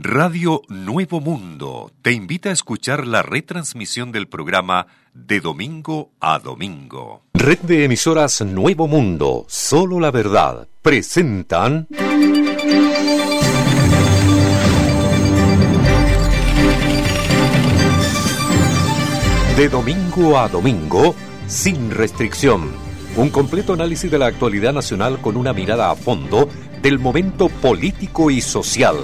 Radio Nuevo Mundo te invita a escuchar la retransmisión del programa de domingo a domingo. Red de emisoras Nuevo Mundo, solo la verdad, presentan... De domingo a domingo, sin restricción. Un completo análisis de la actualidad nacional con una mirada a fondo del momento político y social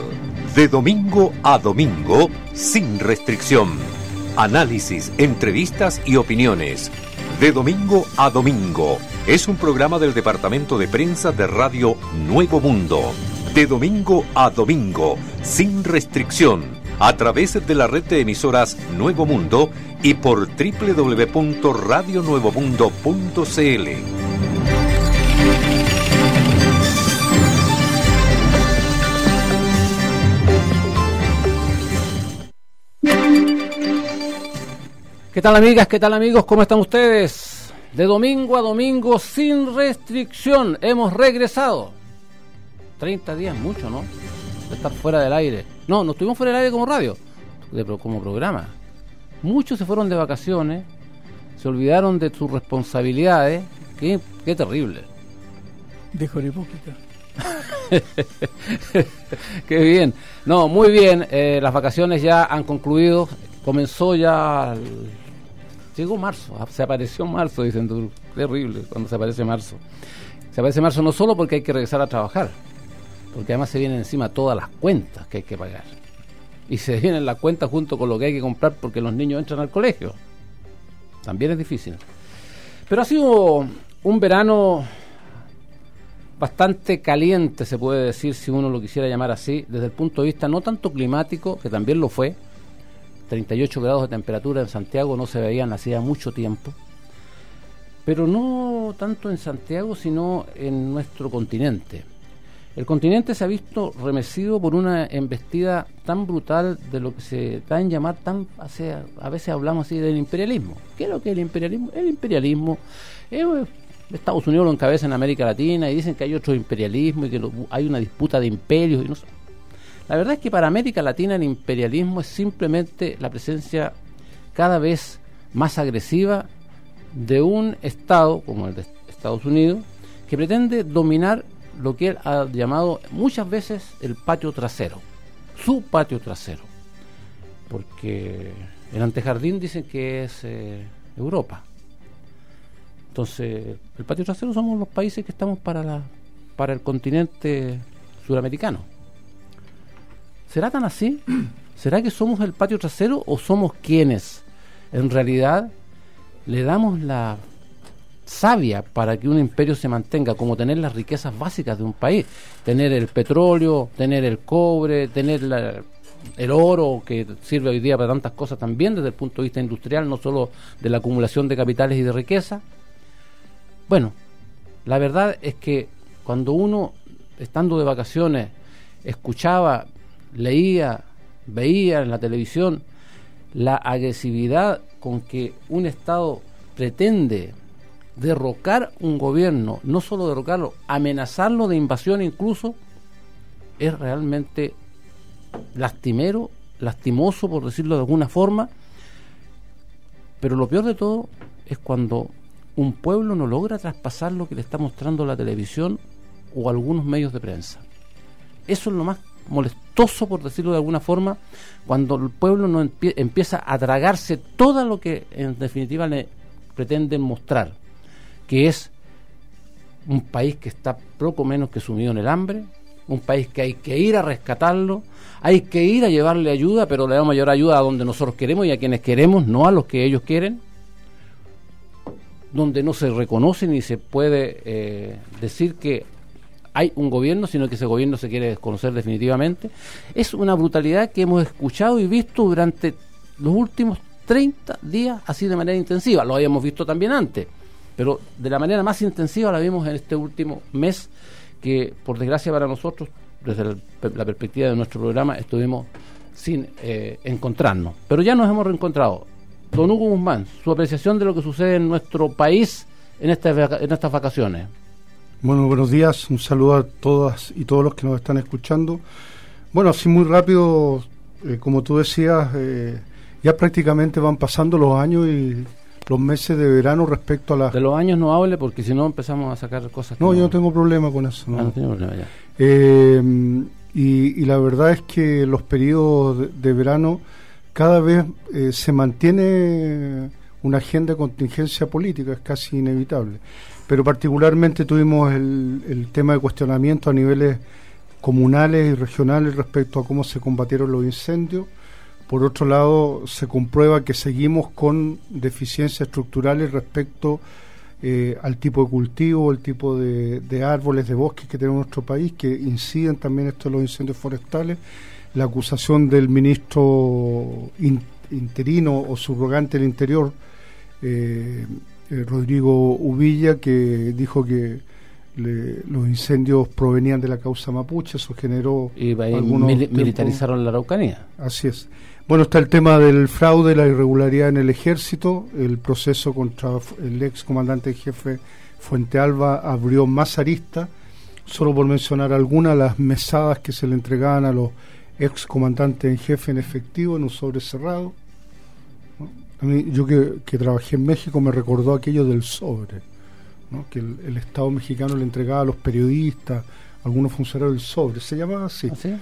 de domingo a domingo, sin restricción. Análisis, entrevistas y opiniones. De domingo a domingo. Es un programa del Departamento de Prensa de Radio Nuevo Mundo. De domingo a domingo, sin restricción. A través de la red de emisoras Nuevo Mundo y por www.radionuevomundo.cl. ¿Qué tal amigas? ¿Qué tal amigos? ¿Cómo están ustedes? De domingo a domingo sin restricción hemos regresado. 30 días, mucho, ¿no? De estar fuera del aire. No, no estuvimos fuera del aire como radio, de, como programa. Muchos se fueron de vacaciones, se olvidaron de sus responsabilidades. Qué, qué terrible. Dijo la hipócrita. qué bien. No, muy bien. Eh, las vacaciones ya han concluido. Comenzó ya Llegó marzo, ah, se apareció marzo, dicen. Terrible cuando se aparece marzo. Se aparece marzo no solo porque hay que regresar a trabajar, porque además se vienen encima todas las cuentas que hay que pagar. Y se vienen las cuentas junto con lo que hay que comprar porque los niños entran al colegio. También es difícil. Pero ha sido un verano bastante caliente, se puede decir, si uno lo quisiera llamar así, desde el punto de vista no tanto climático, que también lo fue, 38 grados de temperatura en Santiago no se veían hacía mucho tiempo, pero no tanto en Santiago, sino en nuestro continente. El continente se ha visto remecido por una embestida tan brutal de lo que se da en llamar tan, a veces hablamos así del imperialismo. ¿Qué es lo que es el imperialismo? El imperialismo es Estados Unidos lo encabeza en América Latina y dicen que hay otro imperialismo y que hay una disputa de imperios y no la verdad es que para América Latina el imperialismo es simplemente la presencia cada vez más agresiva de un Estado como el de Estados Unidos que pretende dominar lo que él ha llamado muchas veces el patio trasero, su patio trasero, porque el antejardín dicen que es eh, Europa. Entonces, el patio trasero somos los países que estamos para, la, para el continente suramericano. ¿Será tan así? ¿Será que somos el patio trasero o somos quienes en realidad le damos la savia para que un imperio se mantenga, como tener las riquezas básicas de un país, tener el petróleo, tener el cobre, tener el oro que sirve hoy día para tantas cosas también desde el punto de vista industrial, no solo de la acumulación de capitales y de riqueza. Bueno, la verdad es que cuando uno, estando de vacaciones, escuchaba leía, veía en la televisión la agresividad con que un Estado pretende derrocar un gobierno, no solo derrocarlo, amenazarlo de invasión incluso, es realmente lastimero, lastimoso por decirlo de alguna forma, pero lo peor de todo es cuando un pueblo no logra traspasar lo que le está mostrando la televisión o algunos medios de prensa. Eso es lo más molestoso, por decirlo de alguna forma, cuando el pueblo no empieza a tragarse todo lo que en definitiva le pretenden mostrar, que es un país que está poco menos que sumido en el hambre, un país que hay que ir a rescatarlo, hay que ir a llevarle ayuda, pero le damos mayor ayuda a donde nosotros queremos y a quienes queremos, no a los que ellos quieren, donde no se reconoce ni se puede eh, decir que hay un gobierno, sino que ese gobierno se quiere desconocer definitivamente. Es una brutalidad que hemos escuchado y visto durante los últimos 30 días así de manera intensiva. Lo habíamos visto también antes, pero de la manera más intensiva la vimos en este último mes que, por desgracia para nosotros, desde la perspectiva de nuestro programa, estuvimos sin eh, encontrarnos. Pero ya nos hemos reencontrado. Don Hugo Guzmán, su apreciación de lo que sucede en nuestro país en, en estas vacaciones. Bueno, buenos días, un saludo a todas y todos los que nos están escuchando. Bueno, así muy rápido, eh, como tú decías, eh, ya prácticamente van pasando los años y los meses de verano respecto a las... De los años no hable porque si no empezamos a sacar cosas... No, yo no tengo problema con eso. No, Ah, no tiene problema ya. Eh, y, y la verdad es que los periodos de, de verano cada vez eh, se mantiene una agenda de contingencia política, es casi inevitable. Pero particularmente tuvimos el, el tema de cuestionamiento a niveles comunales y regionales respecto a cómo se combatieron los incendios. Por otro lado, se comprueba que seguimos con deficiencias estructurales respecto eh, al tipo de cultivo, el tipo de, de árboles, de bosques que tenemos en nuestro país, que inciden también esto en los incendios forestales. La acusación del ministro in- interino o subrogante del Interior, eh, eh, Rodrigo Uvilla, que dijo que le- los incendios provenían de la causa mapuche, eso generó Y algunos tiempos- militarizaron la Araucanía. Así es. Bueno, está el tema del fraude, la irregularidad en el ejército. El proceso contra el ex comandante en jefe Fuente Alba abrió más aristas. Solo por mencionar algunas, las mesadas que se le entregaban a los ex comandantes en jefe en efectivo en un sobre cerrado. A mí, yo que, que trabajé en México me recordó aquello del sobre, ¿no? que el, el Estado mexicano le entregaba a los periodistas, a algunos funcionarios el sobre. Se llamaba así. ¿Ah, sí?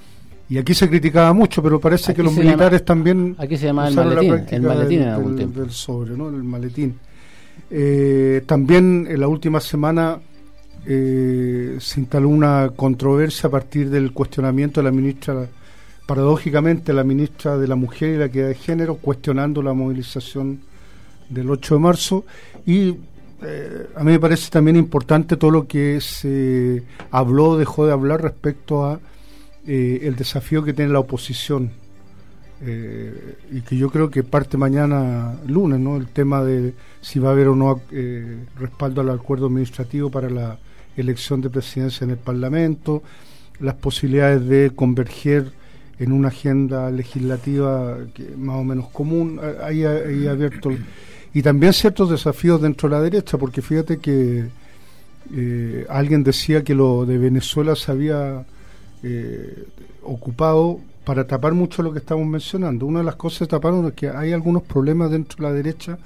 Y aquí se criticaba mucho, pero parece Aquí que los militares llama- también Aquí se llamaba el maletín, el maletín del, en algún del- tiempo. del sobre, ¿no? El maletín. Eh, también en la última semana eh, se instaló una controversia a partir del cuestionamiento de la ministra, paradójicamente la ministra de la Mujer y la Equidad de Género, cuestionando la movilización del 8 de marzo y eh, a mí me parece también importante todo lo que se habló, dejó de hablar respecto a eh, el desafío que tiene la oposición eh, y que yo creo que parte mañana lunes, ¿no? El tema de si va a haber o no eh, respaldo al acuerdo administrativo para la elección de presidencia en el Parlamento, las posibilidades de converger en una agenda legislativa que más o menos común, a- ahí, ahí abierto y también ciertos desafíos dentro de la derecha, porque fíjate que eh, alguien decía que lo de Venezuela se había eh, ocupado para tapar mucho lo que estamos mencionando. Una de las cosas que taparon es que hay algunos problemas dentro de la derecha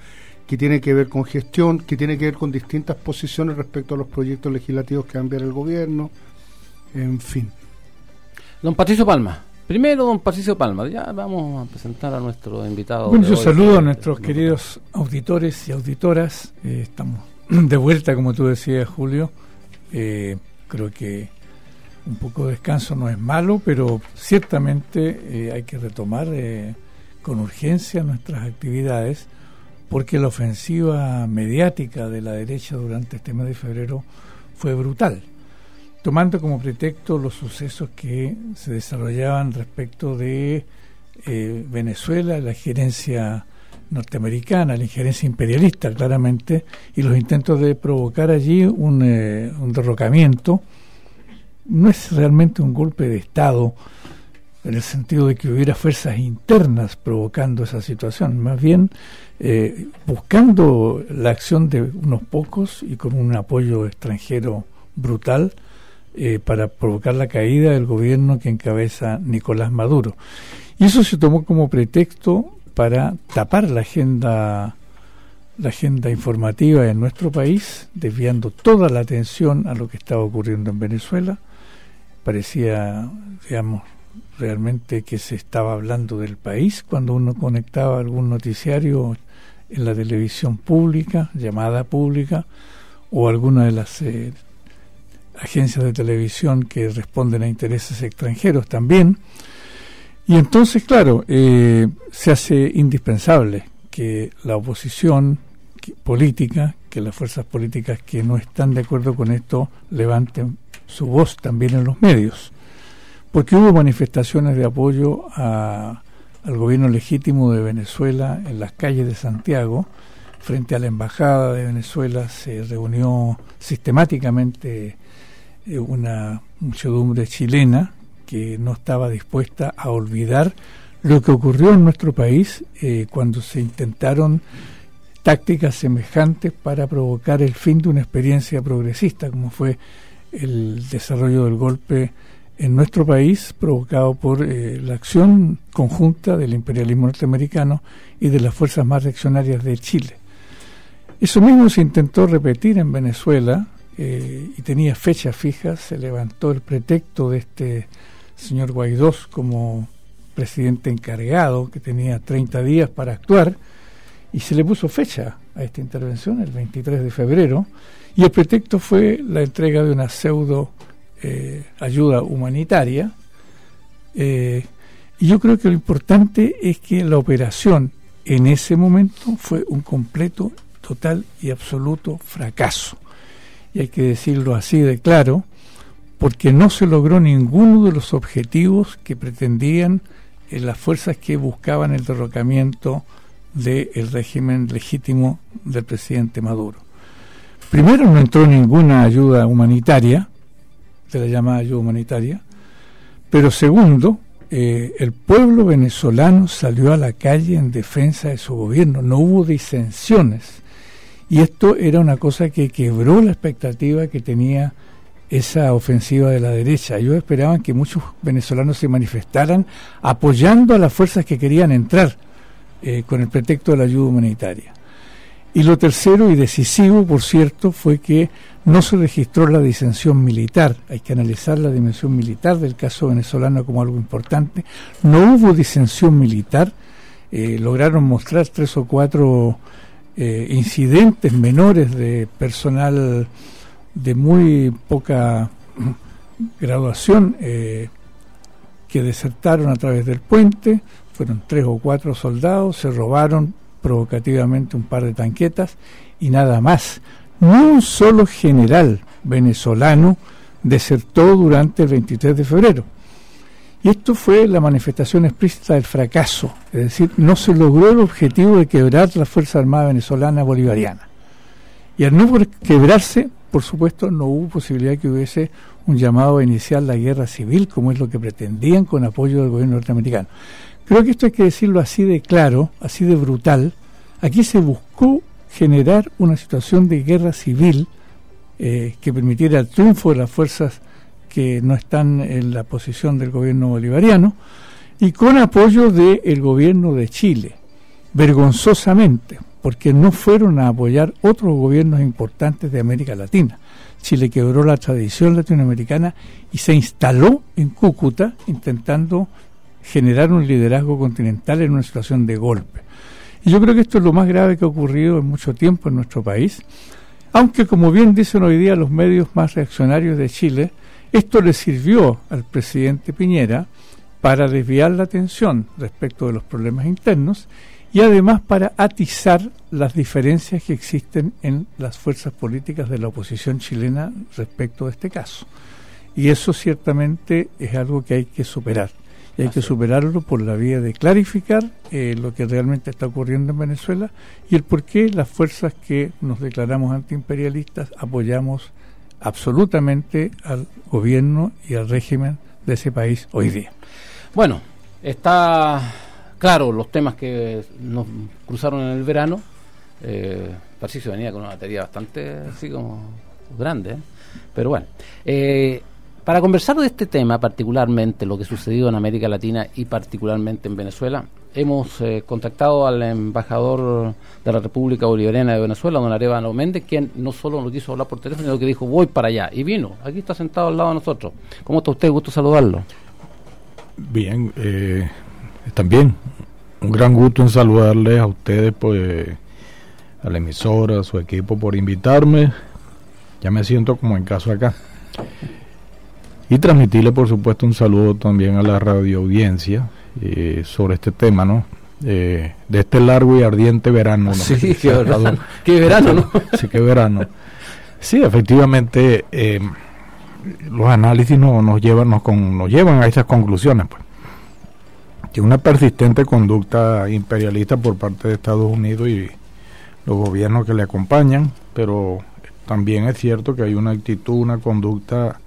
que tiene que ver con gestión, que tiene que ver con distintas posiciones respecto a los proyectos legislativos que va a el gobierno, en fin. Don Patricio Palma. Primero, don Patricio Palma. Ya vamos a presentar a nuestro invitado. Bueno, yo hoy. saludo a nuestros queridos auditores y auditoras. Eh, estamos de vuelta, como tú decías, Julio. Eh, creo que un poco de descanso no es malo, pero ciertamente eh, hay que retomar eh, con urgencia nuestras actividades, porque la ofensiva mediática de la derecha durante este mes de febrero fue brutal tomando como pretexto los sucesos que se desarrollaban respecto de eh, Venezuela, la gerencia norteamericana, la injerencia imperialista claramente, y los intentos de provocar allí un, eh, un derrocamiento. No es realmente un golpe de Estado en el sentido de que hubiera fuerzas internas provocando esa situación, más bien eh, buscando la acción de unos pocos y con un apoyo extranjero brutal eh, para provocar la caída del gobierno que encabeza Nicolás Maduro. Y eso se tomó como pretexto para tapar la agenda la agenda informativa en nuestro país, desviando toda la atención a lo que estaba ocurriendo en Venezuela. Parecía, digamos, realmente que se estaba hablando del país cuando uno conectaba algún noticiario en la televisión pública, llamada pública, o alguna de las eh, agencias de televisión que responden a intereses extranjeros también. Y entonces, claro, eh, se hace indispensable que la oposición política, que las fuerzas políticas que no están de acuerdo con esto levanten su voz también en los medios. Porque hubo manifestaciones de apoyo a- al gobierno legítimo de Venezuela en las calles de Santiago, frente a la embajada de Venezuela se reunió sistemáticamente una muchedumbre chilena que no estaba dispuesta a olvidar lo que ocurrió en nuestro país eh, cuando se intentaron tácticas semejantes para provocar el fin de una experiencia progresista, como fue el desarrollo del golpe en nuestro país provocado por eh, la acción conjunta del imperialismo norteamericano y de las fuerzas más reaccionarias de Chile. Eso mismo se intentó repetir en Venezuela eh, y tenía fechas fijas, se levantó el pretexto de este señor Guaidó como presidente encargado, que tenía 30 días para actuar, y se le puso fecha a esta intervención, el 23 de febrero, y el pretexto fue la entrega de una pseudo eh, humanitaria. Eh, y yo creo que lo importante es que la operación en ese momento fue un completo, total y absoluto fracaso. Y hay que decirlo así de claro, porque no se logró ninguno de los objetivos que pretendían eh, las fuerzas que buscaban el derrocamiento del régimen legítimo del presidente Maduro. Primero no entró ninguna ayuda humanitaria, de la llamada ayuda humanitaria, pero segundo, eh, el pueblo venezolano salió a la calle en defensa de su gobierno, no hubo disensiones. Y esto era una cosa que quebró la expectativa que tenía esa ofensiva de la derecha. Ellos esperaban que muchos venezolanos se manifestaran apoyando a las fuerzas que querían entrar eh, con el pretexto de la ayuda humanitaria. Y lo tercero y decisivo, por cierto, fue que no se registró la disensión militar. Hay que analizar la dimensión militar del caso venezolano como algo importante. No hubo disensión militar. Eh, lograron mostrar tres o cuatro eh, incidentes menores de personal de muy poca graduación eh, que desertaron a través del puente, fueron tres o cuatro soldados, se robaron provocativamente un par de tanquetas y nada más. No un solo general venezolano desertó durante el 23 de febrero. Y esto fue la manifestación explícita del fracaso, es decir, no se logró el objetivo de quebrar la Fuerza Armada Venezolana Bolivariana. Y al no quebrarse, por supuesto, no hubo posibilidad de que hubiese un llamado a iniciar la guerra civil, como es lo que pretendían con apoyo del gobierno norteamericano. Creo que esto hay que decirlo así de claro, así de brutal. Aquí se buscó generar una situación de guerra civil eh, que permitiera el triunfo de las fuerzas que no están en la posición del gobierno bolivariano y con apoyo del gobierno de Chile, vergonzosamente, porque no fueron a apoyar otros gobiernos importantes de América Latina. Chile quebró la tradición latinoamericana y se instaló en Cúcuta intentando generar un liderazgo continental en una situación de golpe. Y yo creo que esto es lo más grave que ha ocurrido en mucho tiempo en nuestro país, aunque como bien dicen hoy día los medios más reaccionarios de Chile, esto le sirvió al presidente Piñera para desviar la atención respecto de los problemas internos y además para atizar las diferencias que existen en las fuerzas políticas de la oposición chilena respecto de este caso. Y eso ciertamente es algo que hay que superar. Y hay que superarlo por la vía de clarificar eh, lo que realmente está ocurriendo en Venezuela y el por qué las fuerzas que nos declaramos antiimperialistas apoyamos absolutamente al gobierno y al régimen de ese país hoy día. Bueno, está Claro, los temas que nos cruzaron en el verano, eh, se venía con una batería bastante así como grande, ¿eh? pero bueno. Eh, para conversar de este tema, particularmente lo que sucedió en América Latina y particularmente en Venezuela, hemos eh, contactado al embajador de la República Bolivariana de Venezuela, don Arevalo Méndez, quien no solo nos quiso hablar por teléfono, sino que dijo voy para allá. Y vino, aquí está sentado al lado de nosotros. ¿Cómo está usted? Gusto saludarlo. Bien, eh, también un gran gusto en saludarles a ustedes, pues, a la emisora, a su equipo por invitarme. Ya me siento como en casa acá. Y transmitirle, por supuesto, un saludo también a la radio audiencia eh, sobre este tema, ¿no? Eh, de este largo y ardiente verano. ¿no? Sí, qué, verano, qué verano, ¿no? sí, qué verano. Sí, efectivamente, eh, los análisis no, nos, llevan, nos, con, nos llevan a esas conclusiones, pues que una persistente conducta imperialista por parte de Estados Unidos y los gobiernos que le acompañan, pero también es cierto que hay una actitud, una conducta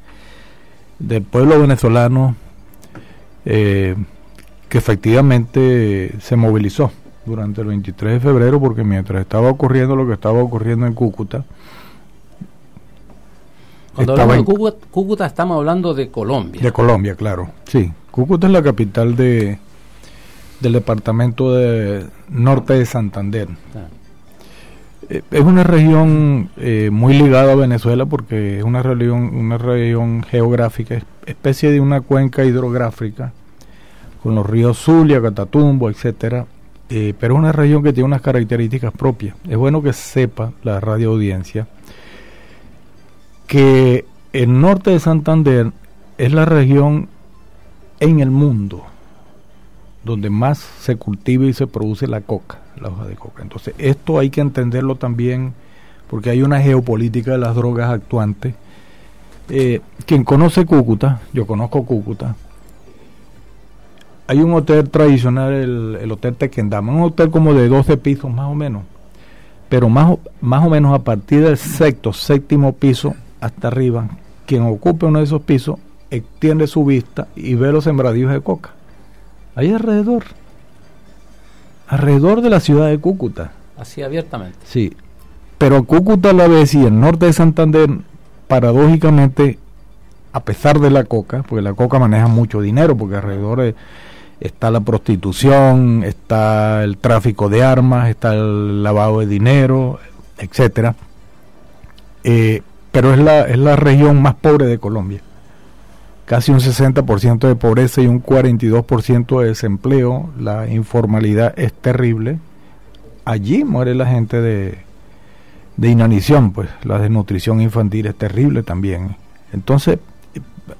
del pueblo venezolano eh, que efectivamente se movilizó durante el 23 de febrero porque mientras estaba ocurriendo lo que estaba ocurriendo en Cúcuta, Cuando hablamos de Cúcuta, Cúcuta, estamos hablando de Colombia. De Colombia, claro. Sí, Cúcuta es la capital de del departamento de norte de Santander. Ah. Eh, es una región eh, muy ligada a Venezuela porque es una región, una región geográfica, especie de una cuenca hidrográfica con los ríos Zulia, Catatumbo, etcétera, eh, pero es una región que tiene unas características propias. Es bueno que sepa la radio audiencia que el norte de Santander es la región en el mundo donde más se cultiva y se produce la coca, la hoja de coca. Entonces, esto hay que entenderlo también porque hay una geopolítica de las drogas actuantes. Eh, quien conoce Cúcuta, yo conozco Cúcuta, hay un hotel tradicional, el, Hotel Tequendama, un hotel como de 12 pisos más o menos, pero más, más o menos a partir del sexto, séptimo piso hasta arriba, quien ocupe uno de esos pisos extiende su vista y ve los sembradíos de coca ahí alrededor, alrededor de la ciudad de Cúcuta. Así abiertamente. Sí, pero Cúcuta a la vez y el norte de Santander, paradójicamente, a pesar de la coca, porque la coca maneja mucho dinero, porque alrededor está la prostitución, está el tráfico de armas, está el lavado de dinero, etcétera. Eh, pero es la, es la región más pobre de Colombia casi un 60% de pobreza y un 42% de desempleo, la informalidad es terrible. Allí muere la gente de, de inanición, pues la desnutrición infantil es terrible también. Entonces,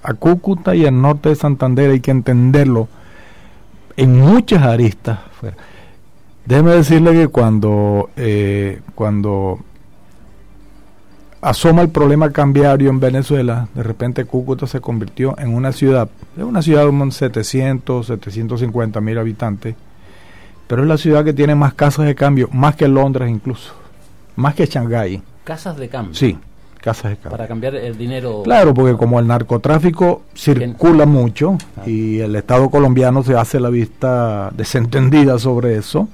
a Cúcuta y al norte de Santander hay que entenderlo en muchas aristas. Déjeme decirle que cuando, eh, cuando asoma el problema cambiario en Venezuela, de repente Cúcuta se convirtió en una ciudad, es una ciudad de unos 700, 750 mil habitantes, pero es la ciudad que tiene más casas de cambio, más que Londres incluso, más que Shanghái. ¿Casas de cambio? Sí, casas de cambio. Para cambiar el dinero. Claro, porque como el narcotráfico circula mucho ah. y el Estado colombiano se hace la vista desentendida sobre eso,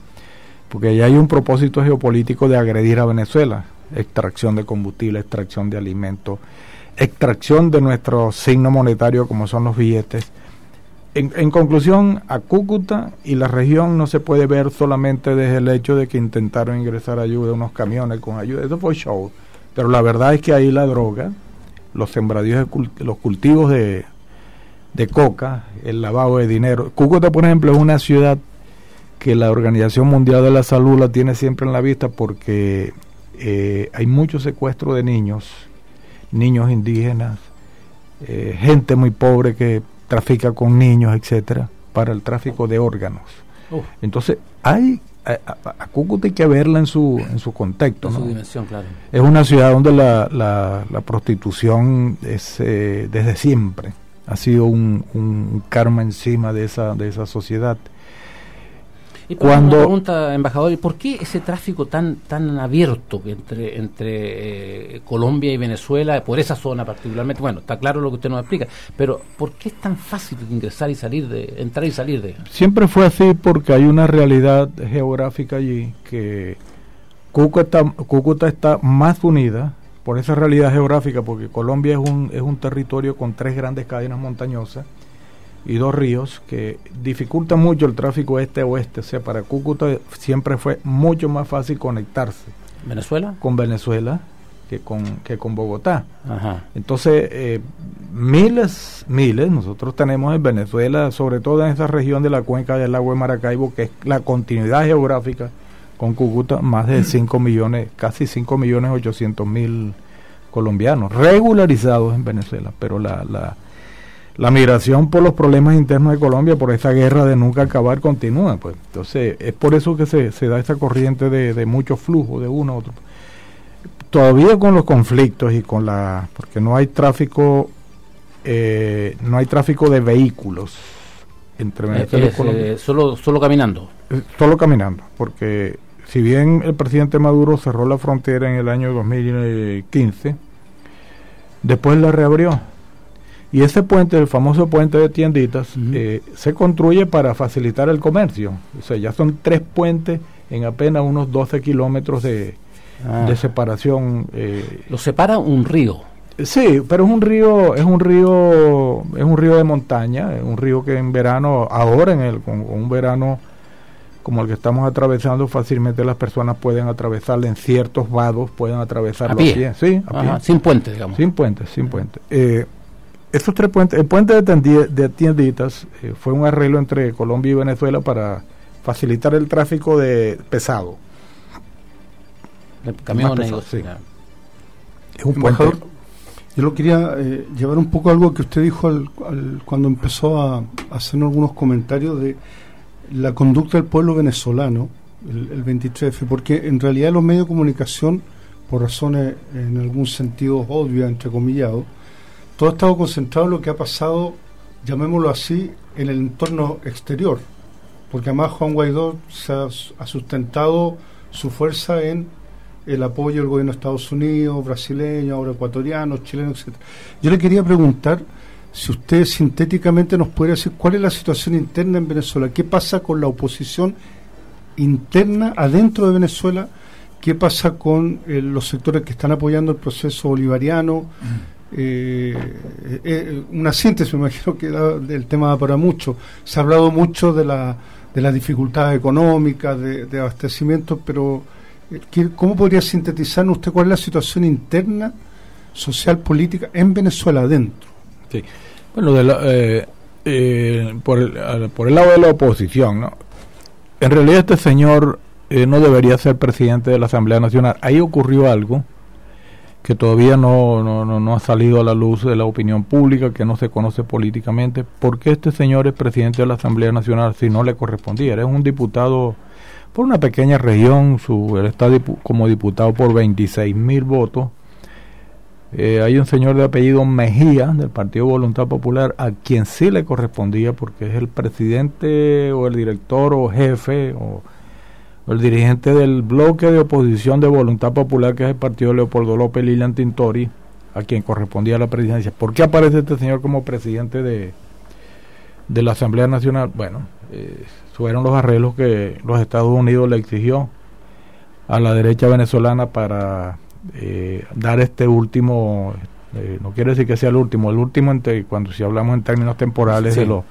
porque ya hay un propósito geopolítico de agredir a Venezuela extracción de combustible, extracción de alimentos, extracción de nuestro signo monetario como son los billetes. En, conclusión, a Cúcuta y la región no se puede ver solamente desde el hecho de que intentaron ingresar ayuda, unos camiones con ayuda, eso fue show. Pero la verdad es que ahí la droga, los sembradíos, los cultivos de, de coca, el lavado de dinero. Cúcuta, por ejemplo, es una ciudad que la Organización Mundial de la Salud la tiene siempre en la vista porque eh, hay mucho secuestro de niños, niños indígenas, eh, gente muy pobre que trafica con niños, etcétera, para el tráfico de órganos. Entonces, hay a, Cúcuta hay que verla en su en su contexto. su dimensión, claro. Es una ciudad donde la, la, prostitución es eh, desde siempre ha sido un, un karma encima de esa de esa sociedad. Y cuando una pregunta, embajador, ¿por qué ese tráfico tan tan abierto entre entre eh, Colombia y Venezuela por esa zona particularmente? Bueno, está claro lo que usted nos explica, pero ¿por qué es tan fácil ingresar y salir de entrar y salir de? Siempre fue así porque hay una realidad geográfica allí que Cúcuta, Cúcuta está más unida por esa realidad geográfica porque Colombia es un es un territorio con tres grandes cadenas montañosas y dos ríos que dificultan mucho el tráfico este-oeste. O sea, para Cúcuta siempre fue mucho más fácil conectarse. ¿Venezuela? Con Venezuela que con, que con Bogotá. Entonces, eh, miles, miles, nosotros tenemos en Venezuela, sobre todo en esa región de la cuenca del agua de Maracaibo, que es la continuidad geográfica con Cúcuta, más de 5 millones, casi 5 millones 800 mil colombianos regularizados en Venezuela, pero la, la, la migración por los problemas internos de Colombia, por esa guerra de nunca acabar, continúa. Pues. Entonces, es por eso que se, se da esta corriente de, de mucho flujo de uno a otro. Todavía con los conflictos y con la. porque no hay tráfico. Eh, no hay tráfico de vehículos entre Venezuela y Colombia. Eh, solo, solo caminando. Eh, solo caminando, porque si bien el presidente Maduro cerró la frontera en el año 2015, después la reabrió y ese puente, el famoso puente de tienditas, eh, se construye para facilitar el comercio. O sea, ya son tres puentes en apenas unos 12 kilómetros de, ah. separación. Eh, Lo separa un río. Sí, pero es un río, es un río, es un río de montaña, es un río que en verano, ahora en el, con, un verano como el que estamos atravesando, fácilmente las personas pueden atravesarlo en ciertos vados, pueden atravesarlo a pie, sí, a pie. sin puente, digamos. Sin puente, sin puente. Eh, estos tres puentes, el puente de, Tienditas eh, fue un arreglo entre Colombia y Venezuela para facilitar el tráfico de pesado. camiones, sí. Es un puente. Yo lo quería eh, llevar un poco a algo que usted dijo cuando empezó a, hacer algunos comentarios de la conducta del pueblo venezolano el, 23F, porque en realidad los medios de comunicación, por razones en algún sentido obvias, entre comillas, todo ha estado concentrado en lo que ha pasado, llamémoslo así, en el entorno exterior, porque además Juan Guaidó se ha sustentado su fuerza en el apoyo del gobierno de Estados Unidos, brasileño, ahora ecuatoriano, chileno, etc. Yo le quería preguntar si usted sintéticamente nos puede decir cuál es la situación interna en Venezuela, qué pasa con la oposición interna adentro de Venezuela, qué pasa con eh, los sectores que están apoyando el proceso bolivariano. Mm. Eh, eh, una síntesis, me imagino que el tema da para mucho. Se ha hablado mucho de, la, de las dificultades económicas, de, de abastecimiento, pero ¿Cómo podría sintetizar usted cuál es la situación interna, social, política en Venezuela adentro? Sí. Bueno, eh, eh, por, el, por, el, lado de la oposición, ¿no? En realidad este señor eh, no debería ser presidente de la Asamblea Nacional. Ahí ocurrió algo que todavía no, no, no, no ha salido a la luz de la opinión pública, que no se conoce políticamente. ¿Por qué este señor es presidente de la Asamblea Nacional si no le correspondía? Era un diputado por una pequeña región, su, él está como diputado por 26 mil votos. Eh, hay un señor de apellido Mejía, del Partido Voluntad Popular, a quien sí le correspondía, porque es el presidente o el director o jefe o, el dirigente del bloque de oposición de Voluntad Popular, que es el Partido Leopoldo López Lilian Tintori, a quien correspondía la presidencia. ¿Por qué aparece este señor como presidente de, de la Asamblea Nacional? Bueno, eh, fueron los arreglos que los Estados Unidos le exigió a la derecha venezolana para eh, dar este último, eh, no quiere decir que sea el último, el último cuando si hablamos en términos temporales de los...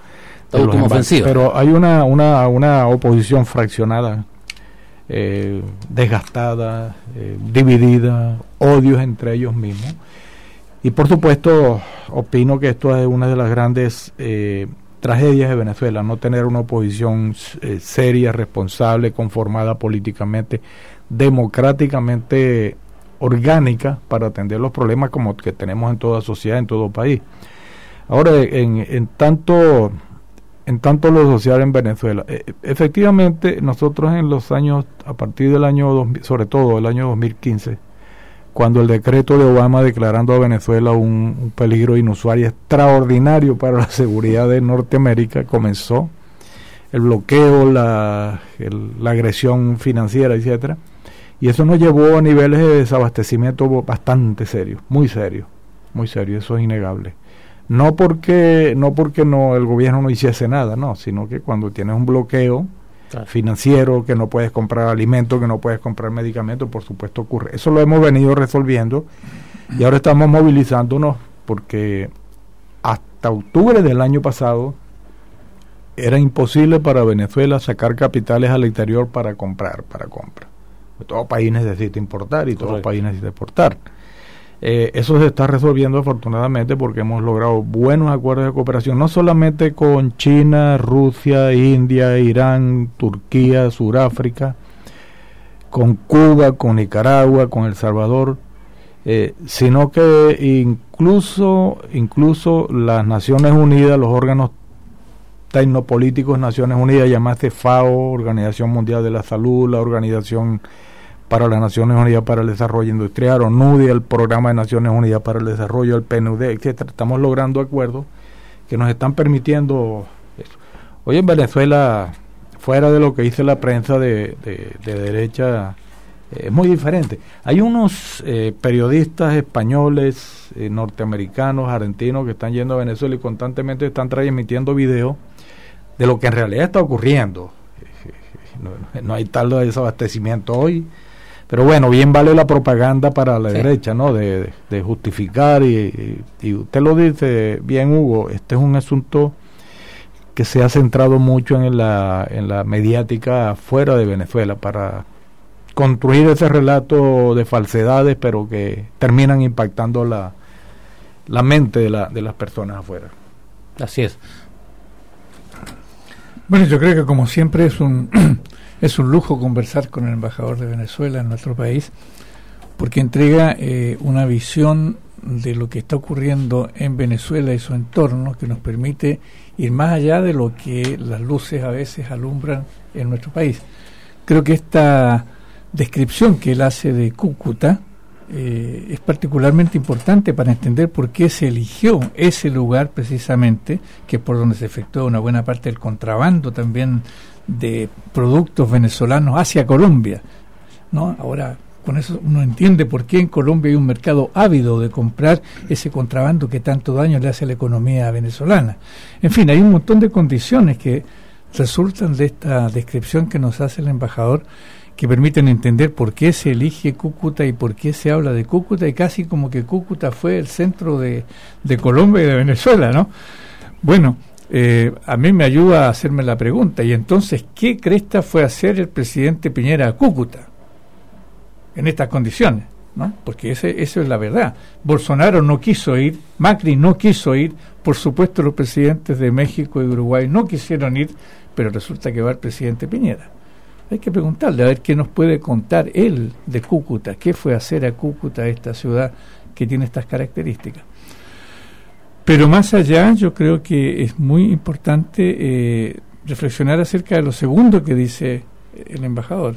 pero hay una, una, una oposición fraccionada, eh, desgastada, dividida, odios entre ellos mismos. Y por supuesto, opino que esto es una de las grandes tragedias de Venezuela, no tener una oposición eh, seria, responsable, conformada políticamente, democráticamente orgánica para atender los problemas como que tenemos en toda sociedad, en todo país. Ahora, en, en tanto en tanto lo social en Venezuela, eh, efectivamente nosotros en los años, a partir del año, sobre todo el año 2015, cuando el decreto de Obama declarando a Venezuela un, peligro inusual y extraordinario para la seguridad de Norteamérica comenzó, el bloqueo, la, la agresión financiera, etcétera, y eso nos llevó a niveles de desabastecimiento bastante serios, muy serios, muy serios, eso es innegable. No porque no porque no el gobierno no hiciese nada, no, sino que cuando tienes un bloqueo financiero, que no puedes comprar alimentos, que no puedes comprar medicamentos, por supuesto ocurre. Eso lo hemos venido resolviendo y ahora estamos movilizándonos porque hasta octubre del año pasado era imposible para Venezuela sacar capitales al exterior para comprar, para compra. Todo país necesita importar y todo país necesita exportar. Eh, eso se está resolviendo afortunadamente porque hemos logrado buenos acuerdos de cooperación, no solamente con China, Rusia, India, Irán, Turquía, Sudáfrica, con Cuba, con Nicaragua, con El Salvador, eh, sino que incluso, incluso las Naciones Unidas, los órganos tecnopolíticos Naciones Unidas, llamaste FAO, Organización Mundial de la Salud, la Organización para las Naciones Unidas para el Desarrollo Industrial, o NUDI, el Programa de Naciones Unidas para el Desarrollo, el PNUD, etcétera. Estamos logrando acuerdos que nos están permitiendo eso. Hoy en Venezuela, fuera de lo que dice la prensa de, derecha, es muy diferente. Hay unos eh, periodistas españoles, eh, norteamericanos, argentinos que están yendo a Venezuela y constantemente están transmitiendo videos de lo que en realidad está ocurriendo. No, no hay tal desabastecimiento hoy Pero bueno, bien vale la propaganda para la derecha, ¿no? De, justificar y, usted lo dice bien, Hugo, este es un asunto que se ha centrado mucho en la, en la mediática fuera de Venezuela para construir ese relato de falsedades, pero que terminan impactando la, la mente de, la, de las personas afuera. Así es. Bueno, yo creo que como siempre es un, es un lujo conversar con el embajador de Venezuela en nuestro país, porque entrega eh, una visión de lo que está ocurriendo en Venezuela y su entorno que nos permite ir más allá de lo que las luces a veces alumbran en nuestro país. Creo que esta descripción que él hace de Cúcuta eh, es particularmente importante para entender por qué se eligió ese lugar precisamente, que es por donde se efectuó una buena parte del contrabando también de productos venezolanos hacia Colombia. ¿no? Ahora, con eso uno entiende por qué en Colombia hay un mercado ávido de comprar ese contrabando que tanto daño le hace a la economía venezolana. En fin, hay un montón de condiciones que resultan de esta descripción que nos hace el embajador que permiten entender por qué se elige Cúcuta y por qué se habla de Cúcuta y casi como que Cúcuta fue el centro de, Colombia y de Venezuela, ¿no? Bueno, eh, a mí me ayuda a hacerme la pregunta, y entonces, ¿qué cresta fue hacer el presidente Piñera a Cúcuta en estas condiciones? ¿no? Porque ese, eso es la verdad. Bolsonaro no quiso ir, Macri no quiso ir, por supuesto los presidentes de México y Uruguay no quisieron ir, pero resulta que va el presidente Piñera. Hay que preguntarle a ver qué nos puede contar él de Cúcuta, qué fue hacer a Cúcuta, esta ciudad que tiene estas características. Pero más allá, yo creo que es muy importante eh, reflexionar acerca de lo segundo que dice el embajador,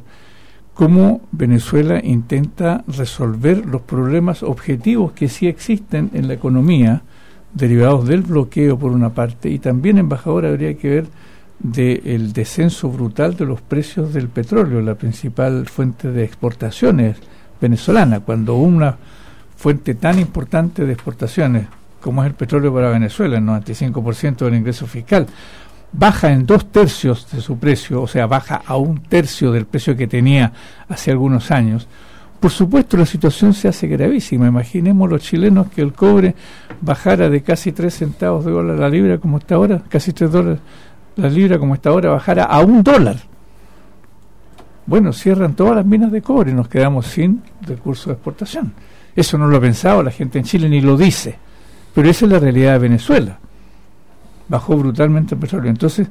cómo Venezuela intenta resolver los problemas objetivos que sí existen en la economía, derivados del bloqueo por una parte, y también, embajador, habría que ver del descenso brutal de los precios del petróleo, la principal fuente de exportaciones venezolana, cuando una fuente tan importante de exportaciones como es el petróleo para Venezuela, el 95% del ingreso fiscal, baja en dos tercios de su precio, o sea, baja a un tercio del precio que tenía hace algunos años, por supuesto la situación se hace gravísima. Imaginemos los chilenos que el cobre bajara de casi 3 centavos de dólar la libra como está ahora, casi 3 dólares la libra como está ahora bajara a un dólar. Bueno, cierran todas las minas de cobre y nos quedamos sin recursos de exportación. Eso no lo ha pensado la gente en Chile ni lo dice. Pero esa es la realidad de Venezuela. Bajó brutalmente el petróleo. Entonces,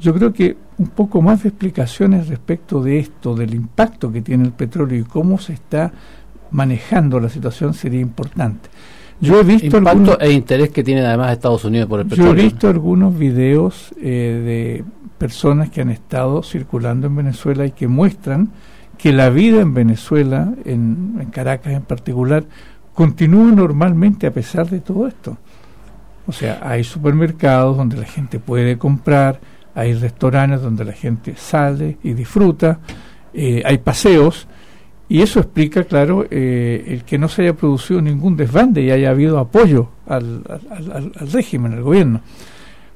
yo creo que un poco más de explicaciones respecto de esto, del impacto que tiene el petróleo y cómo se está manejando la situación sería importante. Yo he visto impacto e interés que tiene además Estados Unidos por el petróleo. Yo he visto algunos videos eh, de personas que han estado circulando en Venezuela y que muestran que la vida en Venezuela, en, Caracas en particular, continúa normalmente a pesar de todo esto. O sea, hay supermercados donde la gente puede comprar, hay restaurantes donde la gente sale y disfruta, eh, hay paseos y eso explica, claro, eh, el que no se haya producido ningún desbande y haya habido apoyo al, régimen, al gobierno.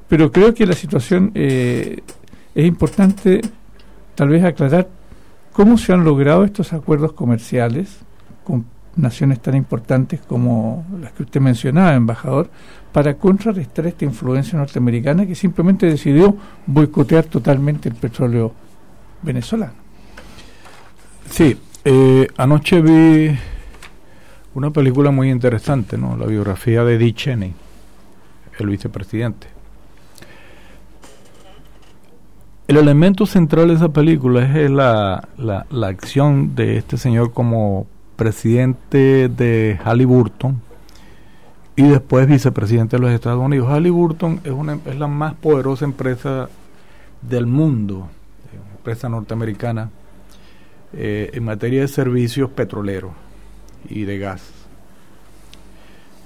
Pero creo que la situación eh, es importante tal vez aclarar cómo se han logrado estos acuerdos comerciales con naciones tan importantes como las que usted mencionaba, embajador, para contrarrestar esta influencia norteamericana que simplemente decidió boicotear totalmente el petróleo venezolano. Sí, eh, anoche vi una película muy interesante, ¿no? La biografía de Dick Cheney, el vicepresidente. El elemento central de esa película es la, la, acción de este señor como presidente de Halliburton y después vicepresidente de los Estados Unidos. Halliburton es, una, es la más poderosa empresa del mundo, una empresa norteamericana eh, en materia de servicios petroleros y de gas.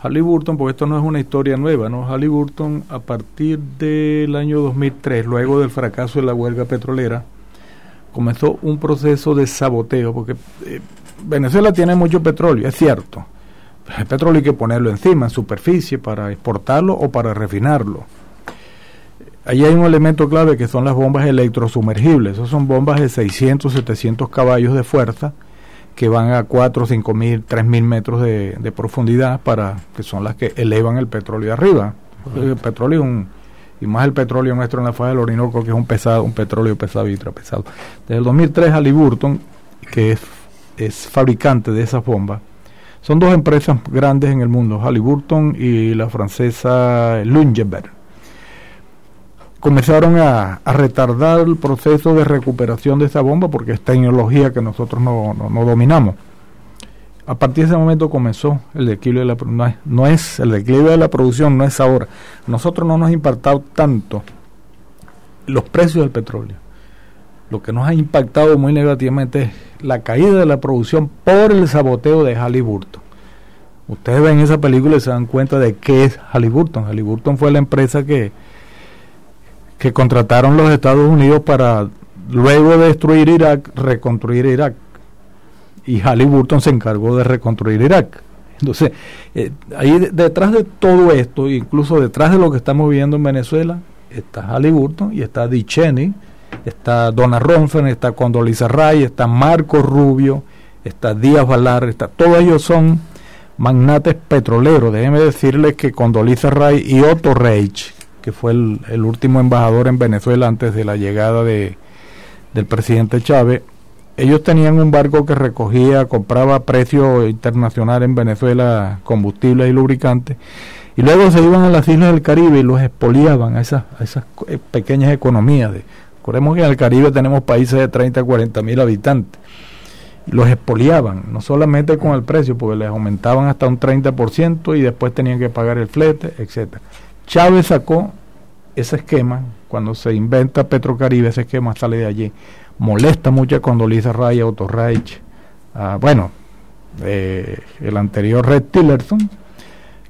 Halliburton, porque esto no es una historia nueva, ¿no? Halliburton a partir del año 2003, luego del fracaso de la huelga petrolera, comenzó un proceso de saboteo, porque eh, Venezuela tiene mucho petróleo, es cierto. El petróleo hay que ponerlo encima, en superficie, para exportarlo o para refinarlo. Ahí hay un elemento clave que son las bombas electrosumergibles. Esas son bombas de 600, 700 caballos de fuerza que van a 4, 5 mil, 3 mil metros de, de, profundidad, para que son las que elevan el petróleo arriba. El petróleo un, y más el petróleo nuestro en la fase del Orinoco, que es un pesado, un petróleo pesado y ultrapesado. Desde el 2003, Halliburton, que es, es fabricante de esas bombas, son dos empresas grandes en el mundo, Halliburton y la francesa Lungeberg. Comenzaron a, retardar el proceso de recuperación de esa bomba porque es tecnología que nosotros no, dominamos. A partir de ese momento comenzó el declive de la no no es el declive de la producción, no es ahora. Nosotros no nos ha impactado tanto los precios del petróleo. Lo que nos ha impactado muy negativamente es la caída de la producción por el saboteo de Halliburton. Ustedes ven esa película y se dan cuenta de qué es Halliburton. Halliburton fue la empresa que, que contrataron los Estados Unidos para luego de destruir Irak, reconstruir Irak. Y Halliburton se encargó de reconstruir Irak. Entonces, eh, ahí detrás de todo esto, incluso detrás de lo que estamos viendo en Venezuela, está Halliburton y está Dicheni, está Donna Ronfen, está Condoleezza Rice, está Marco Rubio, está Díaz Valar, está, todos ellos son magnates petroleros. Déjeme decirles que Condoleezza Rice y Otto Reich, que fue el, último embajador en Venezuela antes de la llegada de, del presidente Chávez, ellos tenían un barco que recogía, compraba a precio internacional en Venezuela combustibles y lubricantes, y luego se iban a las islas del Caribe y los expoliaban a esas, a esas eh, pequeñas economías de, Recordemos que en el Caribe tenemos países de 30 a 40 mil habitantes. Los expoliaban, no solamente con el precio, porque les aumentaban hasta un 30% y después tenían que pagar el flete, etcétera. Chávez sacó ese esquema, cuando se inventa Petrocaribe, ese esquema sale de allí. Molesta mucho cuando Lisa Raya, Otto Reich, ah, bueno, eh, el anterior Red Tillerson,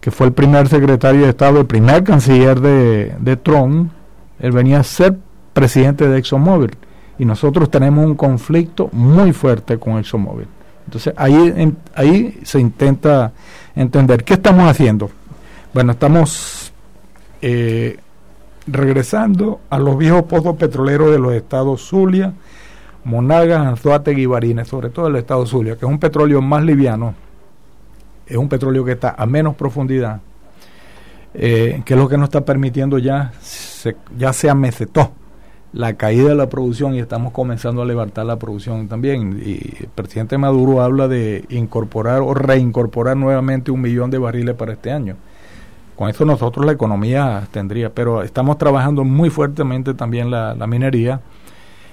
que fue el primer secretario de Estado, el primer canciller de, de Trump, él venía a ser presidente de ExxonMobil y nosotros tenemos un conflicto muy fuerte con ExxonMobil. Entonces ahí, ahí se intenta entender qué estamos haciendo. Bueno, estamos eh, regresando a los viejos pozos petroleros de los estados Zulia, Monagas, Anzuategui y Barines, sobre todo el estado Zulia, que es un petróleo más liviano, es un petróleo que está a menos profundidad, eh, que es lo que nos está permitiendo ya, se, ya se la caída de la producción y estamos comenzando a levantar la producción también. Y el presidente Maduro habla de incorporar o reincorporar nuevamente un millón de barriles para este año. Con eso nosotros la economía tendría, pero estamos trabajando muy fuertemente también la, minería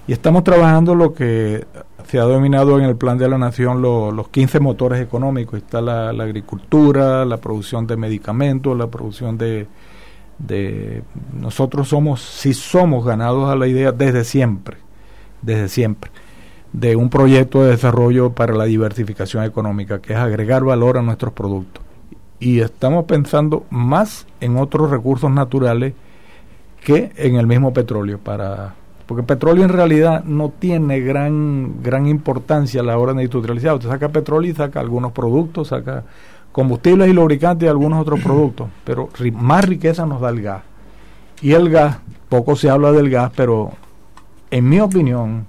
y estamos trabajando lo que se ha denominado en el plan de la nación los 15 motores económicos. Está la agricultura, la producción de medicamentos, la producción de de nosotros somos, si somos ganados a la idea desde siempre, desde siempre, de un proyecto de desarrollo para la diversificación económica, que es agregar valor a nuestros productos. Y estamos pensando más en otros recursos naturales que en el mismo petróleo para porque petróleo en realidad no tiene gran gran importancia a la hora de industrializar. Usted saca petróleo y saca algunos productos, saca combustibles y lubricantes y algunos otros productos, pero más riqueza nos da el gas. Y el gas, poco se habla del gas, pero en mi opinión,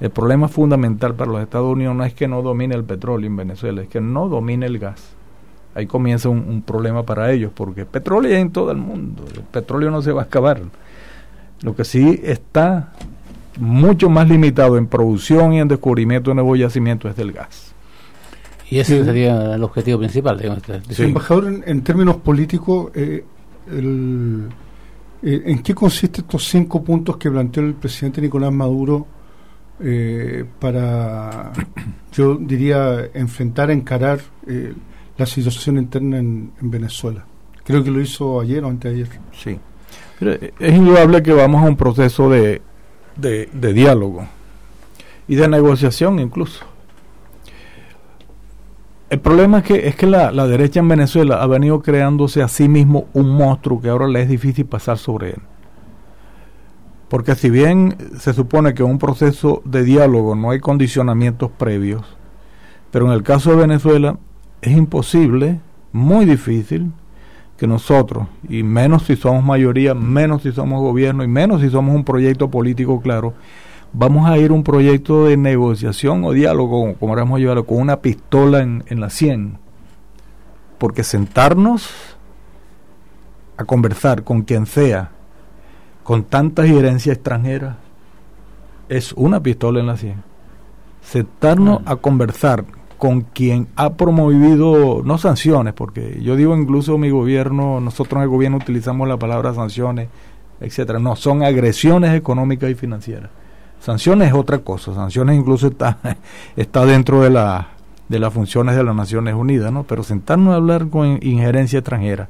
el problema fundamental para los Estados Unidos no es que no domine el petróleo en Venezuela, es que no domine el gas. Ahí comienza un, problema para ellos, porque petróleo hay en todo el mundo, el petróleo no se va a acabar. Lo que sí está mucho más limitado en producción y en descubrimiento de nuevos yacimientos es del gas. Y ese sería el objetivo principal. Este embajador, en, términos políticos, eh, eh, ¿en qué consiste estos cinco puntos que planteó el presidente Nicolás Maduro eh, para, yo diría, enfrentar, encarar la situación interna en, Venezuela? Creo que lo hizo ayer o anteayer. Sí. es indudable que vamos a un proceso de, de diálogo y de negociación incluso el problema es que, es que la, derecha en Venezuela ha venido creándose a sí mismo un monstruo que ahora le es difícil pasar sobre él. Porque si bien se supone que en un proceso de diálogo no hay condicionamientos previos, pero en el caso de Venezuela es imposible, muy difícil, que nosotros, y menos si somos mayoría, menos si somos gobierno, y menos si somos un proyecto político claro, vamos a ir a un proyecto de negociación o diálogo, como ahora hemos llevado, con una pistola en, en la sien. Porque sentarnos a conversar con quien sea, con tanta gerencia extranjera, es una pistola en la sien. Sentarnos a conversar con quien ha promovido, no sanciones, porque yo digo incluso mi gobierno, nosotros en el gobierno utilizamos la palabra sanciones, etcétera. No, son agresiones económicas y financieras. Sanciones es otra cosa, sanciones incluso está, está dentro de, la, de las funciones de las Naciones Unidas, ¿no? Pero sentarnos a hablar con injerencia extranjera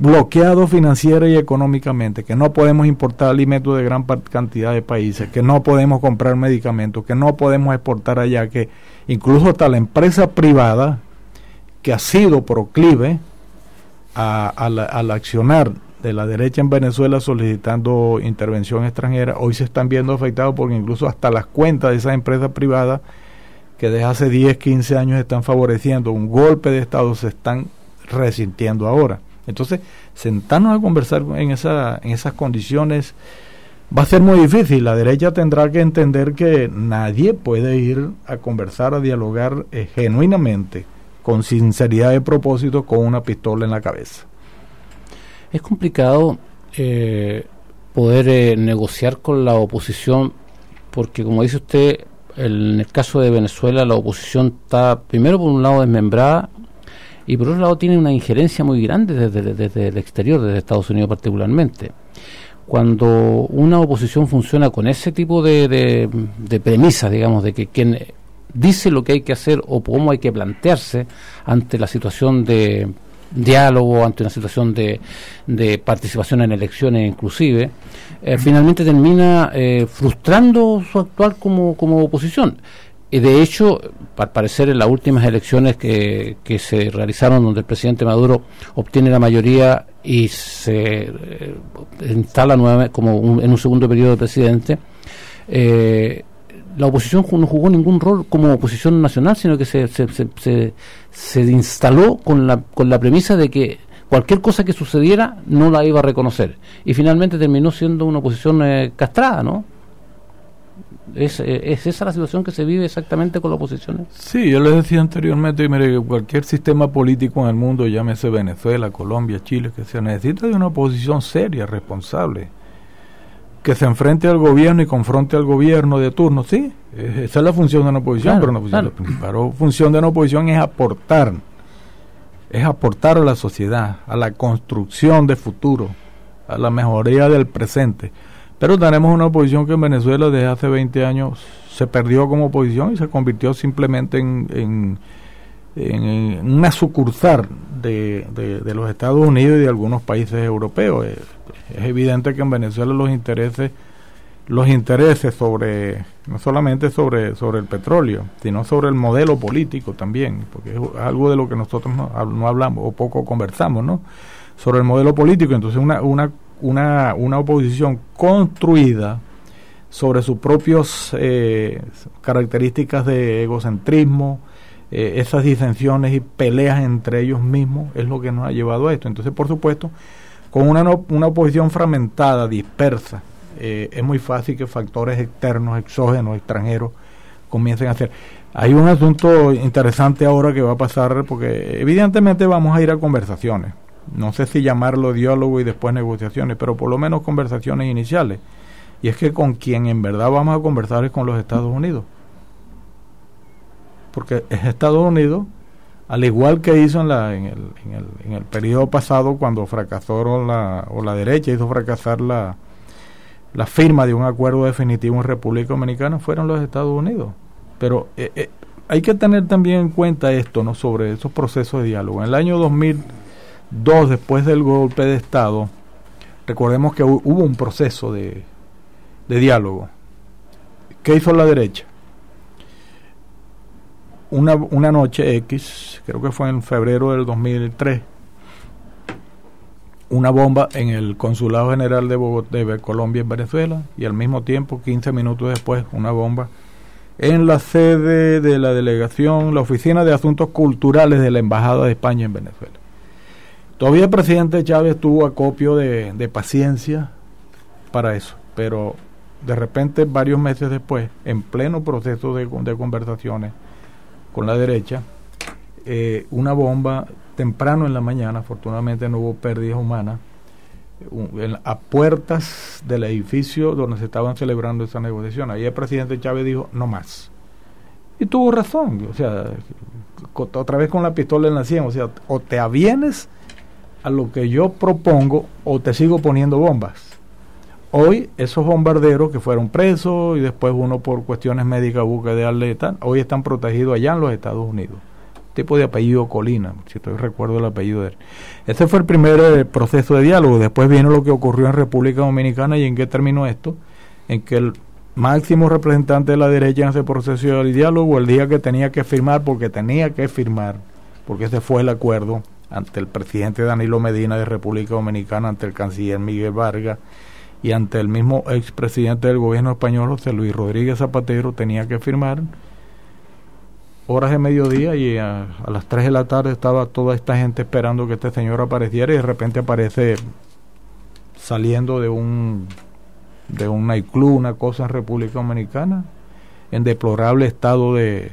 bloqueado financiera y económicamente, que no podemos importar alimentos de gran cantidad de países, que no podemos comprar medicamentos, que no podemos exportar allá, que incluso hasta la empresa privada que ha sido proclive al accionar de la derecha en Venezuela solicitando intervención extranjera, hoy se están viendo afectados porque incluso hasta las cuentas de esas empresas privadas que desde hace 10, 15 años están favoreciendo un golpe de Estado se están resintiendo ahora. Entonces, sentarnos a conversar en, esa, en esas condiciones va a ser muy difícil. La derecha tendrá que entender que nadie puede ir a conversar, a dialogar eh, genuinamente, con sinceridad de propósito, con una pistola en la cabeza. Es complicado eh, poder eh, negociar con la oposición porque, como dice usted, en el caso de Venezuela la oposición está primero por un lado desmembrada y por otro lado tiene una injerencia muy grande desde, el exterior, desde Estados Unidos particularmente. Cuando una oposición funciona con ese tipo de premisas, digamos, de que quien dice lo que hay que hacer o cómo hay que plantearse ante la situación de diálogo, ante una situación de, de participación en elecciones inclusive, eh, finalmente termina eh, frustrando su actual como, como oposición. Y de hecho, al parecer en las últimas elecciones que, que se realizaron donde el presidente Maduro obtiene la mayoría y se eh, instala nuevamente como en un segundo periodo de presidente, eh, la oposición no jugó ningún rol como oposición nacional, sino que se, se, se, se, instaló con la, con la premisa de que cualquier cosa que sucediera no la iba a reconocer. Y finalmente terminó siendo una oposición eh, castrada, ¿no? ¿Es, eh, ¿Es, esa la situación que se vive exactamente con la oposición? Sí, yo les decía anteriormente, cualquier sistema político en el mundo, llámese Venezuela, Colombia, Chile, que se necesita de una oposición seria, responsable, que se enfrente al gobierno y confronte al gobierno de turno, sí, esa es la función de una oposición, pero una la principal función de una oposición es aportar, es aportar a la sociedad, a la construcción de futuro, a la mejoría del presente. Pero tenemos una oposición que en Venezuela desde hace 20 años se perdió como oposición y se convirtió simplemente en, en, una sucursal de, de, los Estados Unidos y de algunos países europeos. Es, evidente que en Venezuela los intereses los intereses sobre no solamente sobre sobre el petróleo sino sobre el modelo político también porque es algo de lo que nosotros no, no hablamos o poco conversamos no sobre el modelo político entonces una una una, una oposición construida sobre sus propias eh, características de egocentrismo, eh, esas disensiones y peleas entre ellos mismos es lo que nos ha llevado a esto. Entonces, por supuesto, con una, una oposición fragmentada, dispersa, eh, es muy fácil que factores externos, exógenos, extranjeros, comiencen a hacer. Hay un asunto interesante ahora que va a pasar, porque evidentemente vamos a ir a conversaciones no sé si llamarlo diálogo y después negociaciones, pero por lo menos conversaciones iniciales. Y es que con quien en verdad vamos a conversar es con los Estados Unidos. Porque es Estados Unidos, al igual que hizo en, la, en, el, en, el, en el periodo pasado cuando fracasó la, o la derecha hizo fracasar la, la firma de un acuerdo definitivo en República Dominicana, fueron los Estados Unidos. Pero eh, eh, hay que tener también en cuenta esto, ¿no? Sobre esos procesos de diálogo. En el año 2000 Dos, después del golpe de Estado, recordemos que hubo un proceso de, de diálogo. ¿Qué hizo la derecha? Una, una noche X, creo que fue en febrero del 2003, una bomba en el Consulado General de, Bogotá, de Colombia en Venezuela y al mismo tiempo, 15 minutos después, una bomba en la sede de la delegación, la Oficina de Asuntos Culturales de la Embajada de España en Venezuela. Todavía el presidente Chávez tuvo acopio de, paciencia para eso, pero de repente, varios meses después, en pleno proceso de, de conversaciones con la derecha, eh, una bomba temprano en la mañana, afortunadamente no hubo pérdidas humanas, a puertas del edificio donde se estaban celebrando esa negociación. Ahí el presidente Chávez dijo, no más. Y tuvo razón, o sea, otra vez con la pistola en la sien, o sea, o te avienes a lo que yo propongo o te sigo poniendo bombas. Hoy esos bombarderos que fueron presos y después uno por cuestiones médicas busca de atleta, hoy están protegidos allá en los Estados Unidos tipo de apellido Colina, si estoy recuerdo el apellido de él. Ese fue el primer eh, proceso de diálogo. Después vino lo que ocurrió en República Dominicana y en qué terminó esto, en que el máximo representante de la derecha en ese proceso de diálogo, el día que tenía que firmar, porque tenía que firmar, porque ese fue el acuerdo ante el presidente Danilo Medina de República Dominicana, ante el canciller Miguel Vargas y ante el mismo expresidente del gobierno español, José Luis Rodríguez Zapatero, tenía que firmar horas de mediodía y a, las 3 de la tarde estaba toda esta gente esperando que este señor apareciera y de repente aparece saliendo de un de un nightclub, una cosa en República Dominicana, en deplorable estado de,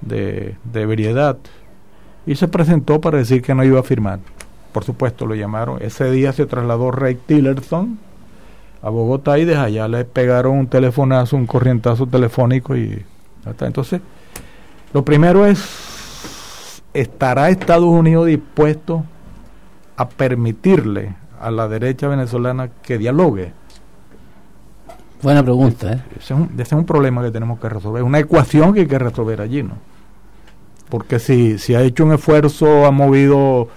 de, de. Y se presentó para decir que no iba a firmar. Por supuesto, lo llamaron. Ese día se trasladó Ray Tillerson a Bogotá y desde allá le pegaron un telefonazo, un corrientazo telefónico y hasta entonces lo primero es, ¿estará Estados Unidos dispuesto a permitirle a la derecha venezolana que dialogue? Buena pregunta, ¿eh? Ese es, un, problema que tenemos que resolver, una ecuación que hay que resolver allí, ¿no? Porque si, si ha hecho un esfuerzo, ha movido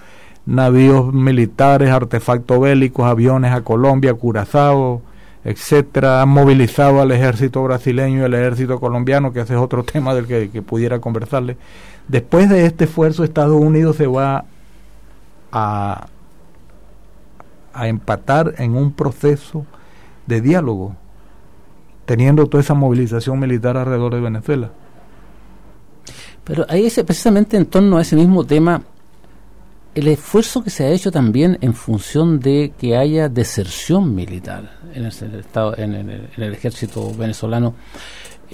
navíos militares, artefactos bélicos, aviones a Colombia, Curazao, etcétera, han movilizado al ejército brasileño y al ejército colombiano, que ese es otro tema del que, pudiera conversarle. Después de este esfuerzo, Estados Unidos se va a, a empatar en un proceso de diálogo, teniendo toda esa movilización militar alrededor de Venezuela. Pero ahí ese, precisamente en torno a ese mismo tema, el esfuerzo que se ha hecho también en función de que haya deserción militar en el, estado, en, el, ejército venezolano,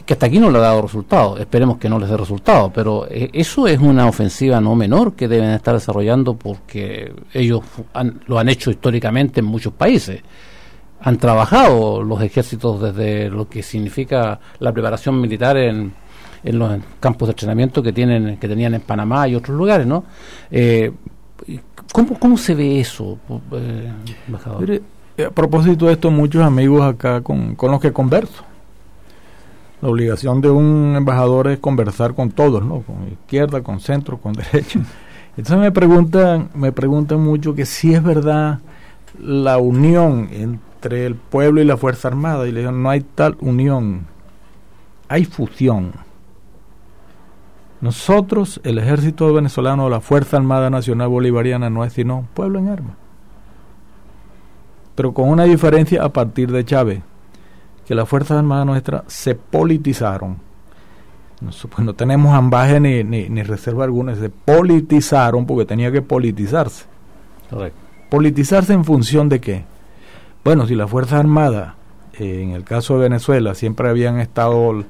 que hasta aquí no le ha dado resultado. Esperemos que no les dé resultado, pero eh, eso es una ofensiva no menor que deben estar desarrollando porque ellos lo han hecho históricamente en muchos países. Han trabajado los ejércitos desde lo que significa la preparación militar en, en los campos de entrenamiento que tienen que tenían en Panamá y otros lugares, ¿no? Eh, ¿Cómo, cómo se ve eso, eh, embajador? a propósito de esto, muchos amigos acá con, con los que converso. La obligación de un embajador es conversar con todos, ¿no? Con izquierda, con centro, con derecha. Entonces me preguntan, me preguntan mucho que si es verdad la unión entre el pueblo y la Fuerza Armada. Y le digo, no hay tal unión, hay fusión. Nosotros, el ejército venezolano, la Fuerza Armada Nacional Bolivariana, no es sino pueblo en armas. Pero con una diferencia a partir de Chávez, que las Fuerzas Armadas nuestras se politizaron. No, pues no tenemos ambaje ni, ni, reserva alguna, se politizaron porque tenía que politizarse. ¿Politizarse en función de qué? Bueno, si las Fuerzas Armadas, eh, en el caso de Venezuela, siempre habían estado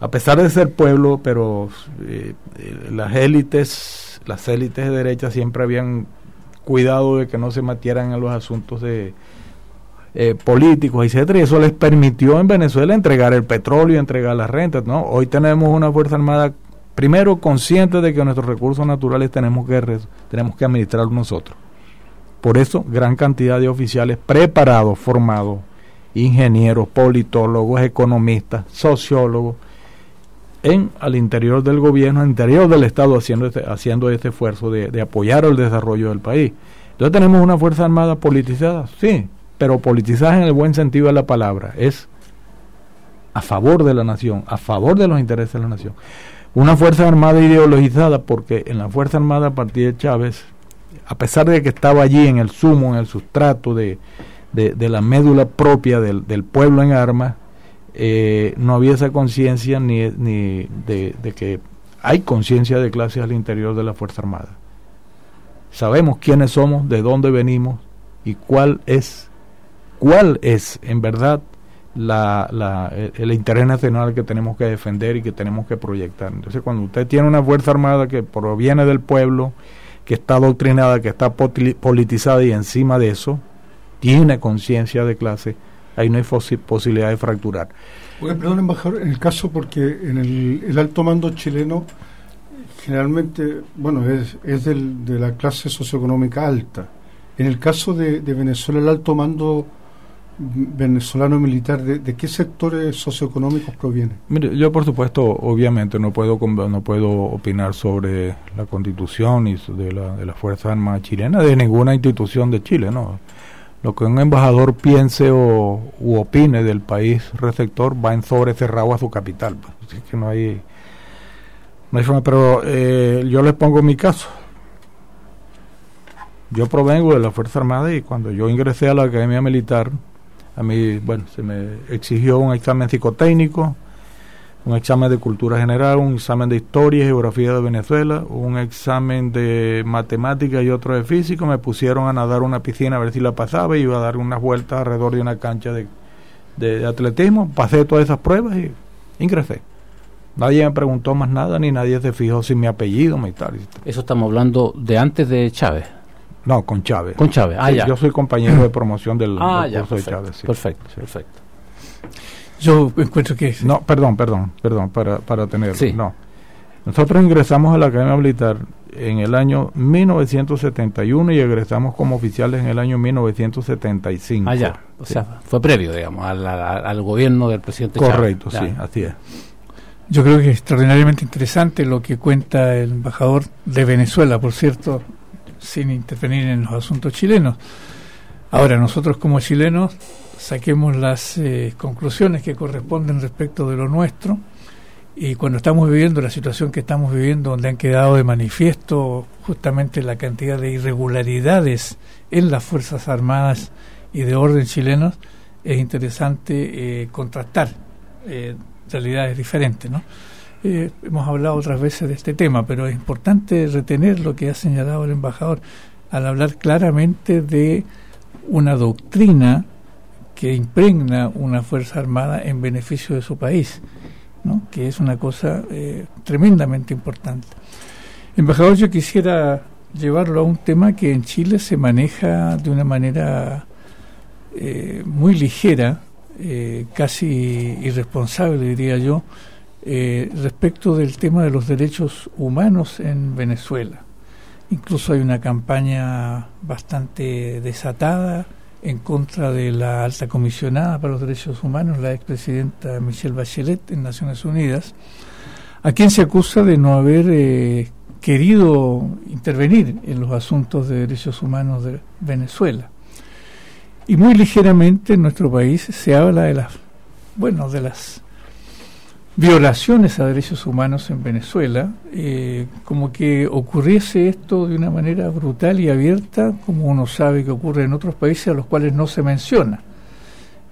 a pesar de ser pueblo, pero eh, eh, las élites, las élites de derecha siempre habían cuidado de que no se metieran en los asuntos de eh, políticos, etcétera, y eso les permitió en Venezuela entregar el petróleo, entregar las rentas, ¿no? Hoy tenemos una fuerza armada primero consciente de que nuestros recursos naturales tenemos que tenemos que administrarlos nosotros. Por eso, gran cantidad de oficiales preparados, formados, ingenieros, politólogos, economistas, sociólogos, en al interior del gobierno, al interior del Estado haciendo este, haciendo este esfuerzo de, apoyar el desarrollo del país. Entonces tenemos una Fuerza Armada politizada, sí, pero politizada en el buen sentido de la palabra, es a favor de la nación, a favor de los intereses de la nación. Una Fuerza Armada ideologizada, porque en la Fuerza Armada a partir de Chávez, a pesar de que estaba allí en el sumo, en el sustrato de, de, la médula propia del, del pueblo en armas, eh, no había esa conciencia ni, ni de, que hay conciencia de clase al interior de la Fuerza Armada. Sabemos quiénes somos, de dónde venimos y cuál es, cuál es en verdad la, la, el, interés nacional que tenemos que defender y que tenemos que proyectar. Entonces, cuando usted tiene una Fuerza Armada que proviene del pueblo, que está adoctrinada, que está politizada y encima de eso tiene conciencia de clase, ahí no hay posibilidad de fracturar. perdón, embajador, en el caso porque en el, alto mando chileno generalmente, bueno, es, es del, de la clase socioeconómica alta. En el caso de, de Venezuela, el alto mando venezolano militar, ¿de, qué sectores socioeconómicos proviene? Mire, yo por supuesto, obviamente no puedo no puedo opinar sobre la constitución y de la, de la Fuerza Armada chilena, de ninguna institución de Chile, ¿no? Lo que un embajador piense o opine del país receptor va en sobre cerrado a su capital. Pues. Así que no hay, no hay forma, pero eh, yo les pongo mi caso. Yo provengo de la Fuerza Armada y cuando yo ingresé a la Academia Militar, a mí, bueno, se me exigió un examen psicotécnico, un examen de cultura general, un examen de historia y geografía de Venezuela, un examen de matemática y otro de físico. Me pusieron a nadar una piscina a ver si la pasaba y iba a dar unas vueltas alrededor de una cancha de, de, atletismo. Pasé todas esas pruebas y ingresé. Nadie me preguntó más nada, ni nadie se fijó si mi apellido, mi tal. Eso estamos hablando de antes de Chávez. No, con Chávez. Con Chávez, ah, ya. Yo soy compañero de promoción del, ah, curso de Chávez. Perfecto, perfecto. Yo encuentro que... No, perdón, perdón, perdón, para, para tener... Sí. No. Nosotros ingresamos a la Academia Militar en el año 1971 y egresamos como oficiales en el año 1975. Ah, ya. O sea, fue previo, digamos, al, al, gobierno del presidente Correcto, sí, así es. Yo creo que es extraordinariamente interesante lo que cuenta el embajador de Venezuela, por cierto, sin intervenir en los asuntos chilenos. Ahora, nosotros como chilenos saquemos las eh, conclusiones que corresponden respecto de lo nuestro y cuando estamos viviendo la situación que estamos viviendo, donde han quedado de manifiesto justamente la cantidad de irregularidades en las Fuerzas Armadas y de orden chilenos, es interesante eh, contrastar eh, realidades diferentes, ¿no? Eh, hemos hablado otras veces de este tema, pero es importante retener lo que ha señalado el embajador al hablar claramente de una doctrina que impregna una Fuerza Armada en beneficio de su país, ¿no? que es una cosa eh, tremendamente importante. Embajador, yo quisiera llevarlo a un tema que en Chile se maneja de una manera eh, muy ligera, casi irresponsable, diría yo, eh, respecto del tema de los derechos humanos en Venezuela. Incluso hay una campaña bastante desatada en contra de la alta comisionada para los derechos humanos, la expresidenta Michelle Bachelet en Naciones Unidas, a quien se acusa de no haber eh, querido intervenir en los asuntos de derechos humanos de Venezuela. Y muy ligeramente en nuestro país se habla de las, bueno, de las violaciones a derechos humanos en Venezuela, eh, como que ocurriese esto de una manera brutal y abierta, como uno sabe que ocurre en otros países a los cuales no se menciona.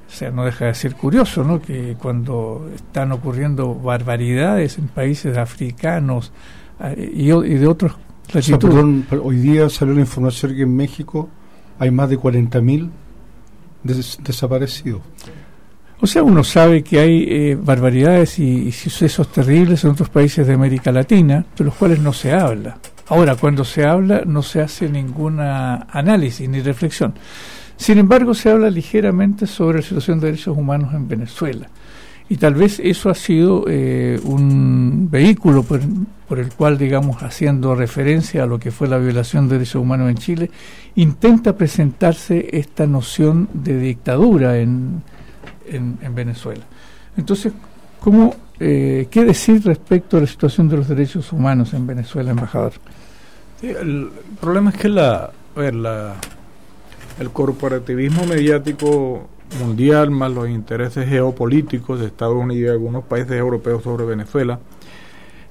O sea, no deja de ser curioso, ¿no? Que cuando están ocurriendo barbaridades en países africanos eh, y, de otros hoy día salió la información que en México hay más de 40.000 desaparecidos. O sea, uno sabe que hay eh, barbaridades y, sucesos terribles en otros países de América Latina, de los cuales no se habla. Ahora, cuando se habla, no se hace ninguna análisis ni reflexión. Sin embargo, se habla ligeramente sobre la situación de derechos humanos en Venezuela. Y tal vez eso ha sido eh, un vehículo por, por, el cual, digamos, haciendo referencia a lo que fue la violación de derechos humanos en Chile, intenta presentarse esta noción de dictadura en, en, Venezuela. Entonces, ¿cómo, eh, ¿qué decir respecto a la situación de los derechos humanos en Venezuela, embajador? el problema es que la, el corporativismo mediático mundial más los intereses geopolíticos de Estados Unidos y algunos países europeos sobre Venezuela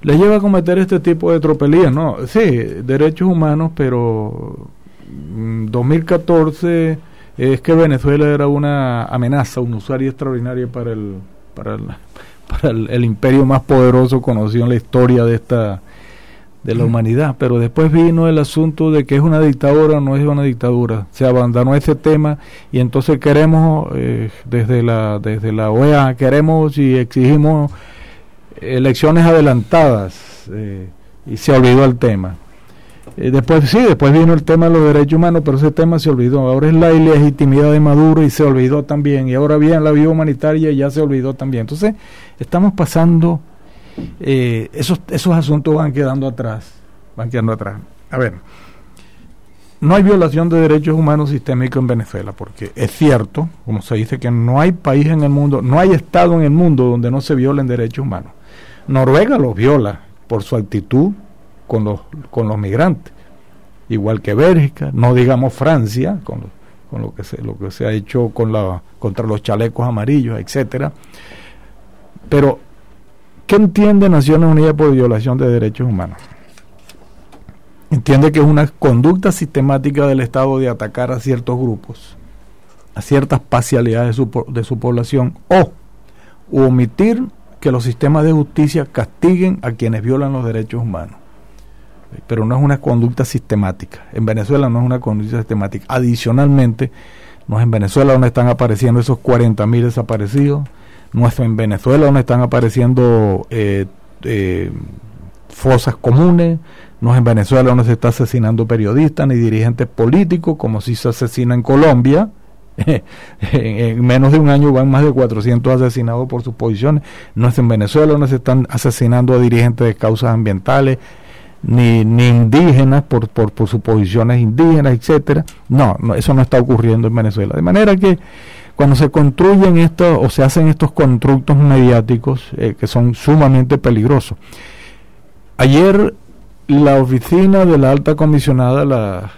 les lleva a cometer este tipo de tropelías, ¿no? Sí, derechos humanos, pero 2014 mm, es que Venezuela era una amenaza, un usuario extraordinario para el, para el, para el, imperio más poderoso conocido en la historia de esta de la humanidad, pero después vino el asunto de que es una dictadura o no es una dictadura. Se abandonó ese tema y entonces queremos eh, desde la desde la OEA queremos y exigimos elecciones adelantadas eh, y se olvidó el tema. Eh, después sí, después vino el tema de los derechos humanos, pero ese tema se olvidó. Ahora es la ilegitimidad de Maduro y se olvidó también. Y ahora viene la vía humanitaria y ya se olvidó también. Entonces, estamos pasando eh, esos, esos asuntos van quedando atrás, van quedando atrás. A ver, no hay violación de derechos humanos sistémicos en Venezuela, porque es cierto, como se dice, que no hay país en el mundo, no hay estado en el mundo donde no se violen derechos humanos. Noruega los viola por su actitud con los, con los migrantes, igual que Bélgica, no digamos Francia, con lo, con lo que se, lo que se ha hecho con la, contra los chalecos amarillos, etcétera. Pero ¿Qué entiende Naciones Unidas por violación de derechos humanos? Entiende que es una conducta sistemática del Estado de atacar a ciertos grupos, a ciertas parcialidades de su, de su población, o omitir que los sistemas de justicia castiguen a quienes violan los derechos humanos. Pero no es una conducta sistemática. En Venezuela no es una conducta sistemática. Adicionalmente, no es en Venezuela donde están apareciendo esos 40.000 desaparecidos, no es en Venezuela donde están apareciendo eh, eh, fosas comunes, no es en Venezuela donde se está asesinando periodistas ni dirigentes políticos, como si se asesina en Colombia. en menos de un año van más de 400 asesinados por sus posiciones. No es en Venezuela donde se están asesinando a dirigentes de causas ambientales, ni, ni indígenas por, por, por sus posiciones indígenas, etcétera. No, eso no está ocurriendo en Venezuela. De manera que cuando se construyen estos o se hacen estos constructos mediáticos eh, que son sumamente peligrosos. Ayer la oficina de la alta comisionada, la,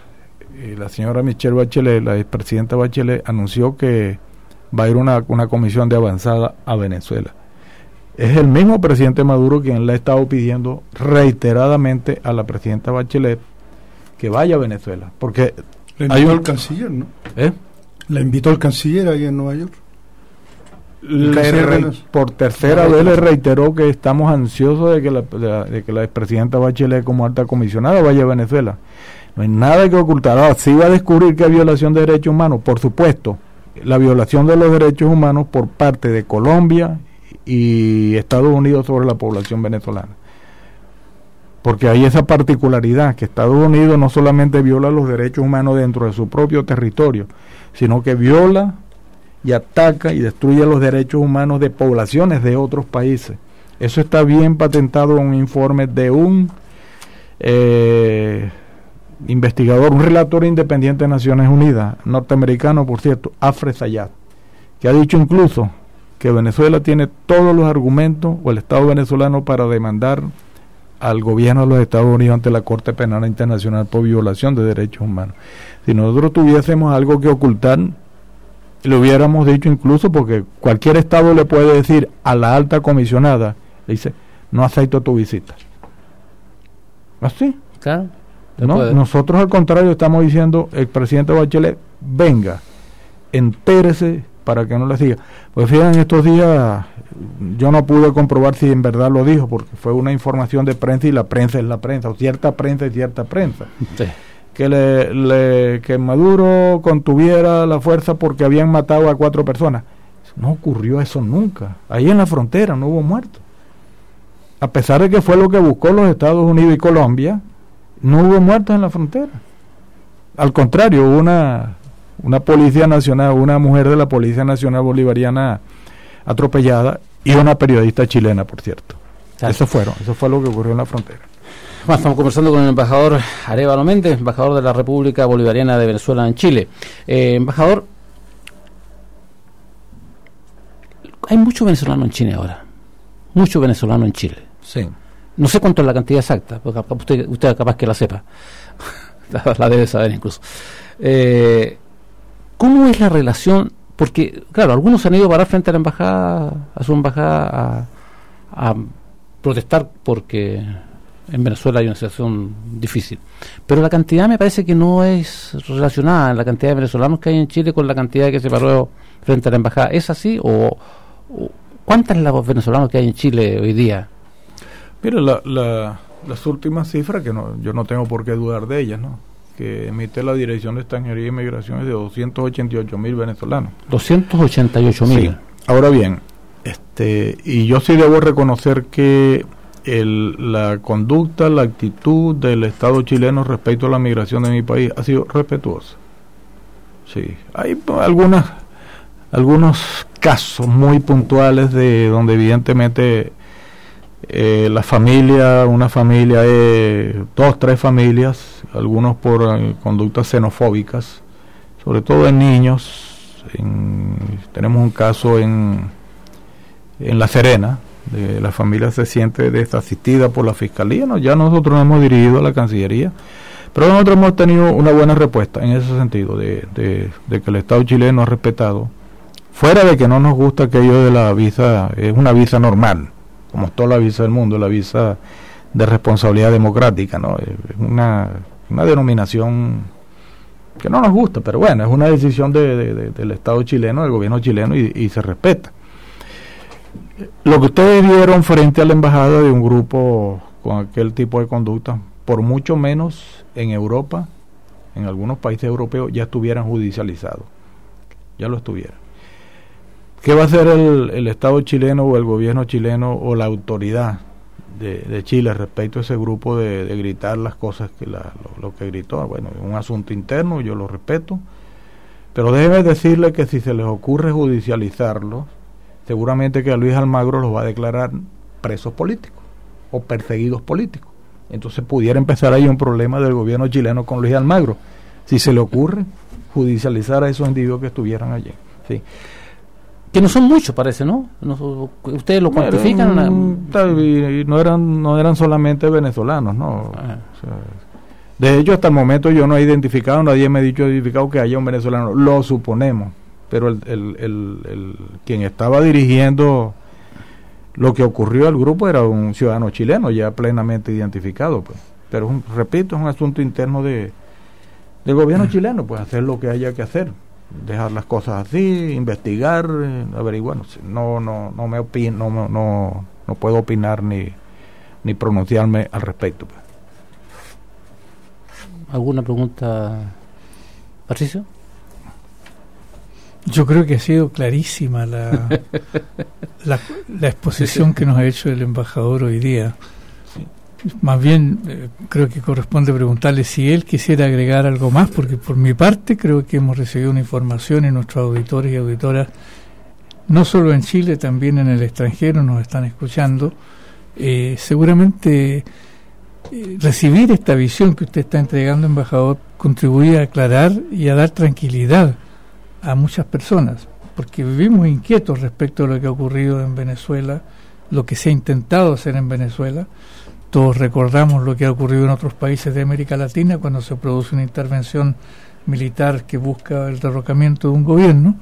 eh, la señora Michelle Bachelet, la expresidenta Bachelet, anunció que va a ir una, una comisión de avanzada a Venezuela. Es el mismo presidente Maduro quien le ha estado pidiendo reiteradamente a la presidenta Bachelet que vaya a Venezuela, porque hay un canciller, ¿no? ¿Eh? La invitó el canciller ahí en Nueva York. por tercera vez le reiteró que estamos ansiosos de que la, de, que la expresidenta Bachelet como alta comisionada vaya a Venezuela. No hay nada que ocultar. Ahora, sí va a descubrir que hay violación de derechos humanos, por supuesto. La violación de los derechos humanos por parte de Colombia y Estados Unidos sobre la población venezolana. Porque hay esa particularidad que Estados Unidos no solamente viola los derechos humanos dentro de su propio territorio, sino que viola y ataca y destruye los derechos humanos de poblaciones de otros países. Eso está bien patentado en un informe de un eh, investigador, un relator independiente de Naciones Unidas, norteamericano, por cierto, Afre Sayat, que ha dicho incluso que Venezuela tiene todos los argumentos, o el Estado venezolano, para demandar al gobierno de los Estados Unidos ante la Corte Penal Internacional por violación de derechos humanos. Si nosotros tuviésemos algo que ocultar, le hubiéramos dicho incluso porque cualquier Estado le puede decir a la alta comisionada, le dice, no acepto tu visita. ¿Así? Claro. ¿No? Nosotros al contrario estamos diciendo, el presidente Bachelet, venga, entérese para que no le diga. Pues fíjense, estos días yo no pude comprobar si en verdad lo dijo, porque fue una información de prensa y la prensa es la prensa, o cierta prensa es cierta prensa. Que, le, que Maduro contuviera la fuerza porque habían matado a cuatro personas. No ocurrió eso nunca. Ahí en la frontera no hubo muertos. A pesar de que fue lo que buscó los Estados Unidos y Colombia, no hubo muertos en la frontera. Al contrario, una, una policía nacional, una mujer de la Policía Nacional Bolivariana atropellada y una periodista chilena, por cierto. Eso fueron, eso fue lo que ocurrió en la frontera. Bueno, estamos conversando con el embajador Arevalo Méndez, embajador de la República Bolivariana de Venezuela en Chile. Eh, embajador, hay muchos venezolanos en Chile ahora, muchos venezolanos en Chile. Sí. No sé cuánto es la cantidad exacta, porque usted, usted capaz que la sepa, la debe saber incluso. Eh, ¿Cómo es la relación porque, claro, algunos han ido a parar frente a la embajada, a su embajada, a, protestar porque en Venezuela hay una situación difícil. Pero la cantidad me parece que no es relacionada, la cantidad de venezolanos que hay en Chile con la cantidad que se paró frente a la embajada. ¿Es así? ¿O, o cuántos los venezolanos que hay en Chile hoy día? Mira, la, las últimas cifras, que no, yo no tengo por qué dudar de ellas, ¿no? Que emite la Dirección de Extranjería y Migración es de 288 mil venezolanos. 288 mil. Sí. Ahora bien, este, y yo sí debo reconocer que el, la conducta, la actitud del Estado chileno respecto a la migración de mi país ha sido respetuosa. Sí, hay algunas, algunos casos muy puntuales de donde evidentemente eh, la familia, una familia, eh, dos, tres familias, algunos por eh, conductas xenofóbicas, sobre todo en niños. tenemos un caso en, en La Serena, de la familia se siente desasistida por la fiscalía, ¿no? ya nosotros nos hemos dirigido a la Cancillería, pero nosotros hemos tenido una buena respuesta en ese sentido, de, de, de que el Estado chileno ha respetado, fuera de que no nos gusta aquello de la visa, es una visa normal, como toda la visa del mundo, la visa de responsabilidad democrática, ¿no? Es una, una denominación que no nos gusta, pero bueno, es una decisión de, del Estado chileno, del gobierno chileno y se respeta. Lo que ustedes vieron frente a la embajada de un grupo con aquel tipo de conducta, por mucho menos en Europa, en algunos países europeos, ya estuvieran judicializados. Ya lo estuvieran. ¿Qué va a hacer el, Estado chileno o el gobierno chileno o la autoridad de, Chile respecto a ese grupo de, gritar las cosas que lo, lo, que gritó? Bueno, es un asunto interno, yo lo respeto, pero déjeme decirle que si se les ocurre judicializarlo, seguramente que a Luis Almagro los va a declarar presos políticos o perseguidos políticos. Entonces pudiera empezar ahí un problema del gobierno chileno con Luis Almagro, si se le ocurre judicializar a esos individuos que estuvieran allí. Sí. Que no son muchos, parece, ¿no? ustedes lo cuantifican. no eran, no eran solamente venezolanos, ¿no? Ah. de hecho, hasta el momento yo no he identificado, nadie me ha dicho identificado que haya un venezolano. Lo suponemos pero el, el, el, quien estaba dirigiendo lo que ocurrió al grupo era un ciudadano chileno ya plenamente identificado pues pero repito es un asunto interno de del gobierno chileno pues hacer lo que haya que hacer dejar las cosas así investigar averiguar no no no me opino no no no puedo opinar ni ni pronunciarme al respecto pues. alguna pregunta Patricio yo creo que ha sido clarísima la, la, exposición que nos ha hecho el embajador hoy día. Más bien, eh, creo que corresponde preguntarle si él quisiera agregar algo más, porque por mi parte creo que hemos recibido una información y nuestros auditores y auditoras, no solo en Chile, también en el extranjero, nos están escuchando. Eh, seguramente eh, recibir esta visión que usted está entregando, embajador, contribuye a aclarar y a dar tranquilidad a muchas personas, porque vivimos inquietos respecto a lo que ha ocurrido en Venezuela, lo que se ha intentado hacer en Venezuela. Todos recordamos lo que ha ocurrido en otros países de América Latina cuando se produce una intervención militar que busca el derrocamiento de un gobierno.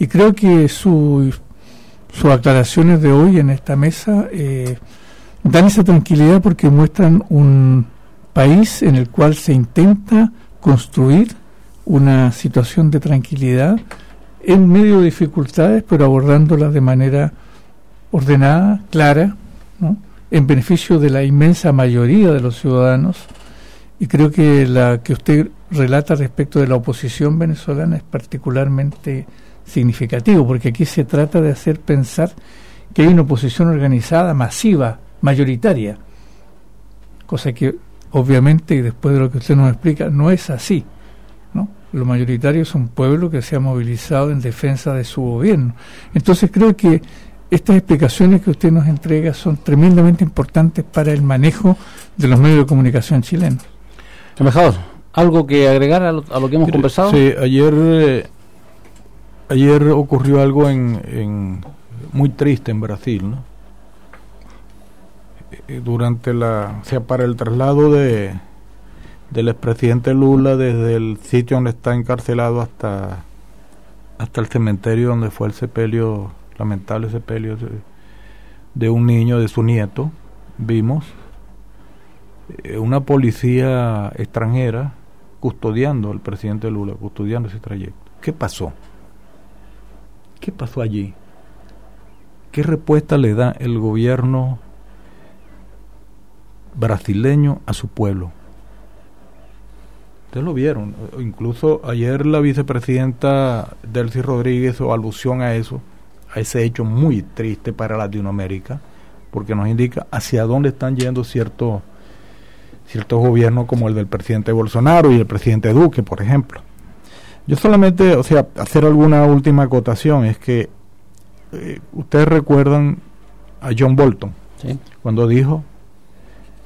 Y creo que su, sus aclaraciones de hoy en esta mesa eh, dan esa tranquilidad porque muestran un país en el cual se intenta construir una situación de tranquilidad en medio de dificultades, pero abordándolas de manera ordenada, clara, en beneficio de la inmensa mayoría de los ciudadanos. Y creo que la que usted relata respecto de la oposición venezolana es particularmente significativo, porque aquí se trata de hacer pensar que hay una oposición organizada, masiva, mayoritaria, cosa que obviamente, y después de lo que usted nos explica, no es así. Los mayoritarios son pueblo que se ha movilizado en defensa de su gobierno. Entonces creo que estas explicaciones que usted nos entrega son tremendamente importantes para el manejo de los medios de comunicación chilenos. Embajador, ¿algo que agregar a lo, que hemos conversado? Sí, ayer, eh, ayer ocurrió algo en, muy triste en Brasil, ¿no? Eh, durante la, o sea, para el traslado de del expresidente Lula desde el sitio donde está encarcelado hasta hasta el cementerio donde fue el sepelio, lamentable sepelio de, un niño, de su nieto, vimos eh, una policía extranjera custodiando al presidente Lula, custodiando ese trayecto. ¿Qué pasó? ¿Qué pasó allí? ¿Qué respuesta le da el gobierno brasileño a su pueblo. Ustedes lo vieron. Incluso ayer la vicepresidenta Delcy Rodríguez o alusión a eso, ese hecho muy triste para Latinoamérica, porque nos indica hacia dónde están yendo ciertos ciertos gobiernos como el del presidente Bolsonaro y el presidente Duque, por ejemplo. Yo solamente, o sea, hacer alguna última acotación es que eh, ustedes recuerdan a John Bolton cuando dijo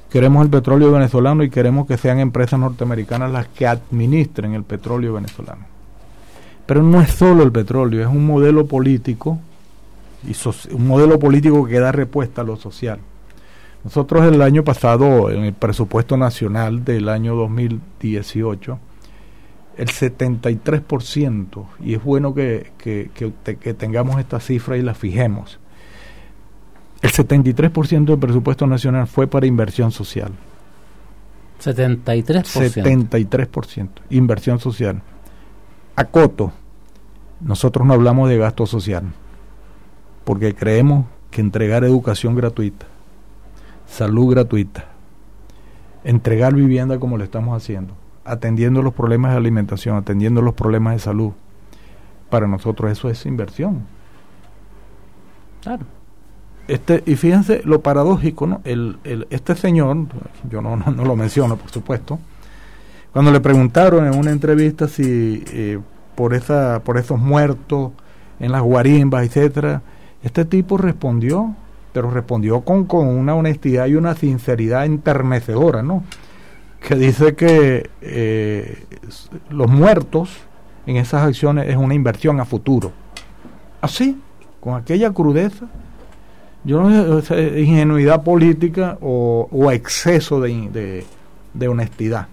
queremos el petróleo venezolano y queremos que sean empresas norteamericanas las que administren el petróleo venezolano. Pero no es solo el petróleo, es un modelo político y un modelo político que da respuesta a lo social. Nosotros el año pasado, en el presupuesto nacional del año 2018, el 73%, y es bueno que, que, que, tengamos esta cifra y la fijemos, el 73% del presupuesto nacional fue para inversión social. 73%. 73%, inversión social. A coto, nosotros no hablamos de gasto social, porque creemos que entregar educación gratuita, salud gratuita, entregar vivienda como lo estamos haciendo, atendiendo los problemas de alimentación, atendiendo los problemas de salud. Para nosotros eso es inversión. Claro. Este, y fíjense lo paradójico, ¿no? El, el, este señor, yo no, no, lo menciono, por supuesto, cuando le preguntaron en una entrevista si eh, por, esa, por esos muertos en las guarimbas, etcétera, este tipo respondió, pero respondió con, con una honestidad y una sinceridad enternecedora, ¿no? que dice que eh, los muertos en esas acciones es una inversión a futuro. Así, con aquella crudeza, yo no sé, ingenuidad política o, exceso de, de, honestidad.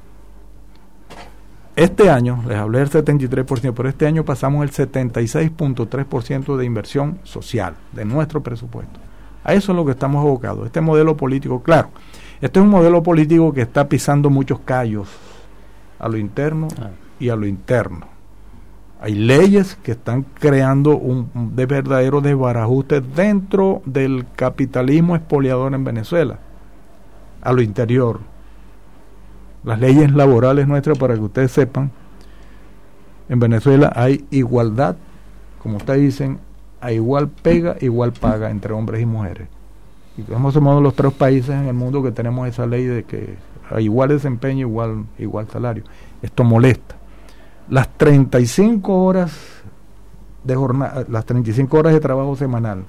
Este año, les hablé del 73%, pero este año pasamos el 76.3% de inversión social de nuestro presupuesto. A eso es lo que estamos abocados. Este modelo político, claro, este es un modelo político que está pisando muchos callos a lo interno ah. y a lo interno. Hay leyes que están creando un, de verdadero desbarajuste dentro del capitalismo expoliador en Venezuela, a lo interior. Las leyes laborales nuestras, para que ustedes sepan, en Venezuela hay igualdad, como ustedes dicen, a igual pega, igual paga entre hombres y mujeres. Y somos uno los tres países en el mundo que tenemos esa ley de que a igual desempeño, igual, igual salario. Esto molesta. Las 35 horas de jornada, las 35 horas de trabajo semanal,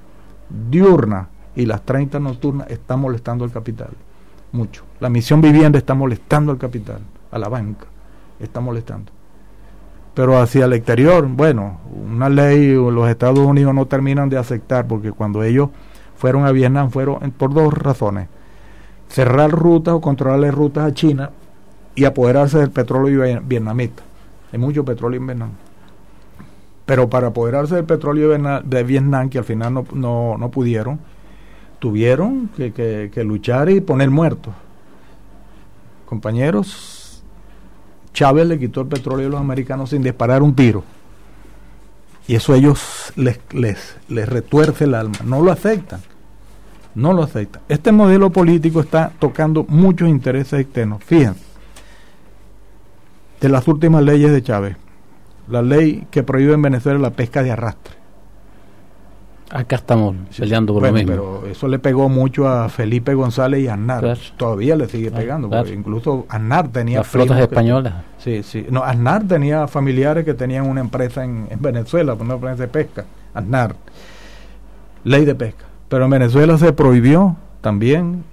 diurna y las 30 nocturnas están molestando al capital. Mucho. La misión vivienda está molestando al capital, a la banca, está molestando. Pero hacia el exterior, bueno, una ley los Estados Unidos no terminan de aceptar porque cuando ellos fueron a Vietnam fueron por dos razones. Cerrar rutas o controlarle rutas a China y apoderarse del petróleo vietnamita. Hay mucho petróleo en Vietnam. Pero para apoderarse del petróleo de Vietnam, que al final no, no, no pudieron, tuvieron que, que, luchar y poner muertos. Compañeros, Chávez le quitó el petróleo a los americanos sin disparar un tiro. Y eso a ellos les, les, les retuerce el alma. No lo aceptan. No lo aceptan. Este modelo político está tocando muchos intereses externos. Fíjense, de las últimas leyes de Chávez, la ley que prohíbe en Venezuela la pesca de arrastre. Acá estamos peleando por lo mismo. Pero eso le pegó mucho a Felipe González y a Aznar. Todavía le sigue pegando, porque incluso Aznar tenía... Las flotas españolas. sí, sí. No, Aznar tenía familiares que tenían una empresa en, Venezuela, una empresa de pesca. Aznar. Ley de pesca. Pero en Venezuela se prohibió también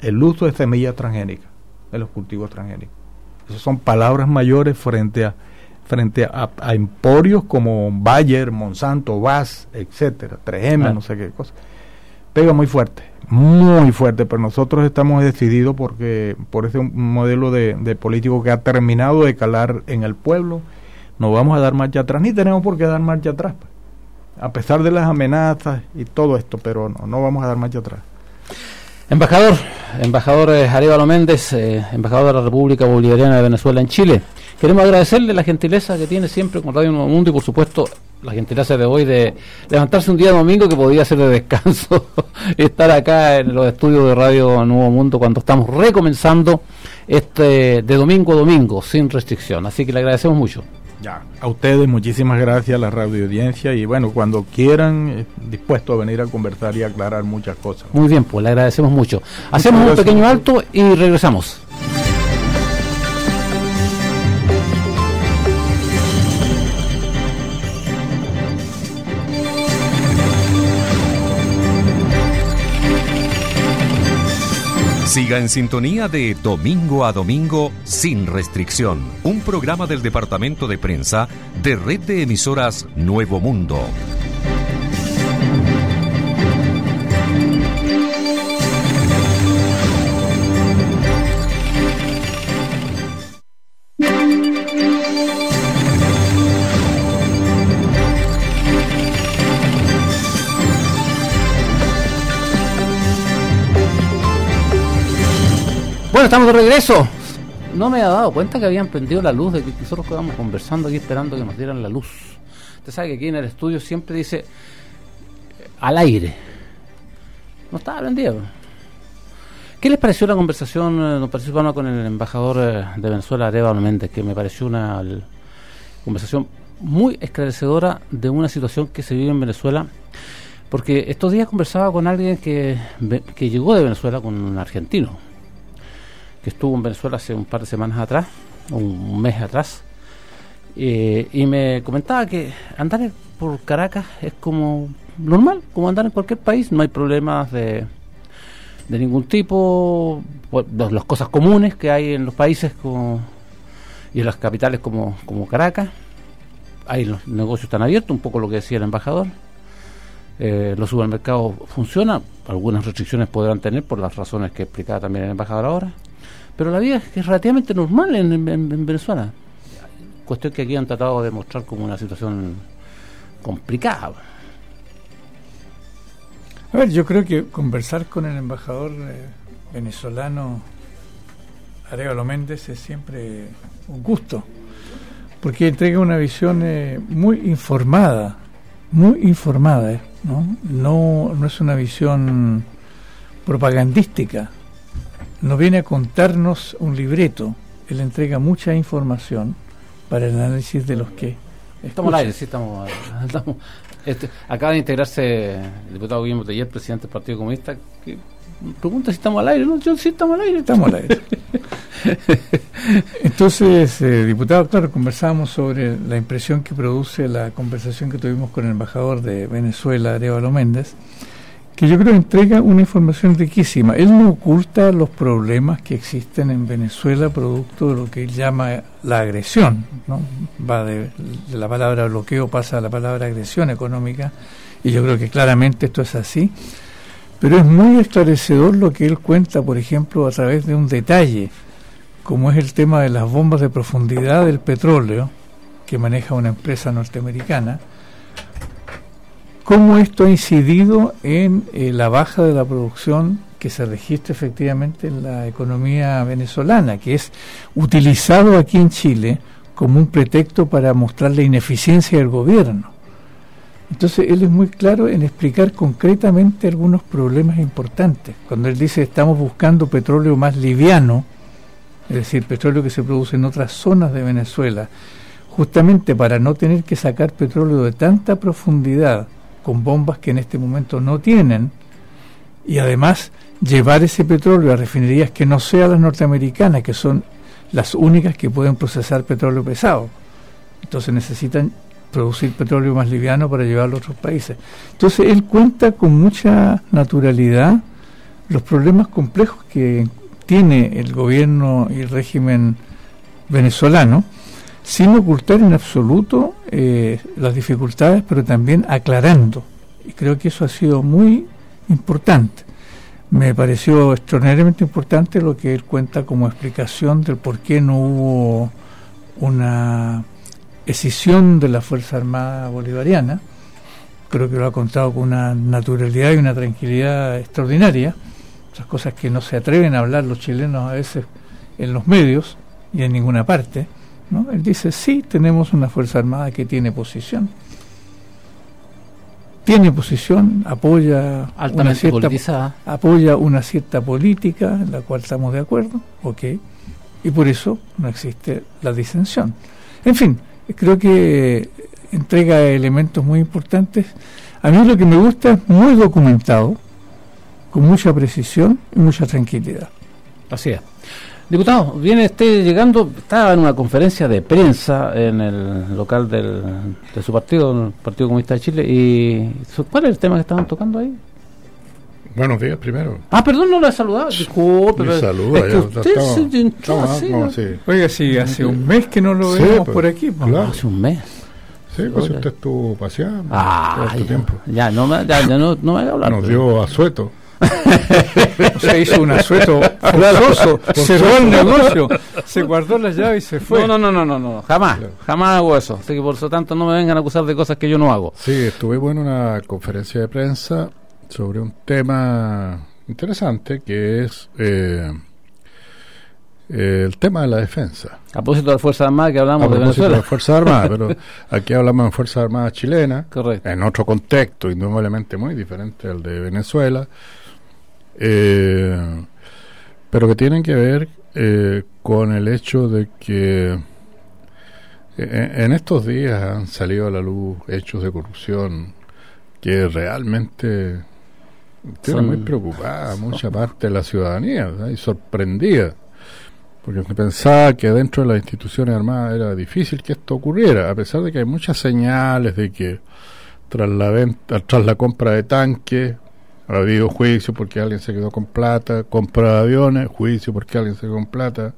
el uso de semillas transgénicas, de los cultivos transgénicos. Esas son palabras mayores frente a frente a, emporios como Bayer, Monsanto, Bass, etcétera, 3M, no sé qué cosa. Pega muy fuerte, muy fuerte, pero nosotros estamos decididos porque por ese modelo de, de político que ha terminado de calar en el pueblo, no vamos a dar marcha atrás, ni tenemos por qué dar marcha atrás, pues. a pesar de las amenazas y todo esto, pero no, no vamos a dar marcha atrás. Embajador, embajador eh, Arévalo Méndez, eh, embajador de la República Bolivariana de Venezuela en Chile. Queremos agradecerle la gentileza que tiene siempre con Radio Nuevo Mundo y por supuesto la gentileza de hoy de levantarse un día domingo que podía ser de descanso estar acá en los estudios de Radio Nuevo Mundo cuando estamos recomenzando este de domingo a domingo sin restricción. Así que le agradecemos mucho. Ya, a ustedes muchísimas gracias, a la radio audiencia y bueno, cuando quieran, eh, dispuesto a venir a conversar y aclarar muchas cosas. Muy bien, pues le agradecemos mucho. Hacemos un pequeño alto y regresamos. Siga en sintonía de Domingo a Domingo sin restricción, un programa del Departamento de Prensa de Red de Emisoras Nuevo Mundo. Estamos de regreso. No me había dado cuenta que habían prendido la luz de que nosotros quedamos conversando aquí esperando que nos dieran la luz. Usted sabe que aquí en el estudio siempre dice al aire. No estaba prendido. ¿Qué les pareció la conversación, eh, nos participamos con el embajador eh, de Venezuela, Arevalo Méndez, que me pareció una conversación muy esclarecedora de una situación que se vive en Venezuela? Porque estos días conversaba con alguien que, que llegó de Venezuela, con un argentino, que estuvo en Venezuela hace un par de semanas atrás, un mes atrás, eh, y me comentaba que andar por Caracas es como normal, como andar en cualquier país, no hay problemas de, de ningún tipo, las cosas comunes que hay en los países como, y en las capitales como, como Caracas, ahí los negocios están abiertos, un poco lo que decía el embajador. Eh, los supermercados funcionan, algunas restricciones podrán tener por las razones que explicaba también el embajador ahora, pero la vida es, relativamente normal en, Venezuela. Cuestión que aquí han tratado de mostrar como una situación complicada. A ver, yo creo que conversar con el embajador eh, venezolano Arevalo Méndez es siempre un gusto, porque entrega una visión eh, muy informada, muy informada, eh, ¿no? ¿no? No es una visión propagandística, no viene a contarnos un libreto, él entrega mucha información para el análisis de los que... Estamos al aire, sí, estamos... este, acaba de integrarse el diputado Guillermo Teller, presidente del Partido Comunista, que pregunta si estamos al aire, ¿no? Yo sí estamos al aire. Estamos al aire. Entonces, eh, diputado, claro, conversábamos sobre la impresión que produce la conversación que tuvimos con el embajador de Venezuela, Arevalo Méndez, que yo creo entrega una información riquísima. Él no oculta los problemas que existen en Venezuela producto de lo que él llama la agresión. ¿no? Va de, la palabra bloqueo pasa a la palabra agresión económica y yo creo que claramente esto es así. Pero es muy esclarecedor lo que él cuenta, por ejemplo, a través de un detalle, como es el tema de las bombas de profundidad del petróleo que maneja una empresa norteamericana cómo esto ha incidido en eh, la baja de la producción que se registra efectivamente en la economía venezolana, que es utilizado aquí en Chile como un pretexto para mostrar la ineficiencia del gobierno. Entonces él es muy claro en explicar concretamente algunos problemas importantes. Cuando él dice estamos buscando petróleo más liviano, es decir, petróleo que se produce en otras zonas de Venezuela, justamente para no tener que sacar petróleo de tanta profundidad con bombas que en este momento no tienen y además llevar ese petróleo a refinerías que no sean las norteamericanas, que son las únicas que pueden procesar petróleo pesado. Entonces necesitan producir petróleo más liviano para llevarlo a otros países. Entonces él cuenta con mucha naturalidad los problemas complejos que tiene el gobierno y el régimen venezolano sin ocultar en absoluto eh, las dificultades, pero también aclarando. Y creo que eso ha sido muy importante. Me pareció extraordinariamente importante lo que él cuenta como explicación del por qué no hubo una escisión de la Fuerza Armada Bolivariana. Creo que lo ha contado con una naturalidad y una tranquilidad extraordinaria. Esas cosas que no se atreven a hablar los chilenos a veces en los medios y en ninguna parte él dice, sí, tenemos una Fuerza Armada que tiene posición. tiene posición, apoya una cierta apoya una cierta política en la cual estamos de acuerdo, ok, y por eso no existe la disensión. En fin, creo que entrega elementos muy importantes. A mí lo que me gusta es muy documentado, con mucha precisión y mucha tranquilidad. Así es. Diputado, viene usted llegando, estaba en una conferencia de prensa en el local del, de su partido, el Partido Comunista de Chile, y ¿cuál es el tema que estaban tocando ahí? Buenos días primero. Ah, perdón, no lo he saludado. Disculpe. Me saluda. Es que usted se entró así. Oiga, sí, hace un mes que no lo vemos pues, por aquí. Pues. Claro. Hace un mes. Sí, pues usted estuvo paseando ah, todo este tiempo. Ya, no me, ya, no, no me haga hablar. Nos dio asueto. se hizo un asueto forzoso, cerró el negocio, se guardó la llave y se fue. No, no, no, no, no, jamás, jamás hago eso. Así que por eso tanto no me vengan a acusar de cosas que yo no hago. Sí, estuve en una conferencia de prensa sobre un tema interesante que es eh, el tema de la defensa. A propósito de las Fuerzas Armadas que hablamos de Venezuela. de las Fuerzas Armadas, pero aquí hablamos de Fuerzas Armadas chilenas, Correcto. en otro contexto, indudablemente muy diferente al de Venezuela eh, pero que tienen que ver eh, con el hecho de que eh, en estos días han salido a la luz hechos de corrupción que realmente tienen muy preocupada mucha parte de la ciudadanía y sorprendida porque se pensaba que dentro de las instituciones armadas era difícil que esto ocurriera, a pesar de que hay muchas señales de que tras la venta, tras la compra de tanques ha habido juicio porque alguien se quedó con plata, compra de aviones, juicio porque alguien se quedó con plata,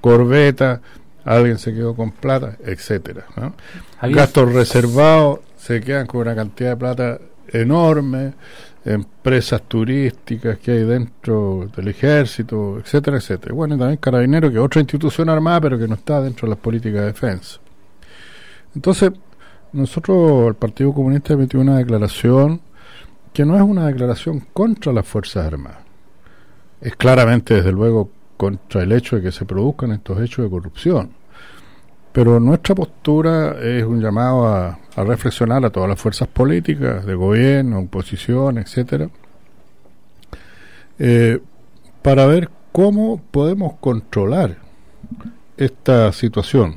corbeta, alguien se quedó con plata, etcétera. Gastos reservados se quedan con una cantidad de plata enorme, empresas turísticas que hay dentro del ejército, etcétera, etcétera. Bueno, y también Carabinero, que es otra institución armada, pero que no está dentro de las políticas de defensa. Entonces, nosotros, el Partido Comunista, emitió una declaración que no es una declaración contra las Fuerzas Armadas. Es claramente, desde luego, contra el hecho de que se produzcan estos hechos de corrupción. Pero nuestra postura es un llamado a, reflexionar a todas las fuerzas políticas, de gobierno, oposición, etcétera, eh, para ver cómo podemos controlar esta situación,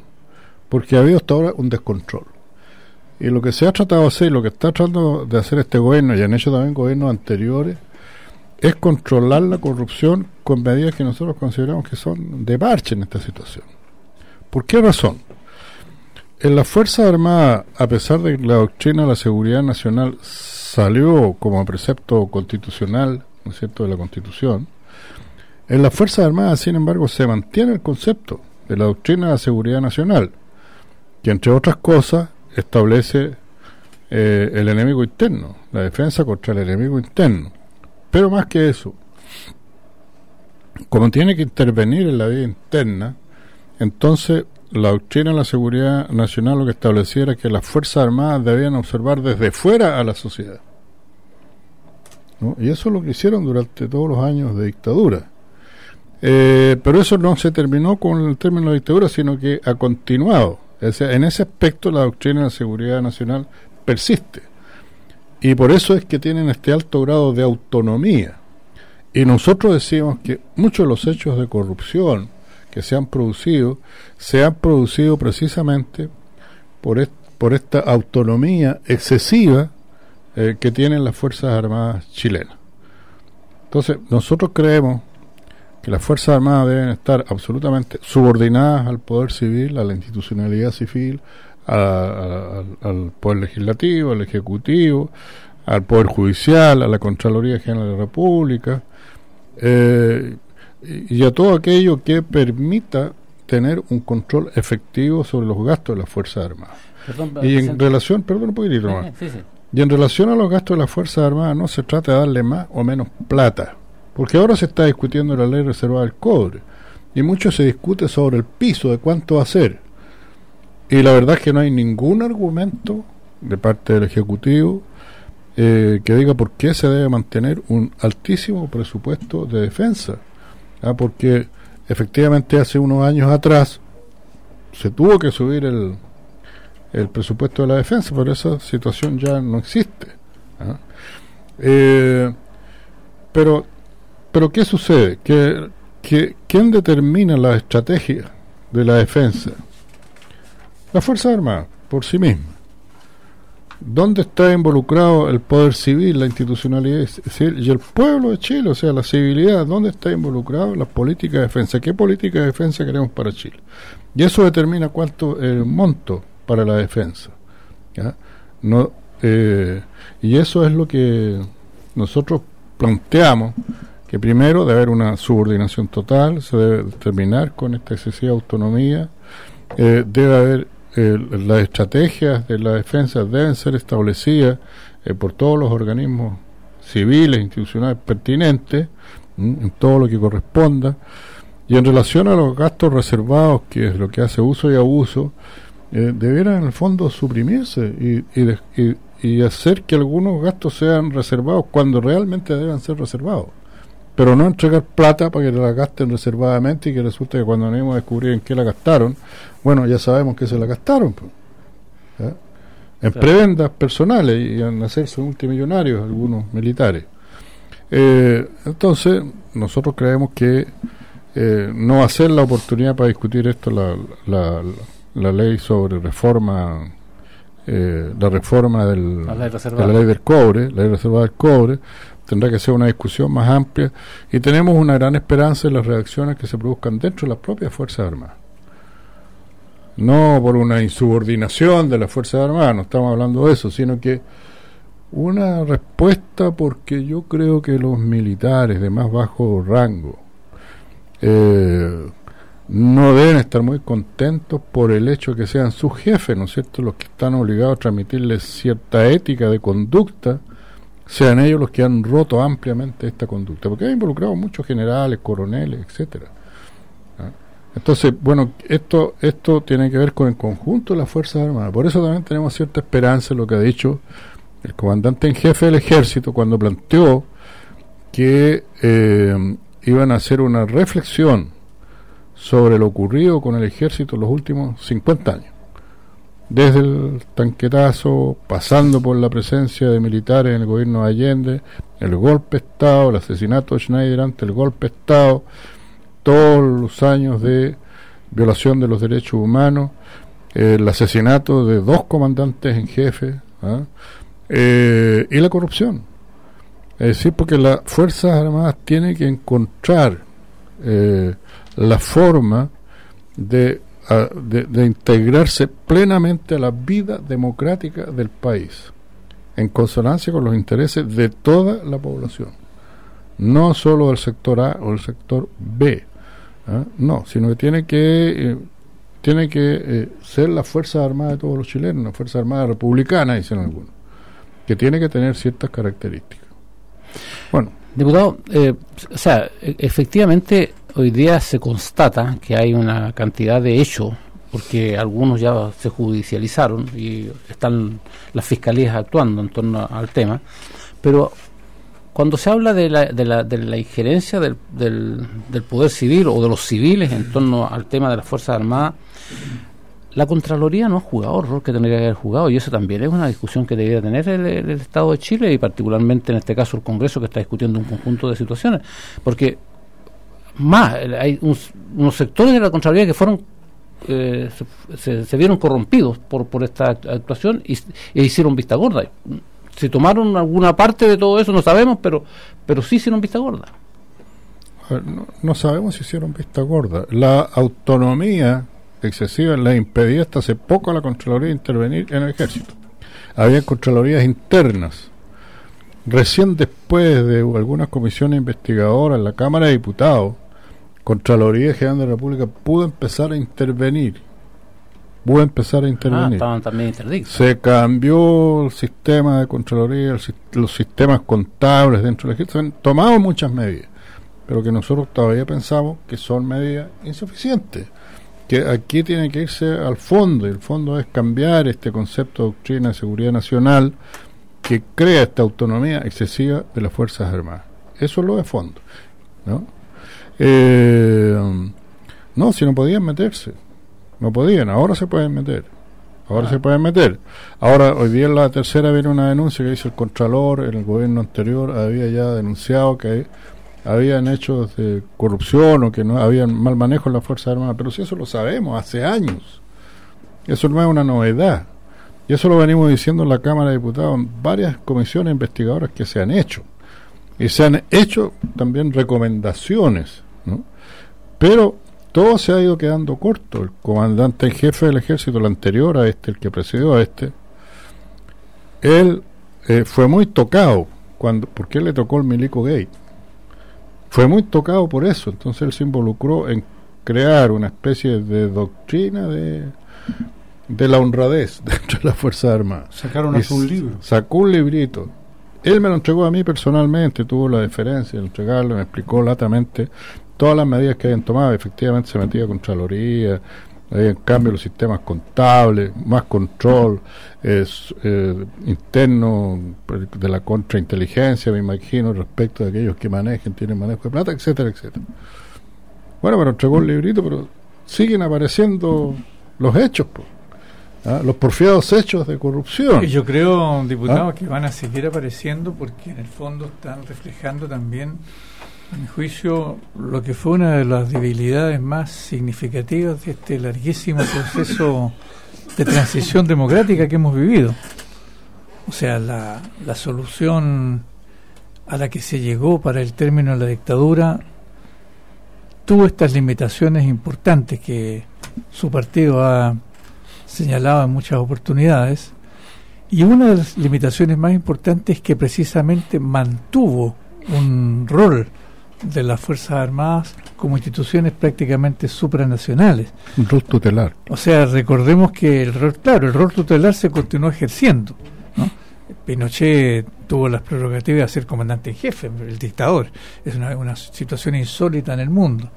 porque ha habido hasta ahora un descontrol. Y lo que se ha tratado de hacer, lo que está tratando de hacer este gobierno, y han hecho también gobiernos anteriores, es controlar la corrupción con medidas que nosotros consideramos que son de parche en esta situación. ¿Por qué razón? En las Fuerzas Armadas, a pesar de que la doctrina de la seguridad nacional salió como precepto constitucional, ¿no de la Constitución, en las Fuerzas Armadas, sin embargo, se mantiene el concepto de la doctrina de la seguridad nacional, que entre otras cosas establece eh, el enemigo interno, la defensa contra el enemigo interno. Pero más que eso, como tiene que intervenir en la vida interna, entonces la doctrina de la seguridad nacional lo que estableciera es que las Fuerzas Armadas debían observar desde fuera a la sociedad. Y eso es lo que hicieron durante todos los años de dictadura. Eh, pero eso no se terminó con el término de dictadura, sino que ha continuado en ese aspecto la doctrina de la seguridad nacional persiste. Y por eso es que tienen este alto grado de autonomía. Y nosotros decimos que muchos de los hechos de corrupción que se han producido, se han producido precisamente por, por esta autonomía excesiva eh, que tienen las Fuerzas Armadas chilenas. Entonces, nosotros creemos que las Fuerzas Armadas deben estar absolutamente subordinadas al poder civil, a la institucionalidad civil, al poder legislativo, al ejecutivo, al poder judicial, a la Contraloría General de la República eh, y a todo aquello que permita tener un control efectivo sobre los gastos de las Fuerzas Armadas. y en relación, perdón, un poquitito más. Y en relación a los gastos de las Fuerzas Armadas no se trata de darle más o menos plata porque ahora se está discutiendo la ley reservada del cobre y mucho se discute sobre el piso de cuánto hacer. Y la verdad es que no hay ningún argumento de parte del Ejecutivo eh, que diga por qué se debe mantener un altísimo presupuesto de defensa. ¿Ah? Porque efectivamente hace unos años atrás se tuvo que subir el, el presupuesto de la defensa, pero esa situación ya no existe. ¿ah? Eh, pero, pero ¿qué sucede? Que, que, ¿Quién determina la estrategia de la defensa? La Fuerza Armada, por sí misma. ¿Dónde está involucrado el poder civil, la institucionalidad y el pueblo de Chile? O sea, la civilidad, ¿dónde está involucrado la política de defensa? ¿Qué política de defensa queremos para Chile? Y eso determina cuánto monto para la defensa. No, eh, y eso es lo que nosotros planteamos, que primero debe haber una subordinación total, se debe terminar con esta excesiva autonomía, eh, debe haber las estrategias de la defensa deben ser establecidas eh, por todos los organismos civiles, institucionales pertinentes, en todo lo que corresponda. Y en relación a los gastos reservados, que es lo que hace uso y abuso, eh, debieran en el fondo suprimirse y, y, hacer que algunos gastos sean reservados cuando realmente deben ser reservados. Pero no entregar plata para que la gasten reservadamente y que resulte que cuando venimos a descubrir en qué la gastaron, bueno, ya sabemos que se la gastaron. Pues, en prebendas personales y en hacerse multimillonarios algunos militares. Eh, entonces, nosotros creemos que eh, no va a ser la oportunidad para discutir esto la, la, la ley sobre reforma eh, la reforma del, de la ley del cobre, la ley reservada del cobre, tendrá que ser una discusión más amplia y tenemos una gran esperanza en las reacciones que se produzcan dentro de las propias Fuerzas Armadas. No por una insubordinación de las Fuerzas Armadas, no estamos hablando de eso, sino que una respuesta porque yo creo que los militares de más bajo rango eh, no deben estar muy contentos por el hecho de que sean sus jefes, ¿no es cierto?, los que están obligados a transmitirles cierta ética de conducta, sean ellos los que han roto ampliamente esta conducta, porque ha involucrado muchos generales, coroneles, etcétera. ¿Ah? Entonces, bueno, esto esto tiene que ver con el conjunto de las Fuerzas Armadas. Por eso también tenemos cierta esperanza en lo que ha dicho el comandante en jefe del ejército cuando planteó que eh, iban a hacer una reflexión sobre lo ocurrido con el ejército en los últimos 50 años desde el tanquetazo, pasando por la presencia de militares en el gobierno de Allende, el golpe de Estado, el asesinato de Schneider ante el golpe de Estado, todos los años de violación de los derechos humanos, el asesinato de dos comandantes en jefe ¿ah? eh, y la corrupción. Es decir, porque las Fuerzas Armadas tienen que encontrar eh, la forma de de, integrarse plenamente a la vida democrática del país, en consonancia con los intereses de toda la población, no solo del sector A o del sector B, ¿ah? no, sino que tiene que eh, tiene que eh, ser la fuerza armada de todos los chilenos, una fuerza armada republicana, dicen algunos, que tiene que tener ciertas características. Bueno. Diputado, eh, o sea, e-, efectivamente hoy día se constata que hay una cantidad de hechos, porque algunos ya se judicializaron y están las fiscalías actuando en torno al tema, pero cuando se habla de la, de la, de la injerencia del, del, poder civil o de los civiles en torno al tema de las Fuerzas Armadas, la Contraloría no ha jugado el rol que tendría que haber jugado y eso también es una discusión que debería tener el, el, Estado de Chile y particularmente en este caso el Congreso que está discutiendo un conjunto de situaciones. Porque más, hay unos sectores de la Contraloría que fueron eh, se, vieron corrompidos por, por esta actuación y, e hicieron vista gorda. Si tomaron alguna parte de todo eso, no sabemos, pero, pero sí hicieron vista gorda. No, sabemos si hicieron vista gorda. La autonomía excesiva la impedía hasta hace poco a la Contraloría intervenir en el ejército. Había Contralorías internas recién después de algunas comisiones investigadoras en la Cámara de Diputados, Contraloría General de la República pudo empezar a intervenir. Pudo empezar a intervenir. Ah, estaban también interdictos. Se cambió el sistema de Contraloría, los sistemas contables dentro del ejército. Tomamos muchas medidas, pero que nosotros todavía pensamos que son medidas insuficientes. Que aquí tiene que irse al fondo, y el fondo es cambiar este concepto de doctrina de seguridad nacional que crea esta autonomía excesiva de las Fuerzas Armadas. Eso es lo de fondo. ¿no? Eh, no, si no podían meterse. No podían, ahora se pueden meter. Ahora Ah. se pueden meter. Ahora, hoy día en la tercera viene una denuncia que hizo el Contralor, en el gobierno anterior había ya denunciado que habían hechos de corrupción o que no habían mal manejo en las Fuerzas Armadas, pero si eso lo sabemos hace años. Eso no es una novedad. Y eso lo venimos diciendo en la Cámara de Diputados en varias comisiones investigadoras que se han hecho. Y se han hecho también recomendaciones, ¿no? Pero todo se ha ido quedando corto. El comandante en jefe del ejército, el anterior a este, el que precedió a este, él eh, fue muy tocado cuando, porque él le tocó el milico gay. Fue muy tocado por eso. Entonces él se involucró en crear una especie de doctrina de, de la honradez dentro de las Fuerzas Armadas. Sacaron hasta un libro. Sacó un librito. Él me lo entregó a mí personalmente, tuvo la deferencia de entregarlo, me explicó latamente todas las medidas que habían tomado. Efectivamente se metía Contraloría, había cambio los sistemas contables, más control es, eh, interno de la contrainteligencia, me imagino, respecto de aquellos que manejen, tienen manejo de plata, etcétera, etcétera. Bueno, pero entregó el librito, pero siguen apareciendo los hechos, po. ¿Ah? los porfiados hechos de corrupción. Y yo creo, diputado, ¿Ah? que van a seguir apareciendo porque en el fondo están reflejando también, a mi juicio, lo que fue una de las debilidades más significativas de este larguísimo proceso de transición democrática que hemos vivido. O sea, la, la solución a la que se llegó para el término de la dictadura tuvo estas limitaciones importantes que su partido ha señalado en muchas oportunidades. Y una de las limitaciones más importantes es que precisamente mantuvo un rol de las Fuerzas Armadas como instituciones prácticamente supranacionales. Un rol tutelar. O sea, recordemos que el rol, claro, el rol tutelar se continuó ejerciendo. ¿no? Pinochet tuvo las prerrogativas de ser comandante en jefe, el dictador. Es una, una situación insólita en el mundo.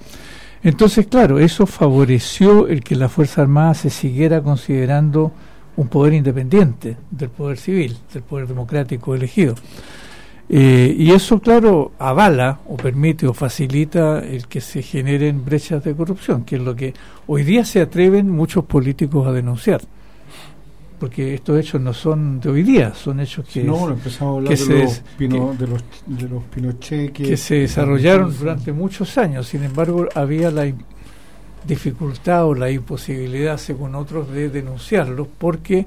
Entonces, claro, eso favoreció el que la Fuerza Armada se siguiera considerando un poder independiente del poder civil, del poder democrático elegido. Eh, y eso, claro, avala o permite o facilita el que se generen brechas de corrupción, que es lo que hoy día se atreven muchos políticos a denunciar. Porque estos hechos no son de hoy día, son hechos que, no, bueno, empezamos a hablar que de, se los pino- de, los, de los Pinochet que, que se desarrollaron durante muchos años. Sin embargo, había la dificultad o la imposibilidad, según otros, de denunciarlos porque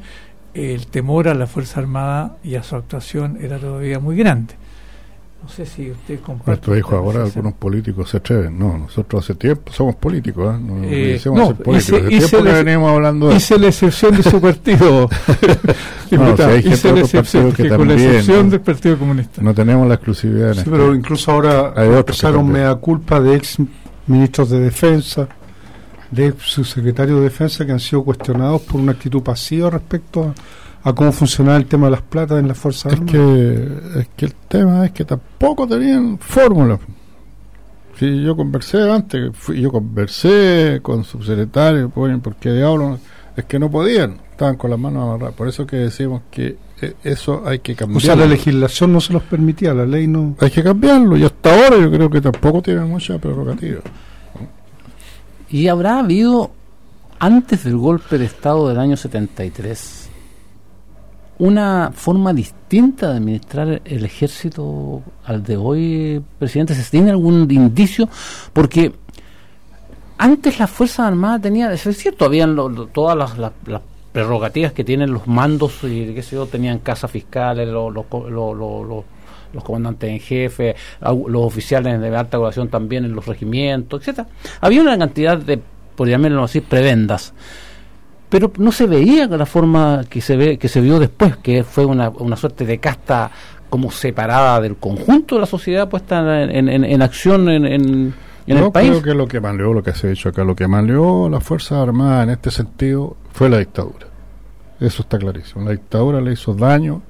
el temor a la Fuerza Armada y a su actuación era todavía muy grande. No sé si usted comparte. Hijo esta ahora algunos políticos se atreven. No, nosotros hace tiempo somos políticos, ¿eh? no Eh, no, ser políticos. hice- hice tiempo que la- venimos hablando de Hice la excepción de su partido. si hay gente Hice la excepción, que que con la también, excepción ¿no? del Partido Comunista. No tenemos la exclusividad en Sí, esto. pero incluso ahora Hay también. mea culpa de ex ministros de defensa, de subsecretarios de defensa que han sido cuestionados por una actitud pasiva respecto a, a cómo funcionaba el tema de las platas en las Fuerzas Es Armadas. que, es que el tema es que tampoco tenían fórmula. Si yo conversé antes, fui- yo conversé con subsecretarios, pues, porque diablos, es que no podían, estaban con las manos amarradas. Por eso que decimos que eh, eso hay que O cambiarlo. sea, la legislación no se los permitía, la ley no. hay que cambiarlo y hasta ahora yo creo que tampoco tienen mucha prerrogativa. Y habrá habido, antes del golpe de Estado del año 73, una forma distinta de administrar el ejército al de hoy, presidente. ¿Se tiene algún indicio? Porque antes las Fuerzas Armadas tenían, es cierto, habían lo- todas las, las- las prerrogativas que tienen los mandos y qué sé yo, tenían casas fiscales, los, lo- los comandantes en jefe, los oficiales de alta graduación también en los regimientos, etcétera. Había una cantidad de, por llamarlo así, prebendas. Pero no se veía de la forma que se ve, que se vio después, que fue una, una suerte de casta como separada del conjunto de la sociedad puesta en, en- en acción en, en, Yo país. creo que lo que maleó, lo que se ha dicho acá, lo que maleó las Fuerzas Armadas en este sentido fue la dictadura. Eso está clarísimo. La dictadura le hizo daño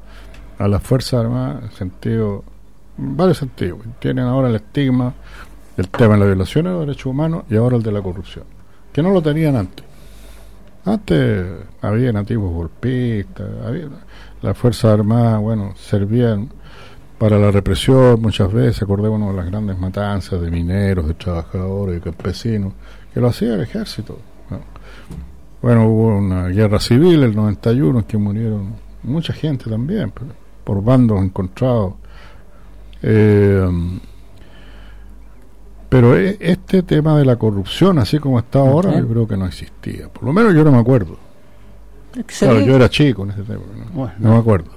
a las Fuerzas Armadas en sentido, en varios sentidos. Tienen ahora el estigma del tema de la violación de los derechos humanos y ahora el de la corrupción, que no lo tenían antes. Antes había nativos golpistas, había, las Fuerzas Armadas, bueno, servían para la represión muchas veces, acordémonos de las grandes matanzas de mineros, de trabajadores, de campesinos, que lo hacía el ejército. ¿no? Bueno, hubo una guerra civil el 91 en que murieron mucha gente también, pero por bandos encontrados. Eh, pero e- este tema de la corrupción, así como está ahora, yo creo que no existía. Por lo menos yo no me acuerdo. Claro, yo era chico en ese tema. No, Bueno, no me acuerdo.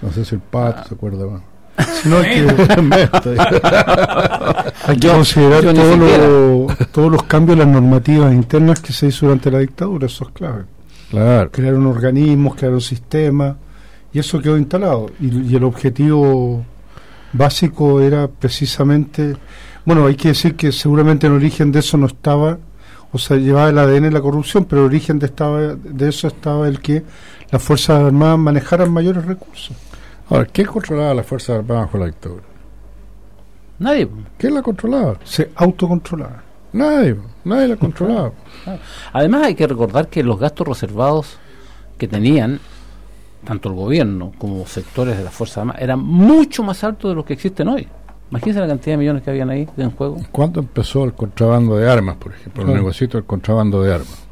No sé si el pato se acuerda más. Que hay que Yo- considerar yo todos los cambios en las normativas internas que se hizo durante la dictadura, eso es clave. Claro. Crearon organismos, crearon sistemas, y eso quedó instalado. Y, y el objetivo básico era precisamente, bueno, hay que decir que seguramente en origen de eso no estaba, o sea, llevaba el ADN la corrupción, pero el origen de, estaba, de eso estaba el que las Fuerzas Armadas manejaran mayores recursos. Ahora, ¿quién controlaba las Fuerzas Armadas bajo la dictadura? Nadie. ¿Quién la controlaba? Se autocontrolaban. Nadie. Nadie la controlaba. Además hay que recordar que los gastos reservados que tenían tanto el gobierno como sectores de las Fuerzas Armadas eran mucho más altos de los que existen hoy. Imagínense la cantidad de millones que habían ahí en juego. ¿Cuándo empezó el contrabando de armas, por ejemplo? El Claro. negocito del contrabando de armas.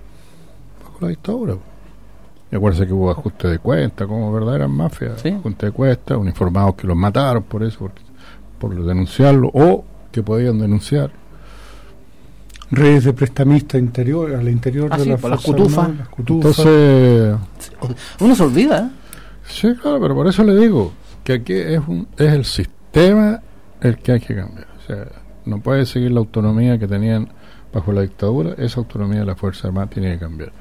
Bajo la dictadura. Y acuérdense que hubo ajuste de cuentas, como verdaderas mafias. Sí. Ajuste de cuentas, uniformados que los mataron por eso, por, por denunciarlo, o que podían denunciar. redes de prestamistas interior, al interior Ah, de sí, las por las Fuerzas cutufas. Armadas, las cutufas. Entonces, Uno se olvida. Sí, claro, pero por eso le digo que aquí es, un, es el sistema el que hay que cambiar. O sea, no puede seguir la autonomía que tenían bajo la dictadura, esa autonomía de la Fuerza Armada tiene que cambiar.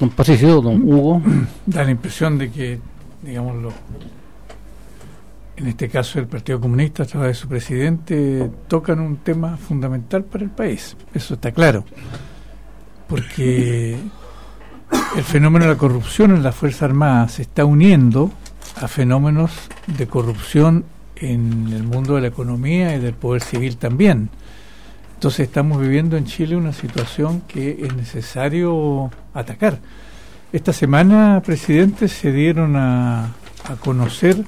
Don Patricio, don Hugo. da la impresión de que, digámoslo, en este caso el Partido Comunista a través de su presidente tocan un tema fundamental para el país. Eso está claro. Porque el fenómeno de la corrupción en las Fuerzas Armadas se está uniendo a fenómenos de corrupción en el mundo de la economía y del poder civil también. Entonces estamos viviendo en Chile una situación que es necesario atacar. Esta semana, presidente, se dieron a, a conocer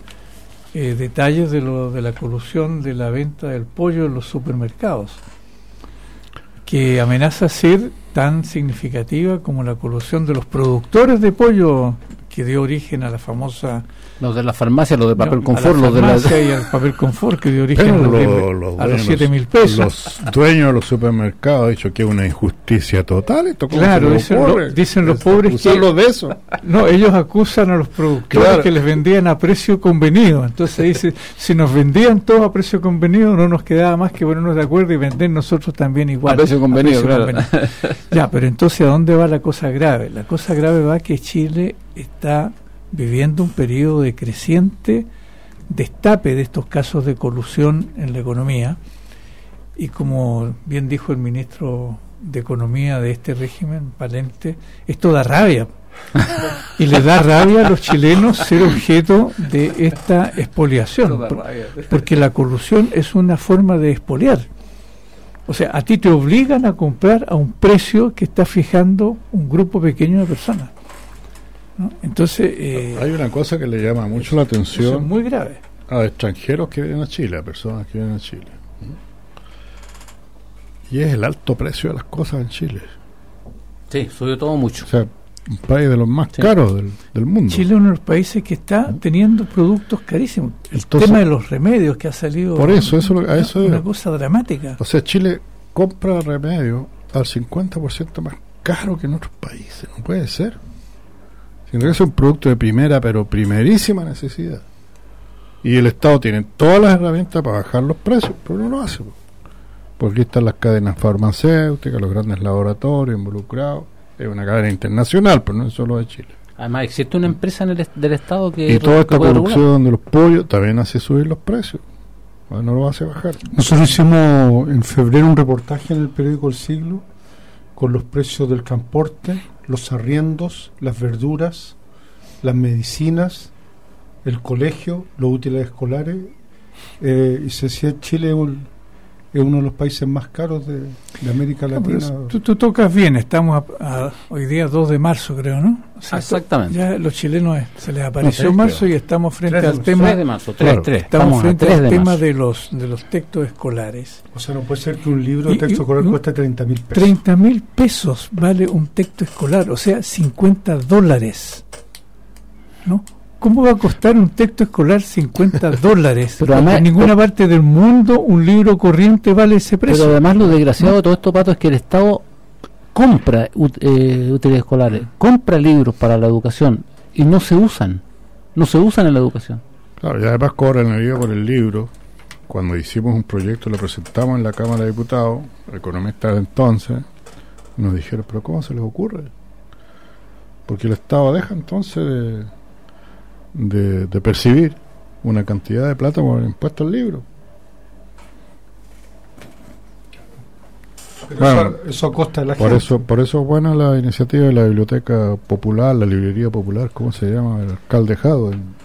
eh, detalles de, lo, de la colusión de la venta del pollo en los supermercados, que amenaza ser tan significativa como la colusión de los productores de pollo que dio origen a la famosa Los de la farmacia, los de papel no, confort, a la los de la... farmacia y al papel confort que dio origen Pero a los, lo- los a los dueños- 7 mil pesos. Los dueños de los supermercados han dicho que es una injusticia total. ¿Esto Claro, dicen dicen los Es pobres que- de eso. No, ellos acusan a los productores Claro. que les vendían a precio convenido. Entonces dice, si nos vendían todo a precio convenido, no nos quedaba más que ponernos de acuerdo y vender nosotros también igual. A precio convenido, claro. convenido. Ya, pero entonces ¿a dónde va la cosa grave? La cosa grave va que Chile está viviendo un periodo de creciente destape de estos casos de colusión en la economía y como bien dijo el ministro de Economía de este régimen, Palente, esto da rabia. Y le da rabia a los chilenos ser objeto de esta expoliación. por- Porque la corrupción es una forma de expoliar. O sea, a ti te obligan a comprar a un precio que está fijando un grupo pequeño de personas. ¿No? Entonces, eh, Hay una cosa que le llama mucho la es atención muy grave. a extranjeros que vienen a Chile, a personas que vienen a Chile. Y es el alto precio de las cosas en Chile. Sí, subió todo mucho. O sea, un país de los más Sí. caros del, del mundo. Chile es uno de los países que está teniendo productos carísimos. El Entonces- tema de los remedios que ha salido. Por eso, eso a eso una es. cosa dramática. O sea, Chile compra remedios al 50% más caro que en otros países. No puede ser. Si en realidad es un producto de primera, pero primerísima necesidad. Y el Estado tiene todas las herramientas para bajar los precios, pero no lo hace. po. Porque están las cadenas farmacéuticas, los grandes laboratorios involucrados. Es una cadena internacional, pero no es solo de Chile. Además, existe una empresa en el est- del Estado que... Y toda que esta puede regular. corrupción de los pollos también hace subir los precios. No lo hace bajar. Nosotros hicimos en febrero un reportaje en el periódico El Siglo con los precios del transporte, los arriendos, las verduras, las medicinas, el colegio, los útiles escolares. eh, y se decía Chile un- es uno de los países más caros de, América Latina. tú, tú, tocas bien, estamos a, hoy día 2 de marzo, creo, ¿no? Exactamente. Ya los chilenos se les apareció marzo y estamos frente al tema. 3 de marzo, 3, 3. Estamos, frente al tema de los, de los textos escolares. O sea, no puede ser que un libro de texto escolar cueste 30 mil pesos. 30 mil pesos vale un texto escolar, o sea, 50 dólares. ¿No? ¿Cómo va a costar un texto escolar 50 dólares? Pero en ninguna parte del mundo un libro corriente vale ese precio. Pero además lo desgraciado de todo esto, Pato, es que el Estado compra eh, útiles escolares, compra libros para la educación y no se usan. No se usan en la educación. Claro, y además cobran el IVA por el libro. Cuando hicimos un proyecto, lo presentamos en la Cámara de Diputados, economistas de entonces, nos dijeron, pero ¿cómo se les ocurre? Porque el Estado deja entonces de de, percibir una cantidad de plata por el impuesto al libro. Bueno, eso, costa la por Eso, por eso es buena la iniciativa de la biblioteca popular, la librería popular, ¿cómo se llama? El alcalde en,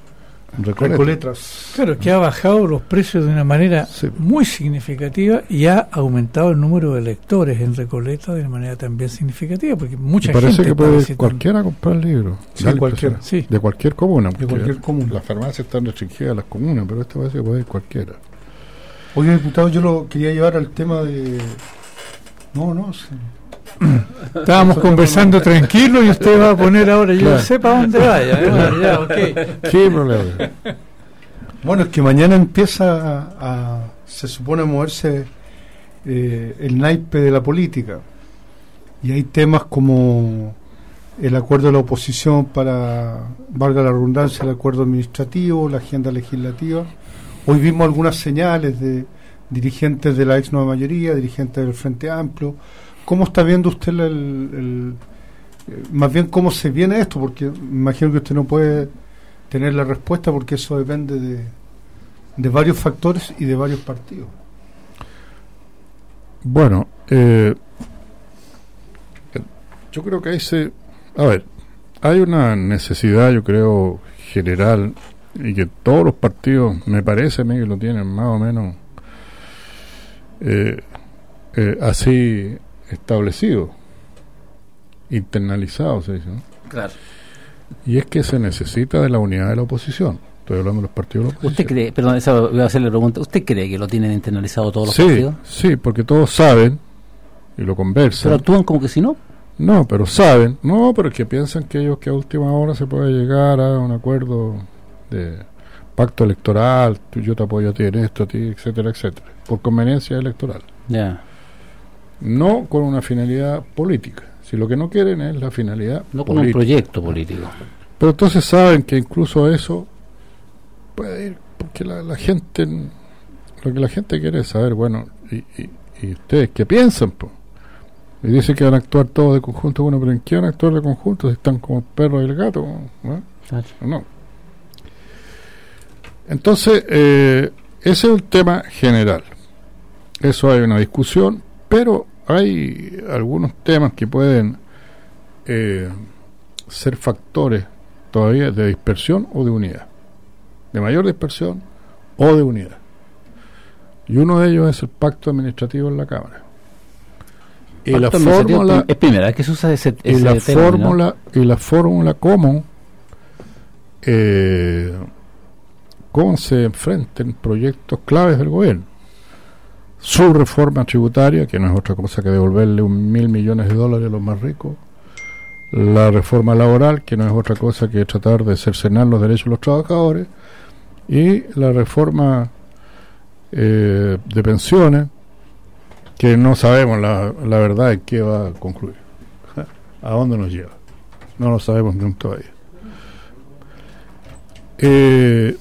Recoletras. Claro, que ha bajado los precios de una manera muy significativa y ha aumentado el número de lectores en Recoleta de una manera también significativa, porque mucha parece que puede cualquiera comprar libros. Sí, cualquiera. Sí. De cualquier comuna. De cualquier comuna. Las farmacias están restringidas a las comunas, pero este parece que puede ir cualquiera. Oye, diputado, yo lo quería llevar al tema de... No, no, Estábamos conversando tranquilo y usted va a poner ahora, yo no sé para dónde vaya. ¿Qué problema? Bueno, es que mañana empieza a, se supone a moverse eh, el naipe de la política. Y hay temas como el acuerdo de la oposición para, valga la redundancia, el acuerdo administrativo, la agenda legislativa. Hoy vimos algunas señales de dirigentes de la ex nueva mayoría, dirigentes del Frente Amplio, ¿Cómo está viendo usted el, eh, más bien cómo se viene esto? Porque imagino que usted no puede tener la respuesta porque eso depende de, de varios factores y de varios partidos. Bueno, eh, yo creo que ese, a ver, hay una necesidad, yo creo, general y que todos los partidos, me parece a mí que lo tienen más o menos eh, así establecido, internalizado, se dice. Claro. Y es que se necesita de la unidad de la oposición. Estoy hablando de los partidos ¿Usted cree, perdón, esa voy a hacerle pregunta, ¿usted cree que lo tienen internalizado todos los sí, partidos? Sí, porque todos saben y lo conversan. Pero actúan como que si no. No, pero saben, no, pero es que piensan que ellos que a última hora se puede llegar a un acuerdo de pacto electoral, yo te apoyo a ti en esto, a ti, etcétera, etcétera, por conveniencia electoral. Ya no con una finalidad política. Si lo que no quieren es la finalidad no con un proyecto político. Pero entonces saben que incluso eso puede ir, porque la, gente, lo que la gente quiere es saber, bueno, y, y, ustedes qué piensan, Y dicen que van a actuar todos de conjunto, bueno, pero ¿en qué van a actuar de conjunto si están como el perro y el gato? ¿no? Entonces, eh, ese es un tema general. Eso hay una discusión, pero hay algunos temas que pueden eh, ser factores todavía de dispersión o de unidad, de mayor dispersión o de unidad. Y uno de ellos es el pacto administrativo en la Cámara. Y la fórmula es primera que se usa ese, y la fórmula y la fórmula común eh, cómo se enfrenten proyectos claves del gobierno su reforma tributaria, que no es otra cosa que devolverle un mil millones de dólares a los más ricos, la reforma laboral, que no es otra cosa que tratar de cercenar los derechos de los trabajadores, y la reforma eh, de pensiones, que no sabemos la, la verdad en qué va a concluir, a dónde nos lleva, no lo sabemos ni todavía. Eh,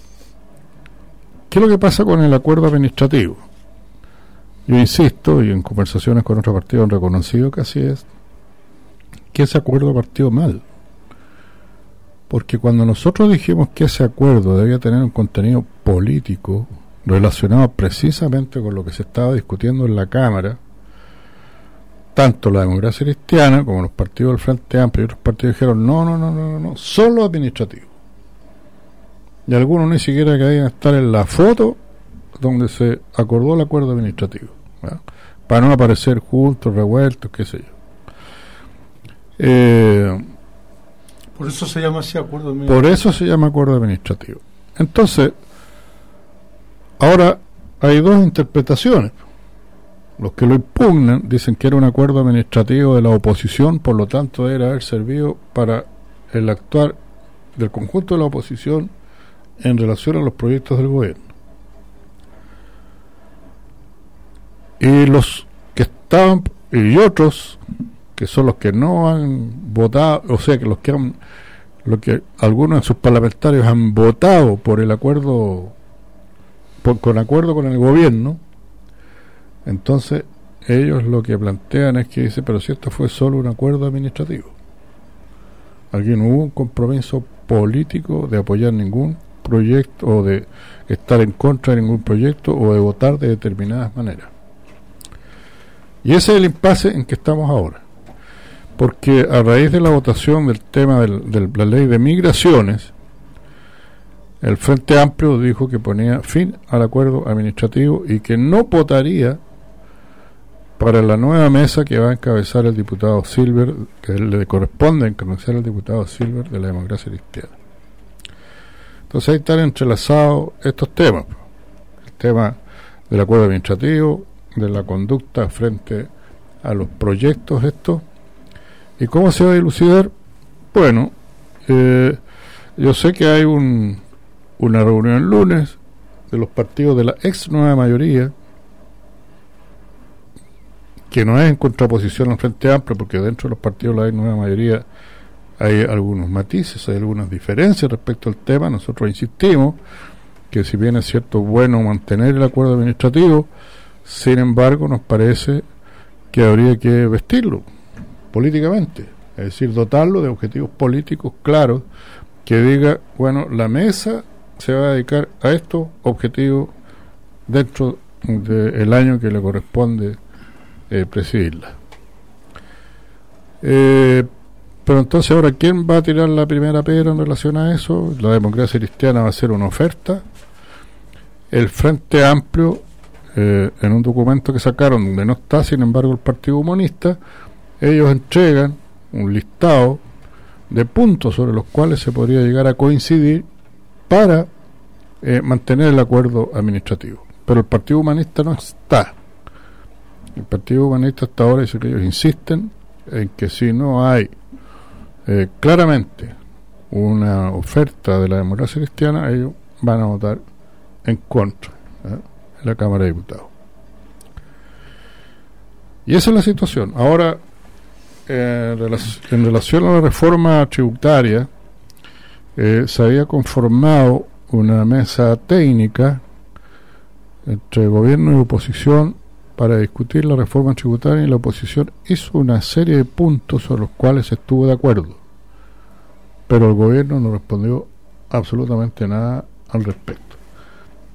¿Qué es lo que pasa con el acuerdo administrativo? Yo insisto, y en conversaciones con otros partidos han reconocido que así es, que ese acuerdo partió mal. Porque cuando nosotros dijimos que ese acuerdo debía tener un contenido político relacionado precisamente con lo que se estaba discutiendo en la Cámara, tanto la democracia cristiana como los partidos del Frente Amplio y otros partidos dijeron no, no, no, no, no, solo administrativo. Y algunos ni siquiera querían estar en la foto donde se acordó el acuerdo administrativo. para no aparecer juntos, revueltos, qué sé yo. Eh, por eso se llama así acuerdo Por eso se llama acuerdo administrativo. Entonces, ahora hay dos interpretaciones. Los que lo impugnan dicen que era un acuerdo administrativo de la oposición, por lo tanto era haber servido para el actuar del conjunto de la oposición en relación a los proyectos del gobierno. Y los que estaban, y otros, que son los que no han votado, o sea, que los que han, lo que algunos de sus parlamentarios han votado por el acuerdo, por, con acuerdo con el gobierno, entonces ellos lo que plantean es que dice, pero si esto fue solo un acuerdo administrativo. Aquí no hubo un compromiso político de apoyar ningún proyecto o de estar en contra de ningún proyecto o de votar de determinadas maneras. Y ese es el impasse en que estamos ahora. Porque a raíz de la votación del tema de la ley de migraciones, el Frente Amplio dijo que ponía fin al acuerdo administrativo y que no votaría para la nueva mesa que va a encabezar el diputado Silver, que le corresponde encabezar al diputado Silver de la democracia cristiana. Entonces ahí están entrelazados estos temas. El tema del acuerdo administrativo, de la conducta frente a los proyectos estos. ¿Y cómo se va a dilucidar? Bueno, eh, yo sé que hay un, una reunión el lunes de los partidos de la ex nueva mayoría, que no es en contraposición al Frente Amplio, porque dentro de los partidos de la ex nueva mayoría hay algunos matices, hay algunas diferencias respecto al tema. Nosotros insistimos que si bien es cierto bueno mantener el acuerdo administrativo, sin embargo nos parece que habría que vestirlo políticamente, es decir, dotarlo de objetivos políticos claros que diga, bueno, la mesa se va a dedicar a estos objetivos dentro del año que le corresponde eh, presidirla. Eh, pero entonces ahora, ¿quién va a tirar la primera piedra en relación a eso? La democracia cristiana va a hacer una oferta. El Frente Amplio, eh, en un documento que sacaron donde no está, sin embargo, el Partido Comunista, ellos entregan un listado de puntos sobre los cuales se podría llegar a coincidir para eh, mantener el acuerdo administrativo. Pero el Partido Humanista no está. El Partido Humanista hasta ahora dice que ellos insisten en que si no hay eh, claramente una oferta de la democracia cristiana, ellos van a votar en contra. La Cámara de Diputados. Y esa es la situación. Ahora, en relación a la reforma tributaria, eh, se había conformado una mesa técnica entre gobierno y oposición para discutir la reforma tributaria y la oposición hizo una serie de puntos sobre los cuales estuvo de acuerdo. Pero el gobierno no respondió absolutamente nada al respecto.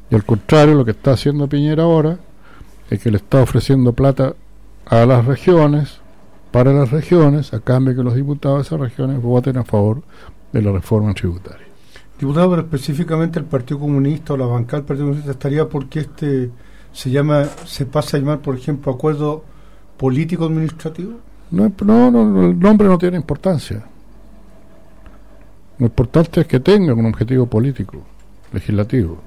Y al contrario, lo que está haciendo Piñera ahora es que le está ofreciendo plata a las regiones, para las regiones, a cambio que los diputados de esas regiones voten a favor de la reforma tributaria. Diputado, pero específicamente el Partido Comunista o la bancada del Partido Comunista estaría porque este se llama se pasa a llamar, por ejemplo, acuerdo político administrativo? No, no, el nombre no tiene importancia. Lo importante es que tenga un objetivo político, legislativo.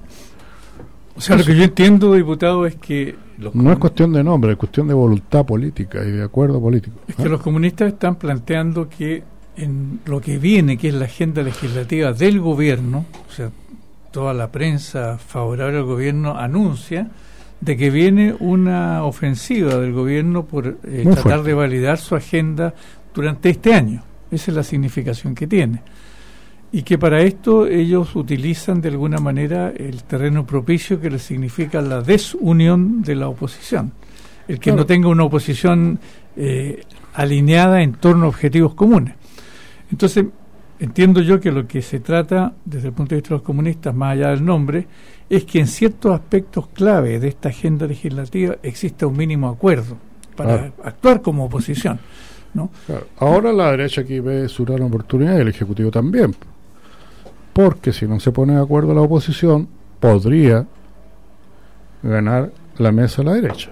O sea, lo que yo entiendo, diputado, es que... no es cuestión de nombre, es cuestión de voluntad política y de acuerdo político. Es que los comunistas están planteando que en lo que viene, que es la agenda legislativa del gobierno, o sea, toda la prensa favorable al gobierno anuncia de que viene una ofensiva del gobierno por eh, tratar de validar su agenda durante este año. Esa es la significación que tiene. Y que para esto ellos utilizan de alguna manera el terreno propicio que les significa la desunión de la oposición. El que no tenga una oposición eh, alineada en torno a objetivos comunes. Entonces, entiendo yo que lo que se trata desde el punto de vista de los comunistas, más allá del nombre, es que en ciertos aspectos clave de esta agenda legislativa exista un mínimo acuerdo para actuar como oposición. ¿no? Ahora la derecha aquí ve su gran oportunidad y el Ejecutivo también. Porque si no se pone de acuerdo la oposición, podría ganar la mesa a la derecha.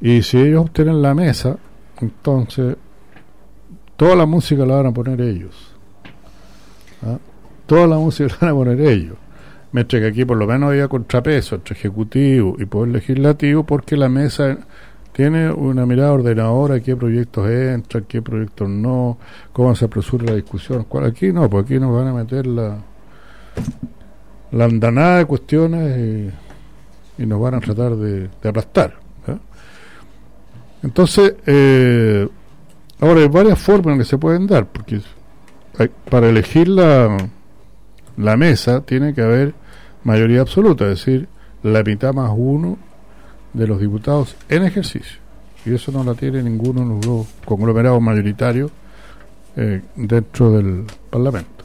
Y si ellos obtienen la mesa, entonces toda la música la van a poner ellos. ¿Ah? Toda la música la van a poner ellos. Mientras que aquí por lo menos había contrapeso entre ejecutivo y poder legislativo porque la mesa tiene una mirada ordenadora, qué proyectos entran, qué proyectos no, cómo se apresura la discusión. Aquí no, pues aquí nos van a meter la, la andanada de cuestiones y, nos van a tratar de, aplastar. Entonces, eh, ahora hay varias formas en que se pueden dar, porque para elegir la, la mesa tiene que haber mayoría absoluta, es decir, la mitad más uno de los diputados en ejercicio. Y eso no la tiene ninguno de los dos conglomerados mayoritarios eh, dentro del Parlamento.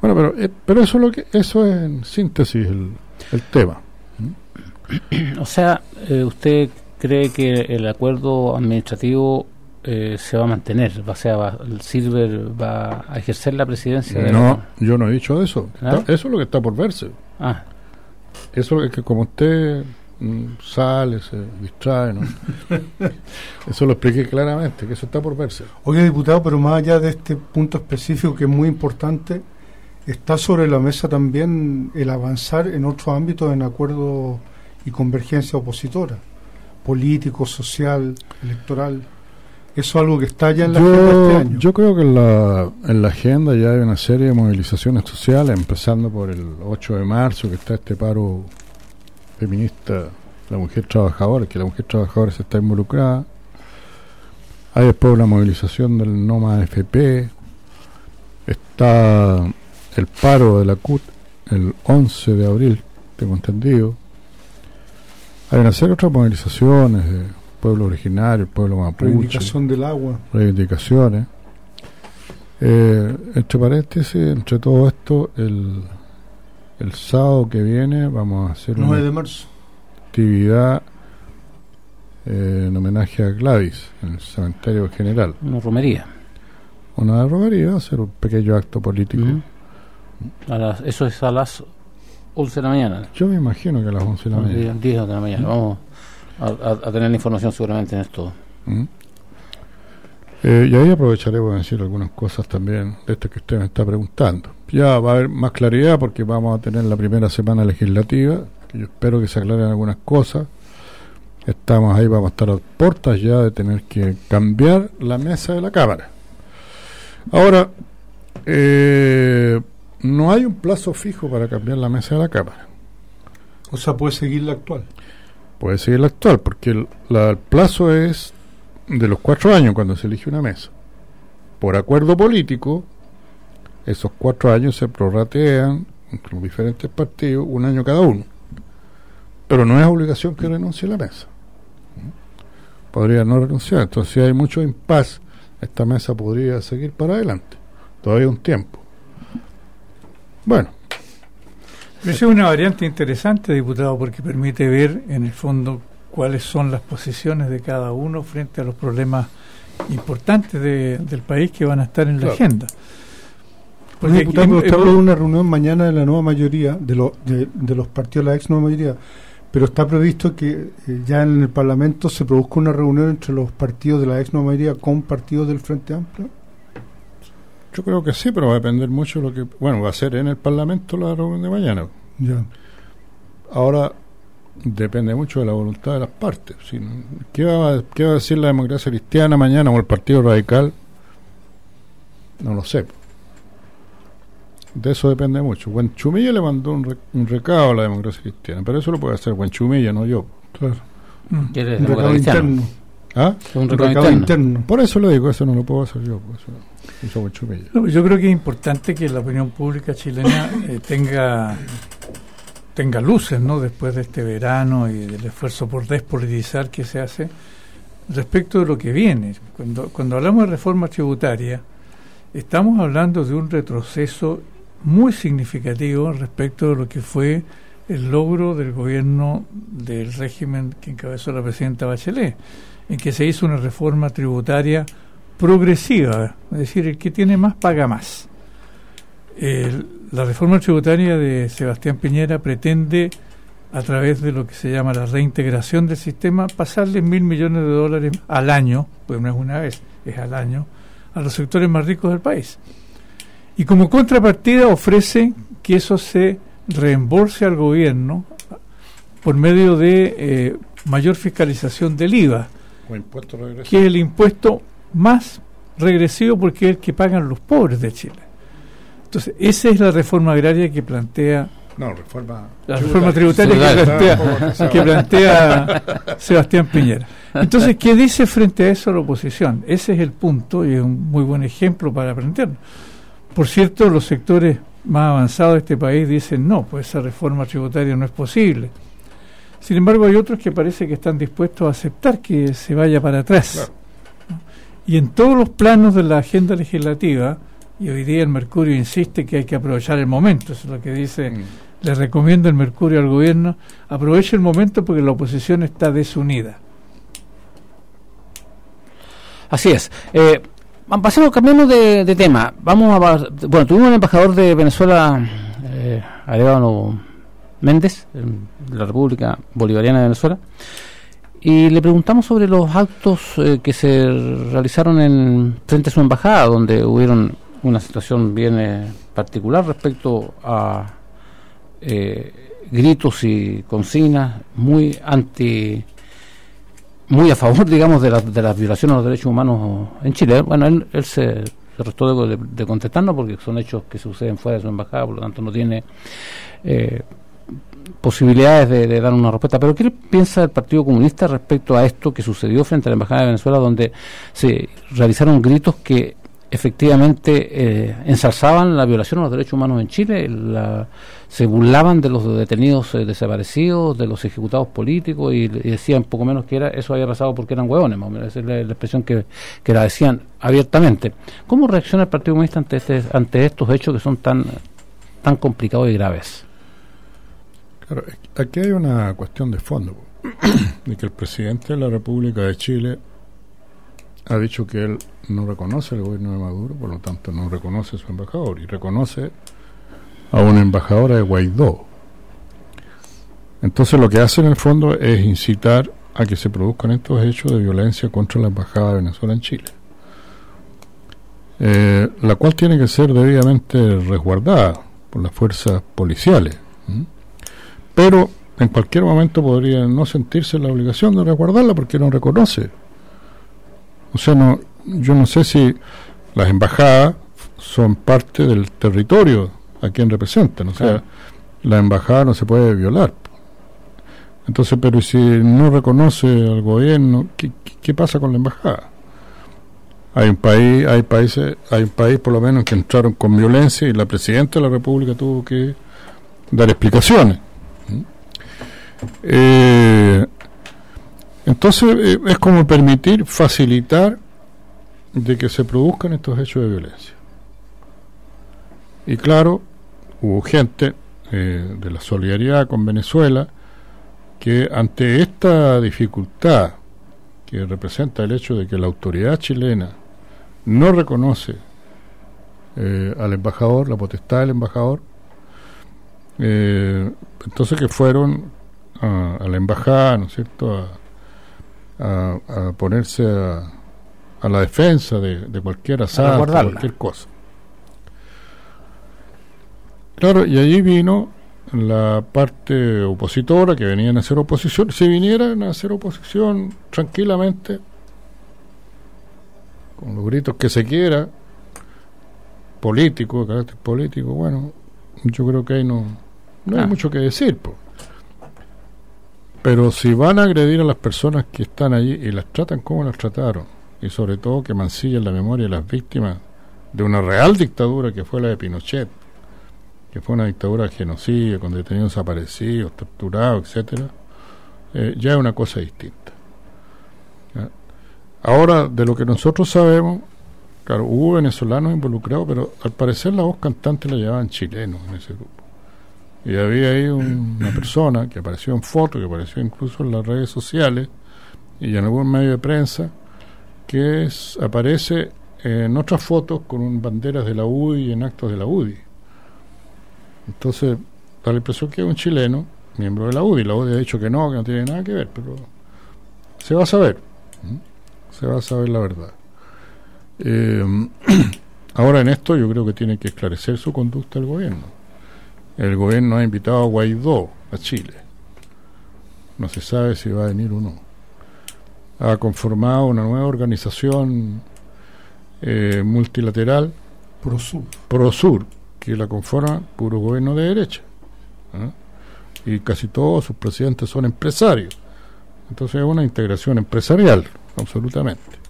Bueno, pero, eh, pero eso, es lo que, eso es en síntesis el, el tema. O sea, eh, ¿usted cree que el acuerdo administrativo se va a mantener? O sea, ¿el Silver va a ejercer la presidencia? No, yo no he dicho eso. ¿Ah? eso es lo que está por verse. Ah. Eso es que como usted sale, se distrae. ¿no? eso lo expliqué claramente, que eso está por verse. Oye, diputado, pero más allá de este punto específico que es muy importante, está sobre la mesa también el avanzar en otros ámbitos en acuerdo y convergencia opositora, político, social, electoral. ¿Eso es algo que está ya en la agenda este año? Yo creo que en la, en la agenda ya hay una serie de movilizaciones sociales, empezando por el 8 de marzo, que está este paro feminista, la mujer trabajadora, que la mujer trabajadora se está involucrada. Hay después una movilización del NOMA FP. Está el paro de la CUT el 11 de abril, tengo entendido. Hay una serie de otras movilizaciones de pueblo originario, pueblo mapuche. Reivindicación del agua. Reivindicaciones. Eh, entre paréntesis, entre todo esto, el el sábado que viene vamos a hacer una de marzo. actividad eh, en homenaje a Gladys en el cementerio general. Una romería. Una romería, va a ser un pequeño acto político. eso es a las 11 de la mañana. Yo me imagino que a las 11 de la mañana. 10 de la mañana. Vamos a, tener la información seguramente en esto. Eh, y ahí aprovecharé para decir algunas cosas también de esto que usted me está preguntando. Ya va a haber más claridad porque vamos a tener la primera semana legislativa, que yo espero que se aclaren algunas cosas. Estamos ahí, vamos a estar a puertas ya de tener que cambiar la mesa de la Cámara. Ahora, eh, no hay un plazo fijo para cambiar la mesa de la Cámara. O sea, puede seguir la actual. Puede seguir la actual, porque el plazo es de los cuatro años cuando se elige una mesa, por acuerdo político, esos cuatro años se prorratean entre los diferentes partidos un año cada uno. Pero no es obligación que renuncie la mesa. Podría no renunciar. Entonces, si hay mucho impas, esta mesa podría seguir para adelante. Todavía un tiempo. Bueno. Es una variante interesante, diputado, porque permite ver en el fondo cuáles son las posiciones de cada uno frente a los problemas importantes del país que van a estar en la agenda. Porque diputado, usted habló de una reunión mañana de la nueva mayoría, de, de, los partidos de la ex nueva mayoría, pero está previsto que eh, ya en el Parlamento se produzca una reunión entre los partidos de la ex nueva mayoría con partidos del Frente Amplio. Yo creo que sí, pero va a depender mucho de lo que. Bueno, va a ser en el Parlamento la reunión de mañana. Ya. Ahora, depende mucho de la voluntad de las partes. ¿qué, va, a decir la democracia cristiana mañana o el Partido Radical? No lo sé. De eso depende mucho. Chumilla le mandó un, recado a la democracia cristiana, pero eso lo puede hacer Chumilla, no yo. Claro. Mm. Un recado interno. ¿Ah? Un recado, interno. Por eso lo digo, eso no lo puedo hacer yo. Eso, yo creo que es importante que la opinión pública chilena eh, tenga tenga luces, ¿no? Después de este verano y del esfuerzo por despolitizar que se hace respecto de lo que viene. Cuando, cuando hablamos de reforma tributaria, estamos hablando de un retroceso muy significativo respecto de lo que fue el logro del gobierno del régimen que encabezó la presidenta Bachelet, en que se hizo una reforma tributaria progresiva, es decir, el que tiene más paga más. El, la reforma tributaria de Sebastián Piñera pretende a través de lo que se llama la reintegración del sistema, pasarle mil millones de dólares al año, pues no es una vez, es al año, a los sectores más ricos del país. Y como contrapartida ofrece que eso se reembolse al gobierno por medio de eh, mayor fiscalización del IVA, que es el impuesto más regresivo porque es el que pagan los pobres de Chile. Entonces, esa es la reforma agraria que plantea no, reforma la reforma tributaria que plantea, Sebastián Piñera. Entonces, ¿qué dice frente a eso la oposición? Ese es el punto y es un muy buen ejemplo para aprender. Por cierto, los sectores más avanzados de este país dicen no, pues esa reforma tributaria no es posible. Sin embargo, hay otros que parece que están dispuestos a aceptar que se vaya para atrás. Y en todos los planos de la agenda legislativa, y hoy día el Mercurio insiste que hay que aprovechar el momento, eso es lo que dice, mm. le recomienda el Mercurio al gobierno, aproveche el momento porque la oposición está desunida. Así es. Eh, pasemos, cambiemos de, de, tema. Vamos a, bueno, tuvimos un embajador de Venezuela, eh, Méndez, en la República Bolivariana de Venezuela, y le preguntamos sobre los actos eh, que se realizaron en frente a su embajada, donde hubieron una situación bien eh, particular respecto a eh, gritos y consignas muy anti muy a favor digamos de, de las violaciones a los derechos humanos en Chile bueno él, él se, restó de, de, contestarnos porque son hechos que suceden fuera de su embajada por lo tanto no tiene eh, posibilidades de, dar una respuesta. Pero ¿qué piensa el Partido Comunista respecto a esto que sucedió frente a la Embajada de Venezuela, donde se realizaron gritos que efectivamente eh, ensalzaban la violación a los derechos humanos en Chile, se burlaban de los detenidos eh, desaparecidos, de los ejecutados políticos y, decían poco menos que era eso había pasado porque eran hueones, es la, expresión que, la decían abiertamente. ¿Cómo reacciona el Partido Comunista ante, este, ante estos hechos que son tan, tan complicados y graves? Claro, aquí hay una cuestión de fondo, de que el presidente de la República de Chile ha dicho que él no reconoce el gobierno de Maduro, por lo tanto no reconoce a su embajador, y reconoce a una embajadora de Guaidó. Entonces lo que hace en el fondo es incitar a que se produzcan estos hechos de violencia contra la embajada de Venezuela en Chile, eh, la cual tiene que ser debidamente resguardada por las fuerzas policiales pero en cualquier momento podría no sentirse la obligación de resguardarla porque no reconoce. O sea, no, yo no sé si las embajadas son parte del territorio a quien representan. O sea, la embajada no se puede violar. Entonces, pero si no reconoce al gobierno, ¿qué, qué pasa con la embajada? Hay un país, hay países, hay un país por lo menos que entraron con violencia y la presidenta de la República tuvo que dar explicaciones. Eh, entonces eh, es como permitir, facilitar de que se produzcan estos hechos de violencia. Y claro, hubo gente eh, de la solidaridad con Venezuela que ante esta dificultad que representa el hecho de que la autoridad chilena no reconoce al embajador, la potestad del embajador, entonces que fueron a, la embajada, ¿no es cierto?, a, a, ponerse a, la defensa de, cualquier asalto, cualquier cosa. Claro, y allí vino la parte opositora que venían a hacer oposición. Si vinieran a hacer oposición tranquilamente, con los gritos que se quiera, político, de carácter político, bueno, yo creo que ahí no, no hay ah. mucho que decir. Pues. Pero si van a agredir a las personas que están allí y las tratan como las trataron, y sobre todo que mancillan la memoria de las víctimas de una real dictadura que fue la de Pinochet, que fue una dictadura de genocidio, con detenidos desaparecidos, torturados, etcétera, eh, ya es una cosa distinta. Ahora, de lo que nosotros sabemos, claro, hubo venezolanos involucrados, pero al parecer la voz cantante la llevaban chilenos en ese grupo. Y había ahí una persona que apareció en foto, que apareció incluso en las redes sociales y en algún medio de prensa, que aparece en otras fotos con banderas de la UDI en actos de la UDI. Entonces, da la impresión que es un chileno miembro de la UDI. La UDI ha dicho que no, que no tiene nada que ver, pero se va a saber. Se va a saber la verdad. Eh, ahora en esto yo creo que tiene que esclarecer su conducta el gobierno. El gobierno ha invitado a Guaidó a Chile. No se sabe si va a venir o no. Ha conformado una nueva organización eh, multilateral. Prosur. Prosur, que la conforma puro gobierno de derecha. ¿ah? Y casi todos sus presidentes son empresarios. Entonces es una integración empresarial, absolutamente.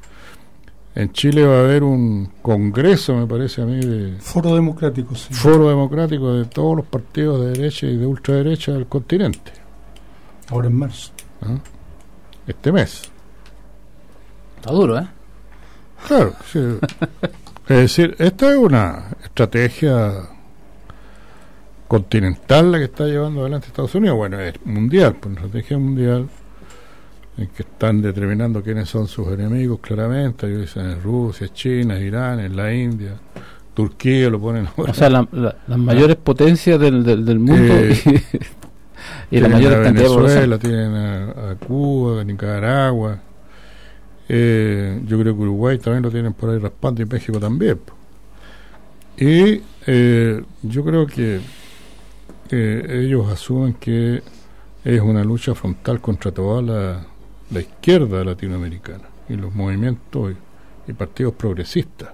En Chile va a haber un congreso, me parece a mí, de... Foro democrático, sí. Foro democrático de todos los partidos de derecha y de ultraderecha del continente. Ahora en marzo. ¿ah? Este mes. Está duro, ¿eh? Claro, sí. es decir, esta es una estrategia continental la que está llevando adelante Estados Unidos. Bueno, es mundial, pues una estrategia mundial en que están determinando quiénes son sus enemigos claramente. Ellos dicen en Rusia, China, Irán, en la India, Turquía lo ponen ahora. O sea, la- la- las mayores potencias del, del, del mundo Eh, y, y la tienen mayor a de. Venezuela, tienen a, a Cuba, a Nicaragua. Eh, yo creo que Uruguay también lo tienen por ahí raspando y México también. Y eh, yo creo que eh, ellos asumen que es una lucha frontal contra toda la, izquierda latinoamericana y los movimientos y, y partidos progresistas.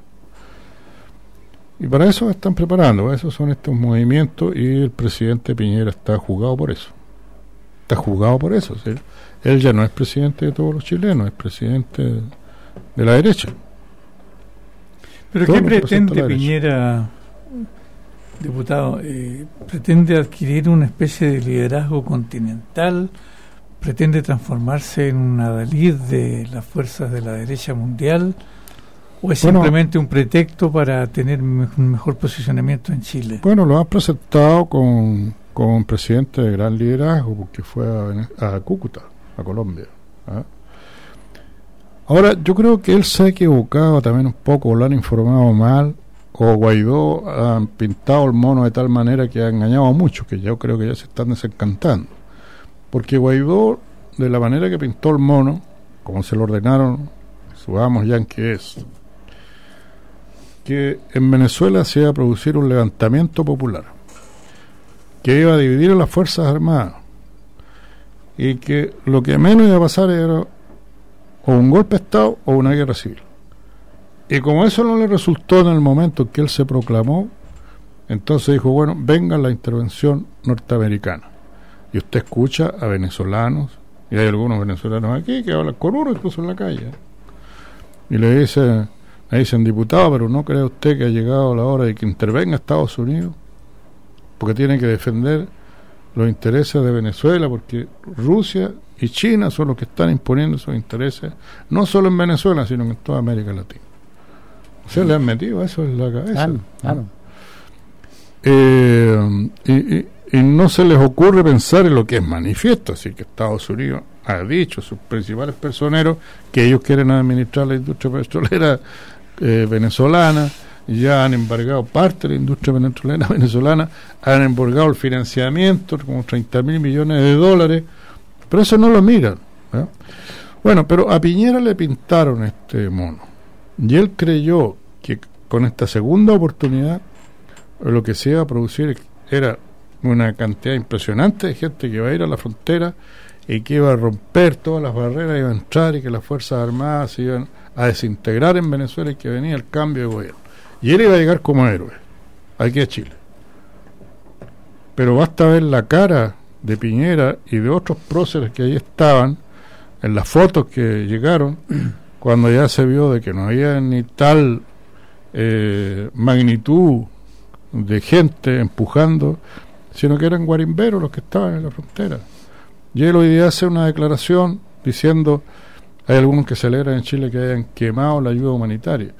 Y para eso están preparando, para eso son estos movimientos y el presidente Piñera está jugado por eso. Está jugado por eso. ¿sí? Él ya no es presidente de todos los chilenos, es presidente de la derecha. ¿Pero qué pretende. Piñera, diputado? Eh, ¿Pretende adquirir una especie de liderazgo continental? ¿Pretende transformarse en un adalid de las fuerzas de la derecha mundial? ¿O es Bueno. simplemente un pretexto para tener me- un mejor posicionamiento en Chile? Bueno, lo han presentado con, con un presidente de gran liderazgo, porque fue a, a Cúcuta, Colombia. ¿ah? Ahora, yo creo que él se ha equivocado también un poco, lo han informado mal, o Guaidó han pintado el mono de tal manera que ha engañado a muchos, que yo creo que ya se están desencantando. Porque Guaidó, de la manera que pintó el mono, como se lo ordenaron su amo Yankee es, que en Venezuela se iba a producir un levantamiento popular, que iba a dividir a las Fuerzas Armadas, y que lo que menos iba a pasar era o un golpe de Estado o una guerra civil. Y como eso no le resultó en el momento en que él se proclamó, entonces dijo, bueno, venga la intervención norteamericana. Y usted escucha a venezolanos, y hay algunos venezolanos aquí que hablan con uno incluso en la calle, y le dice, le dicen, diputado, pero ¿no cree usted que ha llegado la hora de que intervenga Estados Unidos? Porque tiene que defender los intereses de Venezuela, porque Rusia y China son los que están imponiendo sus intereses, no solo en Venezuela, sino en toda América Latina. Se le han metido eso en la cabeza. Claro, claro. Eh, y, y- y no se les ocurre pensar en lo que es manifiesto, así que Estados Unidos ha dicho a sus principales personeros que ellos quieren administrar la industria petrolera eh, venezolana, ya han embargado parte de la industria petrolera venezolana, han embargado el financiamiento, como 30 mil millones de dólares, pero eso no lo miran. ¿eh? Bueno, pero a Piñera le pintaron este mono, y él creyó que con esta segunda oportunidad lo que se iba a producir era una cantidad impresionante de gente que iba a ir a la frontera y que iba a romper todas las barreras, iba a entrar y que las Fuerzas Armadas se iban a desintegrar en Venezuela y que venía el cambio de gobierno. Y él iba a llegar como héroe, aquí a Chile. Pero basta ver la cara de Piñera y de otros próceres que ahí estaban, en las fotos que llegaron, cuando ya se vio de que no había ni tal eh, magnitud de gente empujando, sino que eran guarimberos los que estaban en la frontera. Y él hoy día hace una declaración diciendo, hay algunos que celebran en Chile que hayan quemado la ayuda humanitaria.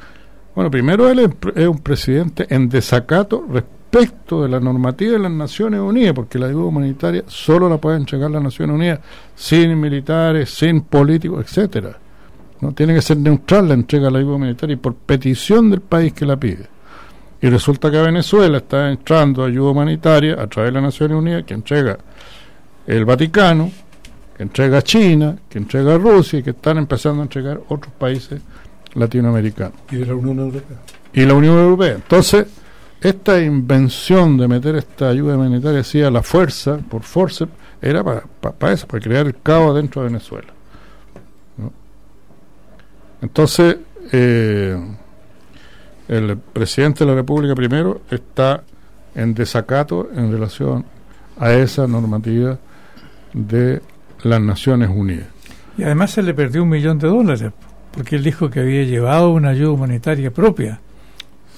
Bueno, primero él es, un presidente en desacato respecto de la normativa de las Naciones Unidas, porque la ayuda humanitaria solo la puede entregar las Naciones Unidas sin militares, sin políticos, etcétera. No tiene que ser neutral la entrega de la ayuda humanitaria y por petición del país que la pide. Y resulta que Venezuela está entrando ayuda humanitaria a través de las Naciones Unidas, que entrega el Vaticano, que entrega China, que entrega Rusia y que están empezando a entregar otros países latinoamericanos. Y de la Unión Europea. Y la Unión Europea. Entonces, esta invención de meter esta ayuda humanitaria así a la fuerza, por force, era para, eso, para crear el caos dentro de Venezuela. Entonces, eh, el presidente de la República primero está en desacato en relación a esa normativa de las Naciones Unidas. Y además se le perdió un millón de dólares, porque él dijo que había llevado una ayuda humanitaria propia.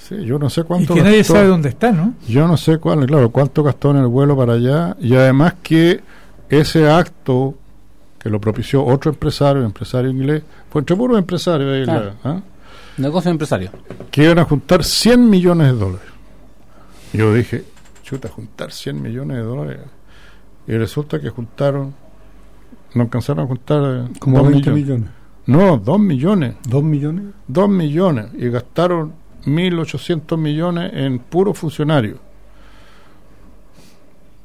Sí, yo no sé cuánto. Y que nadie sabe dónde está, ¿no? Yo no sé cuál, claro, cuánto gastó en el vuelo para allá, y además que ese acto que lo propició otro empresario, empresario inglés, fue entre puros empresarios. Claro. ¿ah? Negocio empresario. Que iban a juntar 100 millones de dólares. Yo dije, chuta, juntar 100 millones de dólares. Y resulta que juntaron, no alcanzaron a juntar. Eh, Como 20 millones. No, 2 millones. ¿2 millones? 2 millones. Y gastaron 1.800 millones en puros funcionarios.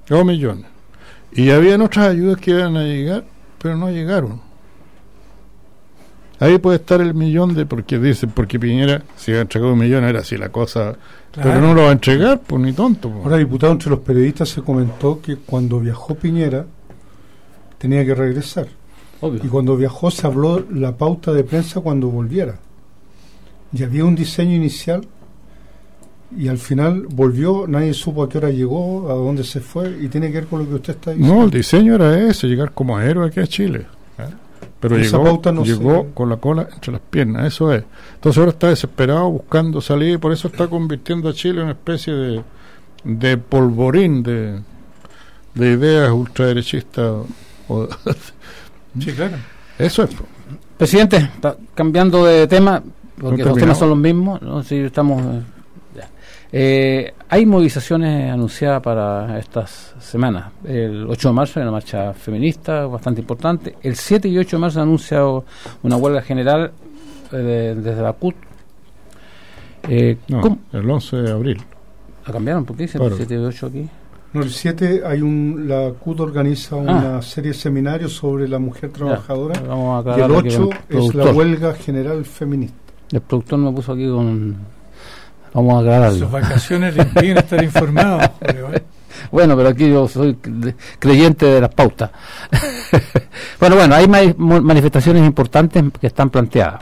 2 millones. Y habían otras ayudas que iban a llegar, pero no llegaron. Ahí puede estar el millón de, porque dicen, porque Piñera, si ha entregado un millón, era así la cosa, pero no lo va a entregar, pues ni tonto. Pues. Ahora, diputado, entre los periodistas se comentó que cuando viajó Piñera tenía que regresar. Y cuando viajó se habló la pauta de prensa cuando volviera. Y había un diseño inicial y al final volvió, nadie supo a qué hora llegó, a dónde se fue y tiene que ver con lo que usted está diciendo. No, el diseño era ese, llegar como héroe aquí a Chile. ¿eh? Pero llegó, llegó con la cola entre las piernas, eso es. Entonces ahora está desesperado buscando salir y por eso está convirtiendo a Chile en una especie de, de polvorín de, de ideas ultraderechistas. sí, claro. Eso es. Presidente, cambiando de tema, porque los temas son los mismos, ¿no? si estamos... Eh, eh, hay movilizaciones anunciadas para estas semanas. El 8 de marzo hay una marcha feminista bastante importante. El 7 y 8 de marzo anuncia una huelga general eh, desde la CUT. Eh, no, el 11 de abril. ¿La cambiaron? ¿Por qué el 7 y 8 aquí? No, el 7 hay un, la CUT organiza ah. una serie de seminarios sobre la mujer trabajadora. y el 8 es la huelga general feminista. El productor me puso aquí con Vamos a aclararlo. Sus vacaciones le impiden estar informado. bueno, pero aquí yo soy creyente de las pautas. bueno, bueno, hay manifestaciones importantes que están planteadas.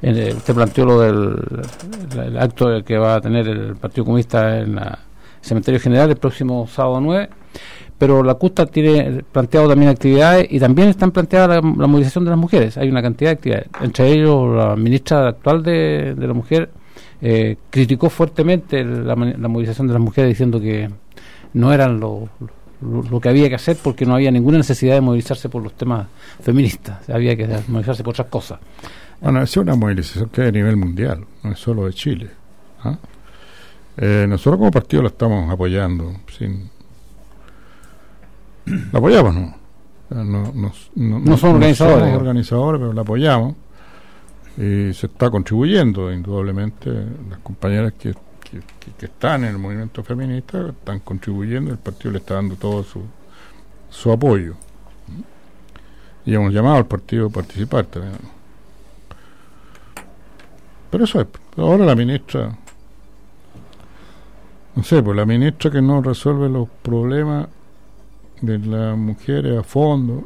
Usted planteó lo del acto que va a tener el Partido Comunista en el Cementerio General el próximo sábado 9 pero la CUSTA tiene planteado también actividades y también están planteadas la, movilización de las mujeres. Hay una cantidad de actividades, entre ellos la ministra actual de, la mujer, eh, criticó fuertemente la, movilización de las mujeres diciendo que no eran lo, lo, que había que hacer porque no había ninguna necesidad de movilizarse por los temas feministas, había que movilizarse por otras cosas. Bueno, es una movilización que es a nivel mundial, no es solo de Chile. ¿ah? Eh, nosotros como partido la estamos apoyando, sin... La apoyamos, ¿no? No, no, son organizadores. organizadores, pero la apoyamos y se está contribuyendo, indudablemente, las compañeras que, que, están en el movimiento feminista están contribuyendo, el partido le está dando todo su, su apoyo. Y hemos llamado al partido a participar también. Pero eso es, ahora la ministra, no sé, pues la ministra que no resuelve los problemas de las mujeres a fondo,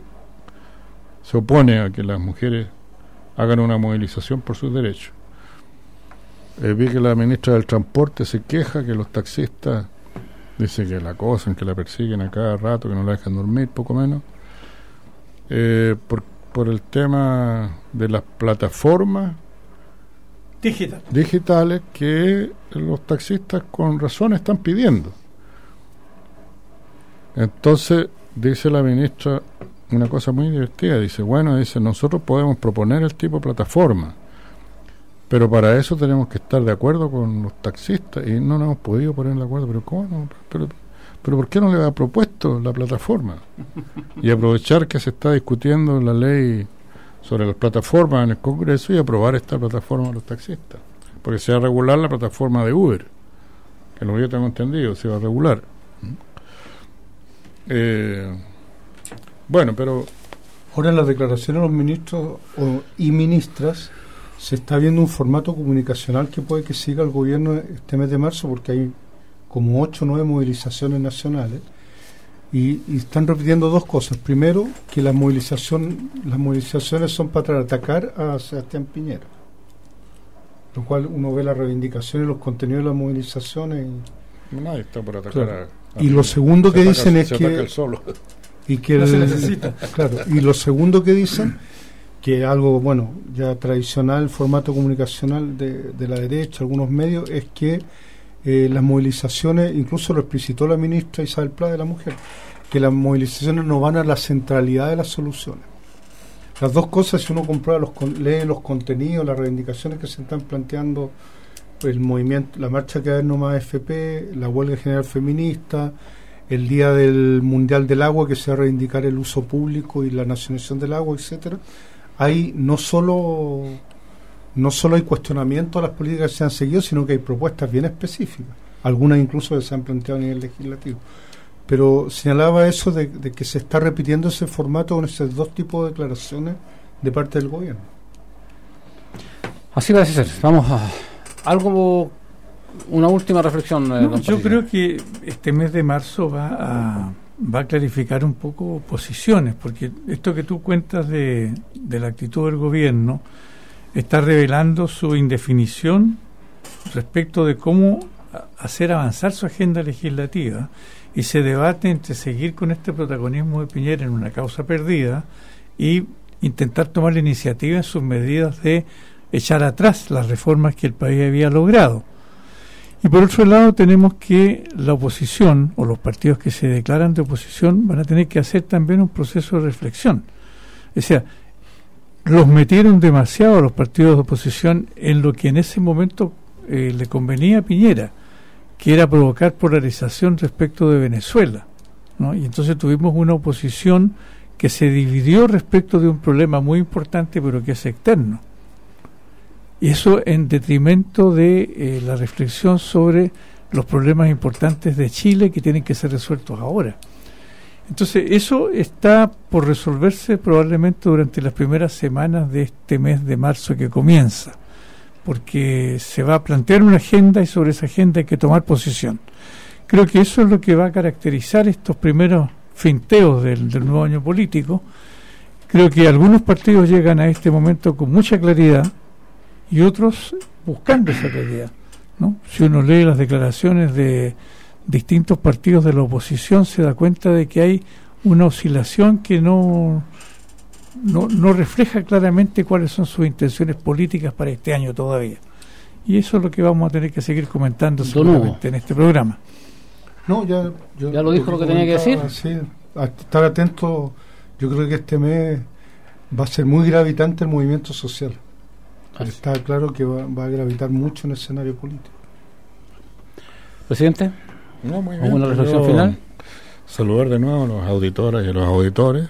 se opone a que las mujeres hagan una movilización por sus derechos. Eh, vi que la ministra del Transporte se queja que los taxistas dice que la acosan, que la persiguen a cada rato, que no la dejan dormir, poco menos, eh, por, por el tema de las plataformas digitales que los taxistas con razón están pidiendo. Entonces, dice la ministra, una cosa muy divertida. Dice, bueno, dice, nosotros podemos proponer el tipo de plataforma, pero para eso tenemos que estar de acuerdo con los taxistas y no nos hemos podido poner de acuerdo. Pero ¿cómo no? Pero, pero ¿por qué no le ha propuesto la plataforma? Y aprovechar que se está discutiendo la ley sobre las plataformas en el Congreso y aprobar esta plataforma a los taxistas. Porque se va a regular la plataforma de Uber, que lo que yo tengo entendido, se va a regular. Eh, Bueno, pero Ahora en las declaraciones de los ministros y ministras se está viendo un formato comunicacional que puede que siga el gobierno este mes de marzo porque hay como ocho o nueve movilizaciones nacionales y, y están repitiendo dos cosas. Primero, que la movilización, las movilizaciones son para atacar a Sebastián Piñera, lo cual uno ve la reivindicación y los contenidos de las movilizaciones. y- nadie está por atacar Claro. a, a Y lo segundo Se que ataca- dicen es se que- ataca él solo. y que No se el- necesita. claro y lo segundo que dicen que algo bueno ya tradicional formato comunicacional de, de la derecha algunos medios es que eh, las movilizaciones incluso lo explicitó la ministra Isabel Pla de la mujer que las movilizaciones no van a la centralidad de las soluciones las dos cosas si uno comprueba los lee los contenidos las reivindicaciones que se están planteando el movimiento la marcha que va a haber no más FP la huelga general feminista el día del Mundial del Agua, que se va a reivindicar el uso público y la nacionalización del agua, etcétera, hay no solo no solo hay cuestionamiento a las políticas que se han seguido, sino que hay propuestas bien específicas, algunas incluso que se han planteado a nivel legislativo. Pero señalaba eso de, de que se está repitiendo ese formato con esos dos tipos de declaraciones de parte del gobierno. Así parece ser. Vamos a algo, una última reflexión. eh, No, don yo Patricio. creo que este mes de marzo va a, va a clarificar un poco posiciones, porque esto que tú cuentas de, de la actitud del gobierno está revelando su indefinición respecto de cómo hacer avanzar su agenda legislativa y se debate entre seguir con este protagonismo de Piñera en una causa perdida y intentar tomar la iniciativa en sus medidas de echar atrás las reformas que el país había logrado. Y por otro lado tenemos que la oposición o los partidos que se declaran de oposición van a tener que hacer también un proceso de reflexión. O sea, los metieron demasiado a los partidos de oposición en lo que en ese momento eh, le convenía a Piñera, que era provocar polarización respecto de Venezuela. ¿no? Y entonces tuvimos una oposición que se dividió respecto de un problema muy importante, pero que es externo. Y eso en detrimento de eh, la reflexión sobre los problemas importantes de Chile que tienen que ser resueltos ahora. Entonces, eso está por resolverse probablemente durante las primeras semanas de este mes de marzo que comienza, porque se va a plantear una agenda y sobre esa agenda hay que tomar posición. Creo que eso es lo que va a caracterizar estos primeros finteos del, nuevo año político. Creo que algunos partidos llegan a este momento con mucha claridad y otros buscando esa claridad. ¿no? Si uno lee las declaraciones de distintos partidos de la oposición, se da cuenta de que hay una oscilación que no, no, no refleja claramente cuáles son sus intenciones políticas para este año todavía. Y eso es lo que vamos a tener que seguir comentando seguramente en este programa. No, ya, yo- ¿Ya lo dijo lo que tenía que comentaba, Sí, a estar atento. Yo creo que este mes va a ser muy gravitante el movimiento social. Está claro que va, va a gravitar mucho en el escenario político. Presidente, No, muy bien. ¿alguna reflexión final? Saludar de nuevo a los auditores y a los auditores.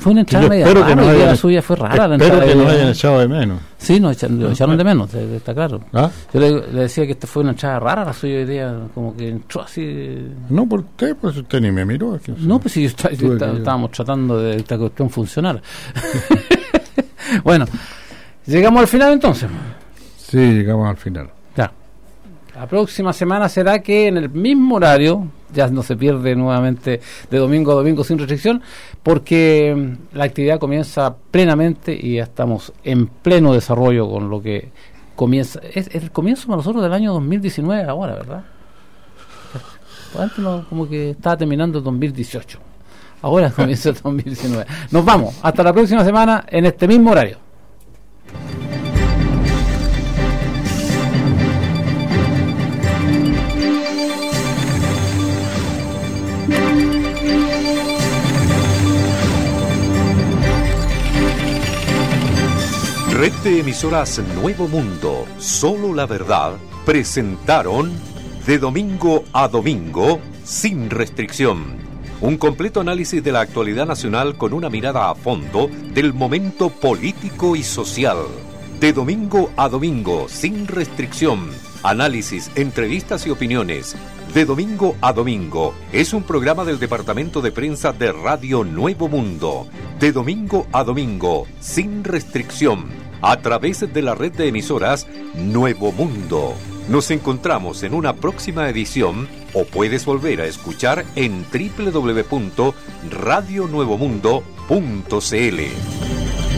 Fue una entrada media que rara, no hayan- la suya fue rara. la Espero que nos hayan echado de menos. Sí, nos echaron de menos, está claro. ¿Ah? Yo le, le decía que esta fue una entrada rara la suya hoy día, como que entró así... No, ¿por qué? Pues usted ni me miró. que- No, pues sí, está- está- estábamos tratando de esta cuestión funcionara. bueno, llegamos al final entonces. Sí, llegamos al final. Ya. La próxima semana será que en el mismo horario, ya no se pierde nuevamente de domingo a domingo sin restricción, porque mm, la actividad comienza plenamente y ya estamos en pleno desarrollo con lo que comienza. Es el comienzo para nosotros del año 2019 ahora, ¿verdad? Antes como que estaba terminando el 2018. Ahora comienza el 2019. Nos vamos. Hasta la próxima semana en este mismo horario. Red de emisoras Nuevo Mundo, solo la verdad, presentaron de domingo a domingo, sin restricción. Un completo análisis de la actualidad nacional con una mirada a fondo del momento político y social. De domingo a domingo, sin restricción. Análisis, entrevistas y opiniones. De domingo a domingo es un programa del Departamento de Prensa de Radio Nuevo Mundo. De domingo a domingo, sin restricción, a través de la red de emisoras Nuevo Mundo. Nos encontramos en una próxima edición o puedes volver a escuchar en www.radionuevomundo.cl.